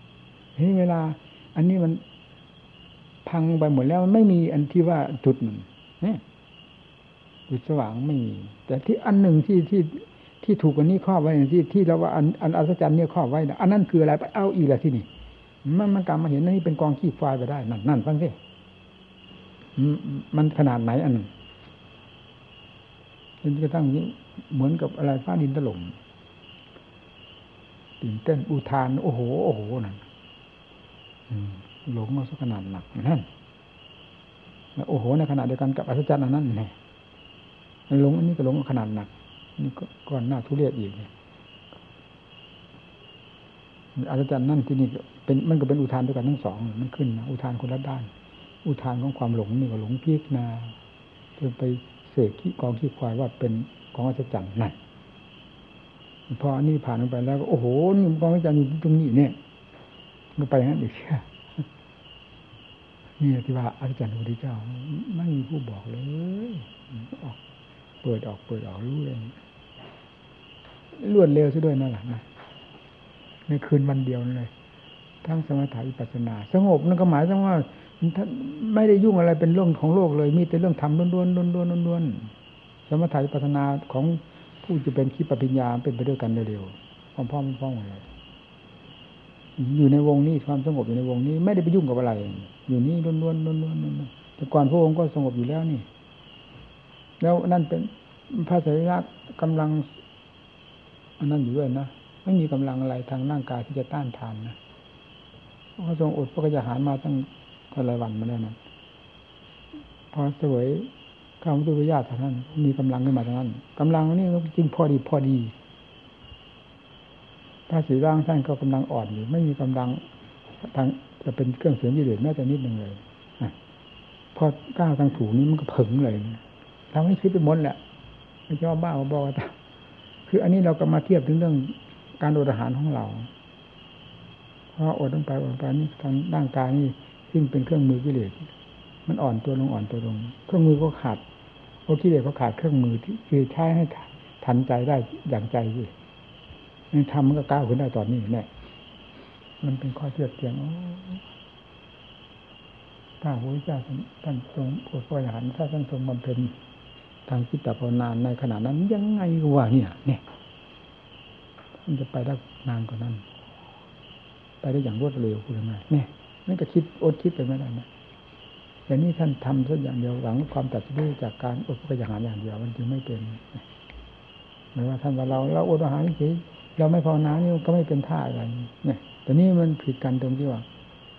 ๆทีนี้เวลา อันนี้มันพังไปหมดแล้วมันไม่มีอันที่ว่าจุดหนึ่งเนี่ยจุดสว่างไม่มี แต่ที่อันหนึ่งที่ที่ที่ถูกอันนี้ครอบไว้ที่ที่เราว่าอันอันอัศจรรย์เนี่ยครอบไว้นะอันนั้นคืออะไรไปเอาอีกแล้วที่นี่มันมันกลับมาเห็นนี่เป็นกองขี้ควายไปได้นั่นนั่นฟังสิมันขนาดไหนอันนึงจนกระทั่งนี้เหมือนกับอะไรฟ้าดินถล่มตื่นเต้นอุทาน โอ้โห โอ้โหนั่น หลงมาสักขนาดหนักนั่นแล้วโอ้โหในขณะเดียวกันกับอัศจรรย์อันนั้นแน่หลงอันนี้ก็หลงขนาดหนัก นี่ก็ก่อนหน้าทุเรศอีกเนี่ยอัศจรรย์นั่นที่นี่เป็นมันก็เป็นอุทานด้วยกันทั้งสอง มันขึ้นนะอุทานคนละด้าน อุทานของความหลงนี่ก็หลงเพียกนาจนไปเสกขี้กองขี้ควายว่าเป็นของอัศจรรย์นั่นพออันนี้ผ่านไปแล้วก็โอ้โหนี่กองวิจารณ์อยู่ตรงนี้เนี่ย ก็ไปงั้นอีกเชื่นี่ที่ว่าอาจารย์พระพุทธเจ้าไม่มีผู้บอกเลยออกเปิดออกเปิดออกรู้เลยรวดเร็วซะด้วยนั่นแหละนะในคืนวันเดียวเลย ทั้งสมถะวิปัสสนา สงบนั่นก็หมายถึงว่าไม่ได้ยุ่งอะไรเป็นเรื่องของโลกเลย มีแต่เรื่องธรรมล้วนๆล้วนๆล้วนๆสมถะวิปัสสนาของผู้จะเป็นขีปปิญญาเป็นไปด้วยกันเร็วๆพร้อมๆพร้อมๆเลย อยู่ในวงนี้ความสงบอยู่ในวงนี้ไม่ได้ไปยุ่งกับอะไร อยู่นี่ล้วนๆล้วนๆแต่ก่อนพระองค์ก็สงบอยู่แล้วนี่ แล้วนั่นเป็นพระสรีระกำลังอันนั้นอยู่ด้วยนะไม่มีกำลังอะไรทางร่างกายที่จะต้านทานนะพระทรงอดพระกยาหารมาตั้งเท่าไรวันมาแล้วนะพอเสวยข้าวมุตุญาติท่านมีกำลังขึ้นมาท่านั้นกำลังนี่จริงพอดีพอดี ระสีร่างท่านก็กำลังอ่อนอยู่ไม่มีกำลังทางจะเป็นเครื่องเสียงยืดแม้แต่นิดหนึ่งเลยพอก้าวทางถูกนี้มันก็ผึ่งเลยทำให้คิดไปหมดแหละไม่ชอบบ้าบอกว่าคืออันนี้เราก็มาเทียบถึงเรื่องการอดอาหารของเราเพราะอดลงไปอดไปนี่ทางร่างกายนี่ซึ่งเป็นเครื่องมือกิเลสมันอ่อนตัวลงอ่อนตัวลง เครื่องมือก็ขาดโอ้กิเลสก็ขาดเครื่องมือที่คือใช้ให้ทันใจได้อย่างใจสิ นี่ทำมันก็ก้าวขึ้นได้ตอนนี้แน่มันเป็นข้อเทียบเทียงถ้าพระพุทธเจ้าท่านทรงอดพระหารถ้าท่านทรงบำเพ็ญทางจิตตภาวนาในขณะนั้นยังไงวะเนี่ย เนี่ยมันจะไปได้นานกว่านั้น ไปได้อย่างรวดเร็วคุณยังไงเนี่ยนั่นก็คิดอดคิดไปไม่ได้นะแต่นี่ท่านทำสักอย่างเดียวหวังความตัดสู้จากการอดพระอาหารอย่างเดียวมันจึงไม่เป็นหมายว่าท่านว่าเราเราอดอาหารเฉย เราไม่ภาวนานี่ก็ไม่เป็นท่าอะไร เนี่ย แต่นี่มันผิดกันตรงที่ว่า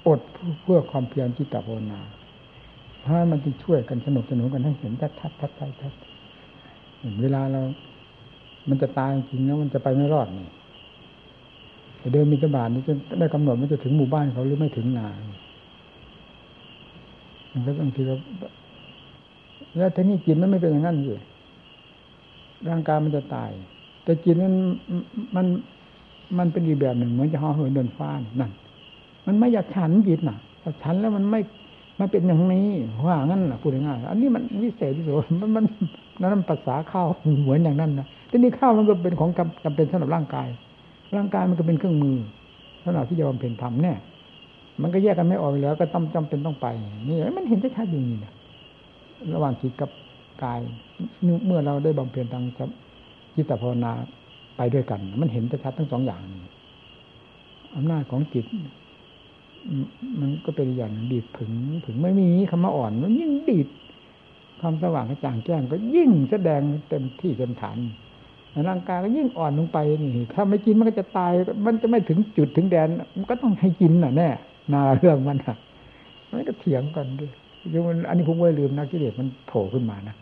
อดเพื่อความเพียรจิตตภาวนาเพรามันจะช่วยกันสนุกสนุนกันให้เห็นชัดชัดชัดชัดชัดเวลาเรา มันจะตายจริงแล้วมันจะไปไม่รอดนี่แต่เดินมีกระบาดนี่จะได้กำหนดมันจะถึงหมู่บ้านเขาหรือไม่ถึงนามันก็บางทีก็แล้วทีนี้จิตมันไม่เป็นอย่างนั้นเลยร่างกายมันจะตาย แต่จิตมันมันมันเป็นอีกแบบหนึ่งเหมือนจะห่อเหินเดินฟ้านั่น มันไม่อยากฉันจิตน่ะถ้าฉันแล้วมันไม่มันเป็นอย่างนี้ว่างั้นนะพูดง่ายอันนี้มันวิเศษที่สุดมันมันนั่นภาษาข้าวเหมือนอย่างนั้นนะทีนี้ข้าวมันก็เป็นของจำเป็นสำหรับร่างกาย ร่างกายมันก็เป็นเครื่องมือสำหรับที่จะบำเพ็ญธรรมแน่มันก็แยกกันไม่ออกแล้วก็ต้องจำเป็นต้องไปนี่มันเห็นชัดๆอย่างนี้นะระหว่างจิตกับกายเมื่อเราได้บำเพ็ญทาง จิตภาวนาไปด้วยกัน มันเห็นชัดทั้งสองอย่างอำนาจของจิต มันก็เป็นอย่างดีดผึงผึงไม่มีคำว่าอ่อน มันยิ่งดีดความสว่างกระจ่างแจ้ง ก็ยิ่งแสดงเต็มที่เต็มฐานร่างกายก็ยิ่งอ่อนลงไปนี่ถ้าไม่กินมันก็จะตาย มันจะไม่ถึงจุดถึงแดน มันก็ต้องให้กินน่ะแน่นาเรื่องมันอะมันก็เถียงกันด้วยคือมันอันนี้ผมไม่ลืมนะกิเลสมันโผล่ขึ้นมานะ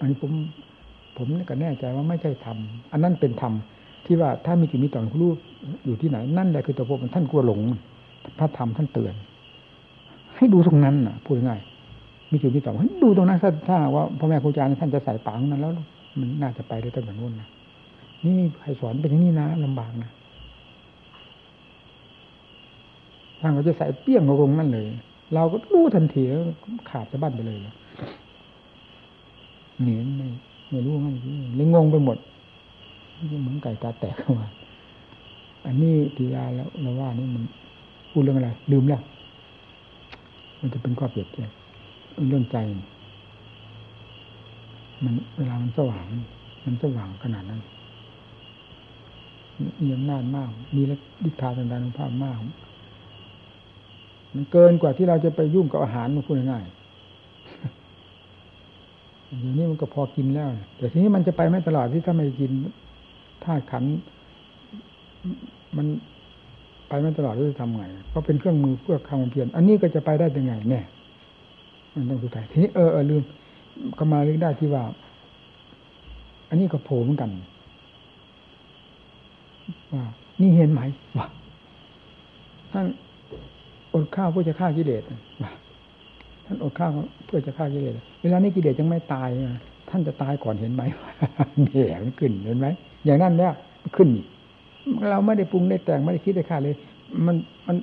อันนี้ผมผมก็แน่ใจว่าไม่ใช่ธรรมอันนั้นเป็นธรรมที่ว่าถ้ามีจิมีต่อรู้อยู่ที่ไหน นั่นแหละคือตัวผมท่านกลัวหลง พระธรรมท่านเตือน ให้ดูตรงนั้นน่ะพูดง่ายมีจุดมีต่อให้ดูตรงนั้นถ้าว่าพ่อแม่ครูอาจารย์ท่านจะใส่ปังนั้นแล้ว มันน่าจะไปได้ตั้งแต่นู้นนะนี่ใครสอนเป็นอย่างนี้นะลำบากนะท่านก็จะใส่เปี้ยงลงนั่นเลย เราก็รู้ทันทีแล้วขาดจะบั้นไปเลยเหนียไม่ไม่รู้งั้นเลยงงไปหมดเหมือนไก่ตาแตกเข้ามาอันนี้ทีลาแล้วเราว่านี่มันพูดเรื่องอะไร ลืมแล้ว มันจะเป็นข้อเปรียบเทียบเรื่องใจ มันเวลามันสว่าง มันสว่างขนาดนั้นมีอำนาจมาก มีฤทธาทางการภาพมาก มันเกินกว่าที่เราจะไปยุ่งกับอาหารมันพูดง่าย อย่างนี้มันก็พอกินแล้วแต่ทีนี้มันจะไปไม่ตลอดที่ถ้าไม่กินธาตุขัน มันไปไม่ตลอดจะทำไงก็เป็นเครื่องมือเพื่อความเพียรอันนี้ก็จะไปได้ยังไงแน่มันต้องดท้ายทีนี้เออเออลืมก็มาเรื่องได้ที่ว่า อันนี้ก็โผล่เหมือนกันว่านี่เห็นไหมว่าท่านอดข้าวเพื่อจะฆ่ากิเลสว่า ท่านอดข้าวเพื่อจะฆ่ากิเลสเวลานี้กิเลสยังไม่ตายท่านท่านจะตายก่อนเห็นไหมเนี่ยมันขึ้นเห็นไหมอย่างนั้นเนี่ยขึ้นเราไม่ได้ปรุงได้แต่งไม่ได้คิดได้ค่าเลย มันมัน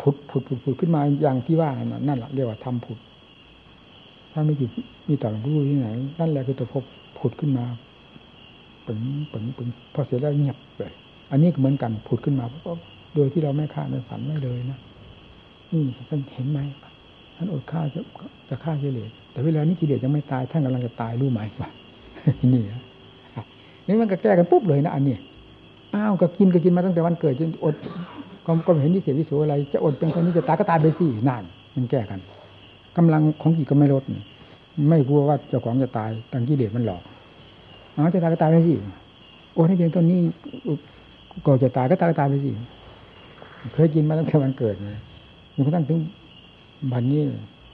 ผุดผุดผุดผุดขึ้นมาอย่างที่ว่านั่นแหละเรียกว่าทำผุด ถ้าไม่อยู่มีต่อหลวงพ่อที่ไหนนั่นแหละคือตัวพบผุดขึ้นมาปึงปึงปึงพอเสร็จแล้วเงียบเลยอันนี้ก็เหมือนกันผุดขึ้นมาเพราะโดยที่เราไม่คาดไม่ฝันไม่เลยนะนี่ท่านเห็นไหม ท่านอดฆ่าจะจะฆ่ากิเลสแต่เวลานี้กิเลสยังไม่ตายท่านกำลังจะตายรู้ไหมวะนี่นะนี่มันก็แก้กันปุ๊บเลยนะอันนี้อ้าวก็กินก็กินมาตั้งแต่วันเกิดจนอดก็ก็ไม่เห็นที่เสียวิโสอะไร จะอดเป็นคนนี้จะตายก็ตายไปสินั่นมันแก้กันกำลังของจิตก็ไม่ลดไม่กลัวว่าเจ้าของจะตายตังกิเลสมันหลอกอ๋อจะตายก็ตายไปสิโอ้ให้เพียงต้นนี้ก่อนจะตายก็ตายก็ตายไปสิเคยกินมาตั้งแต่วันเกิดเลยจนกระทั่งถึง บัดนี้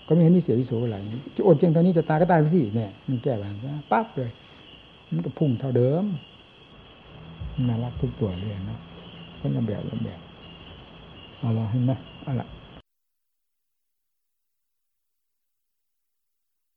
ก็ไม่เห็นมีเสียวิโสอะไรจะอดเพียงเท่านี้จะตายก็ตายไปสิเนี่ยมันแก้บบนี้ปั๊บเลย มันก็พุ่งเท่าเดิมน่ารักทุกตัวเลยนะคนระเบบระเบบเอาละเห็นไหมเอาละ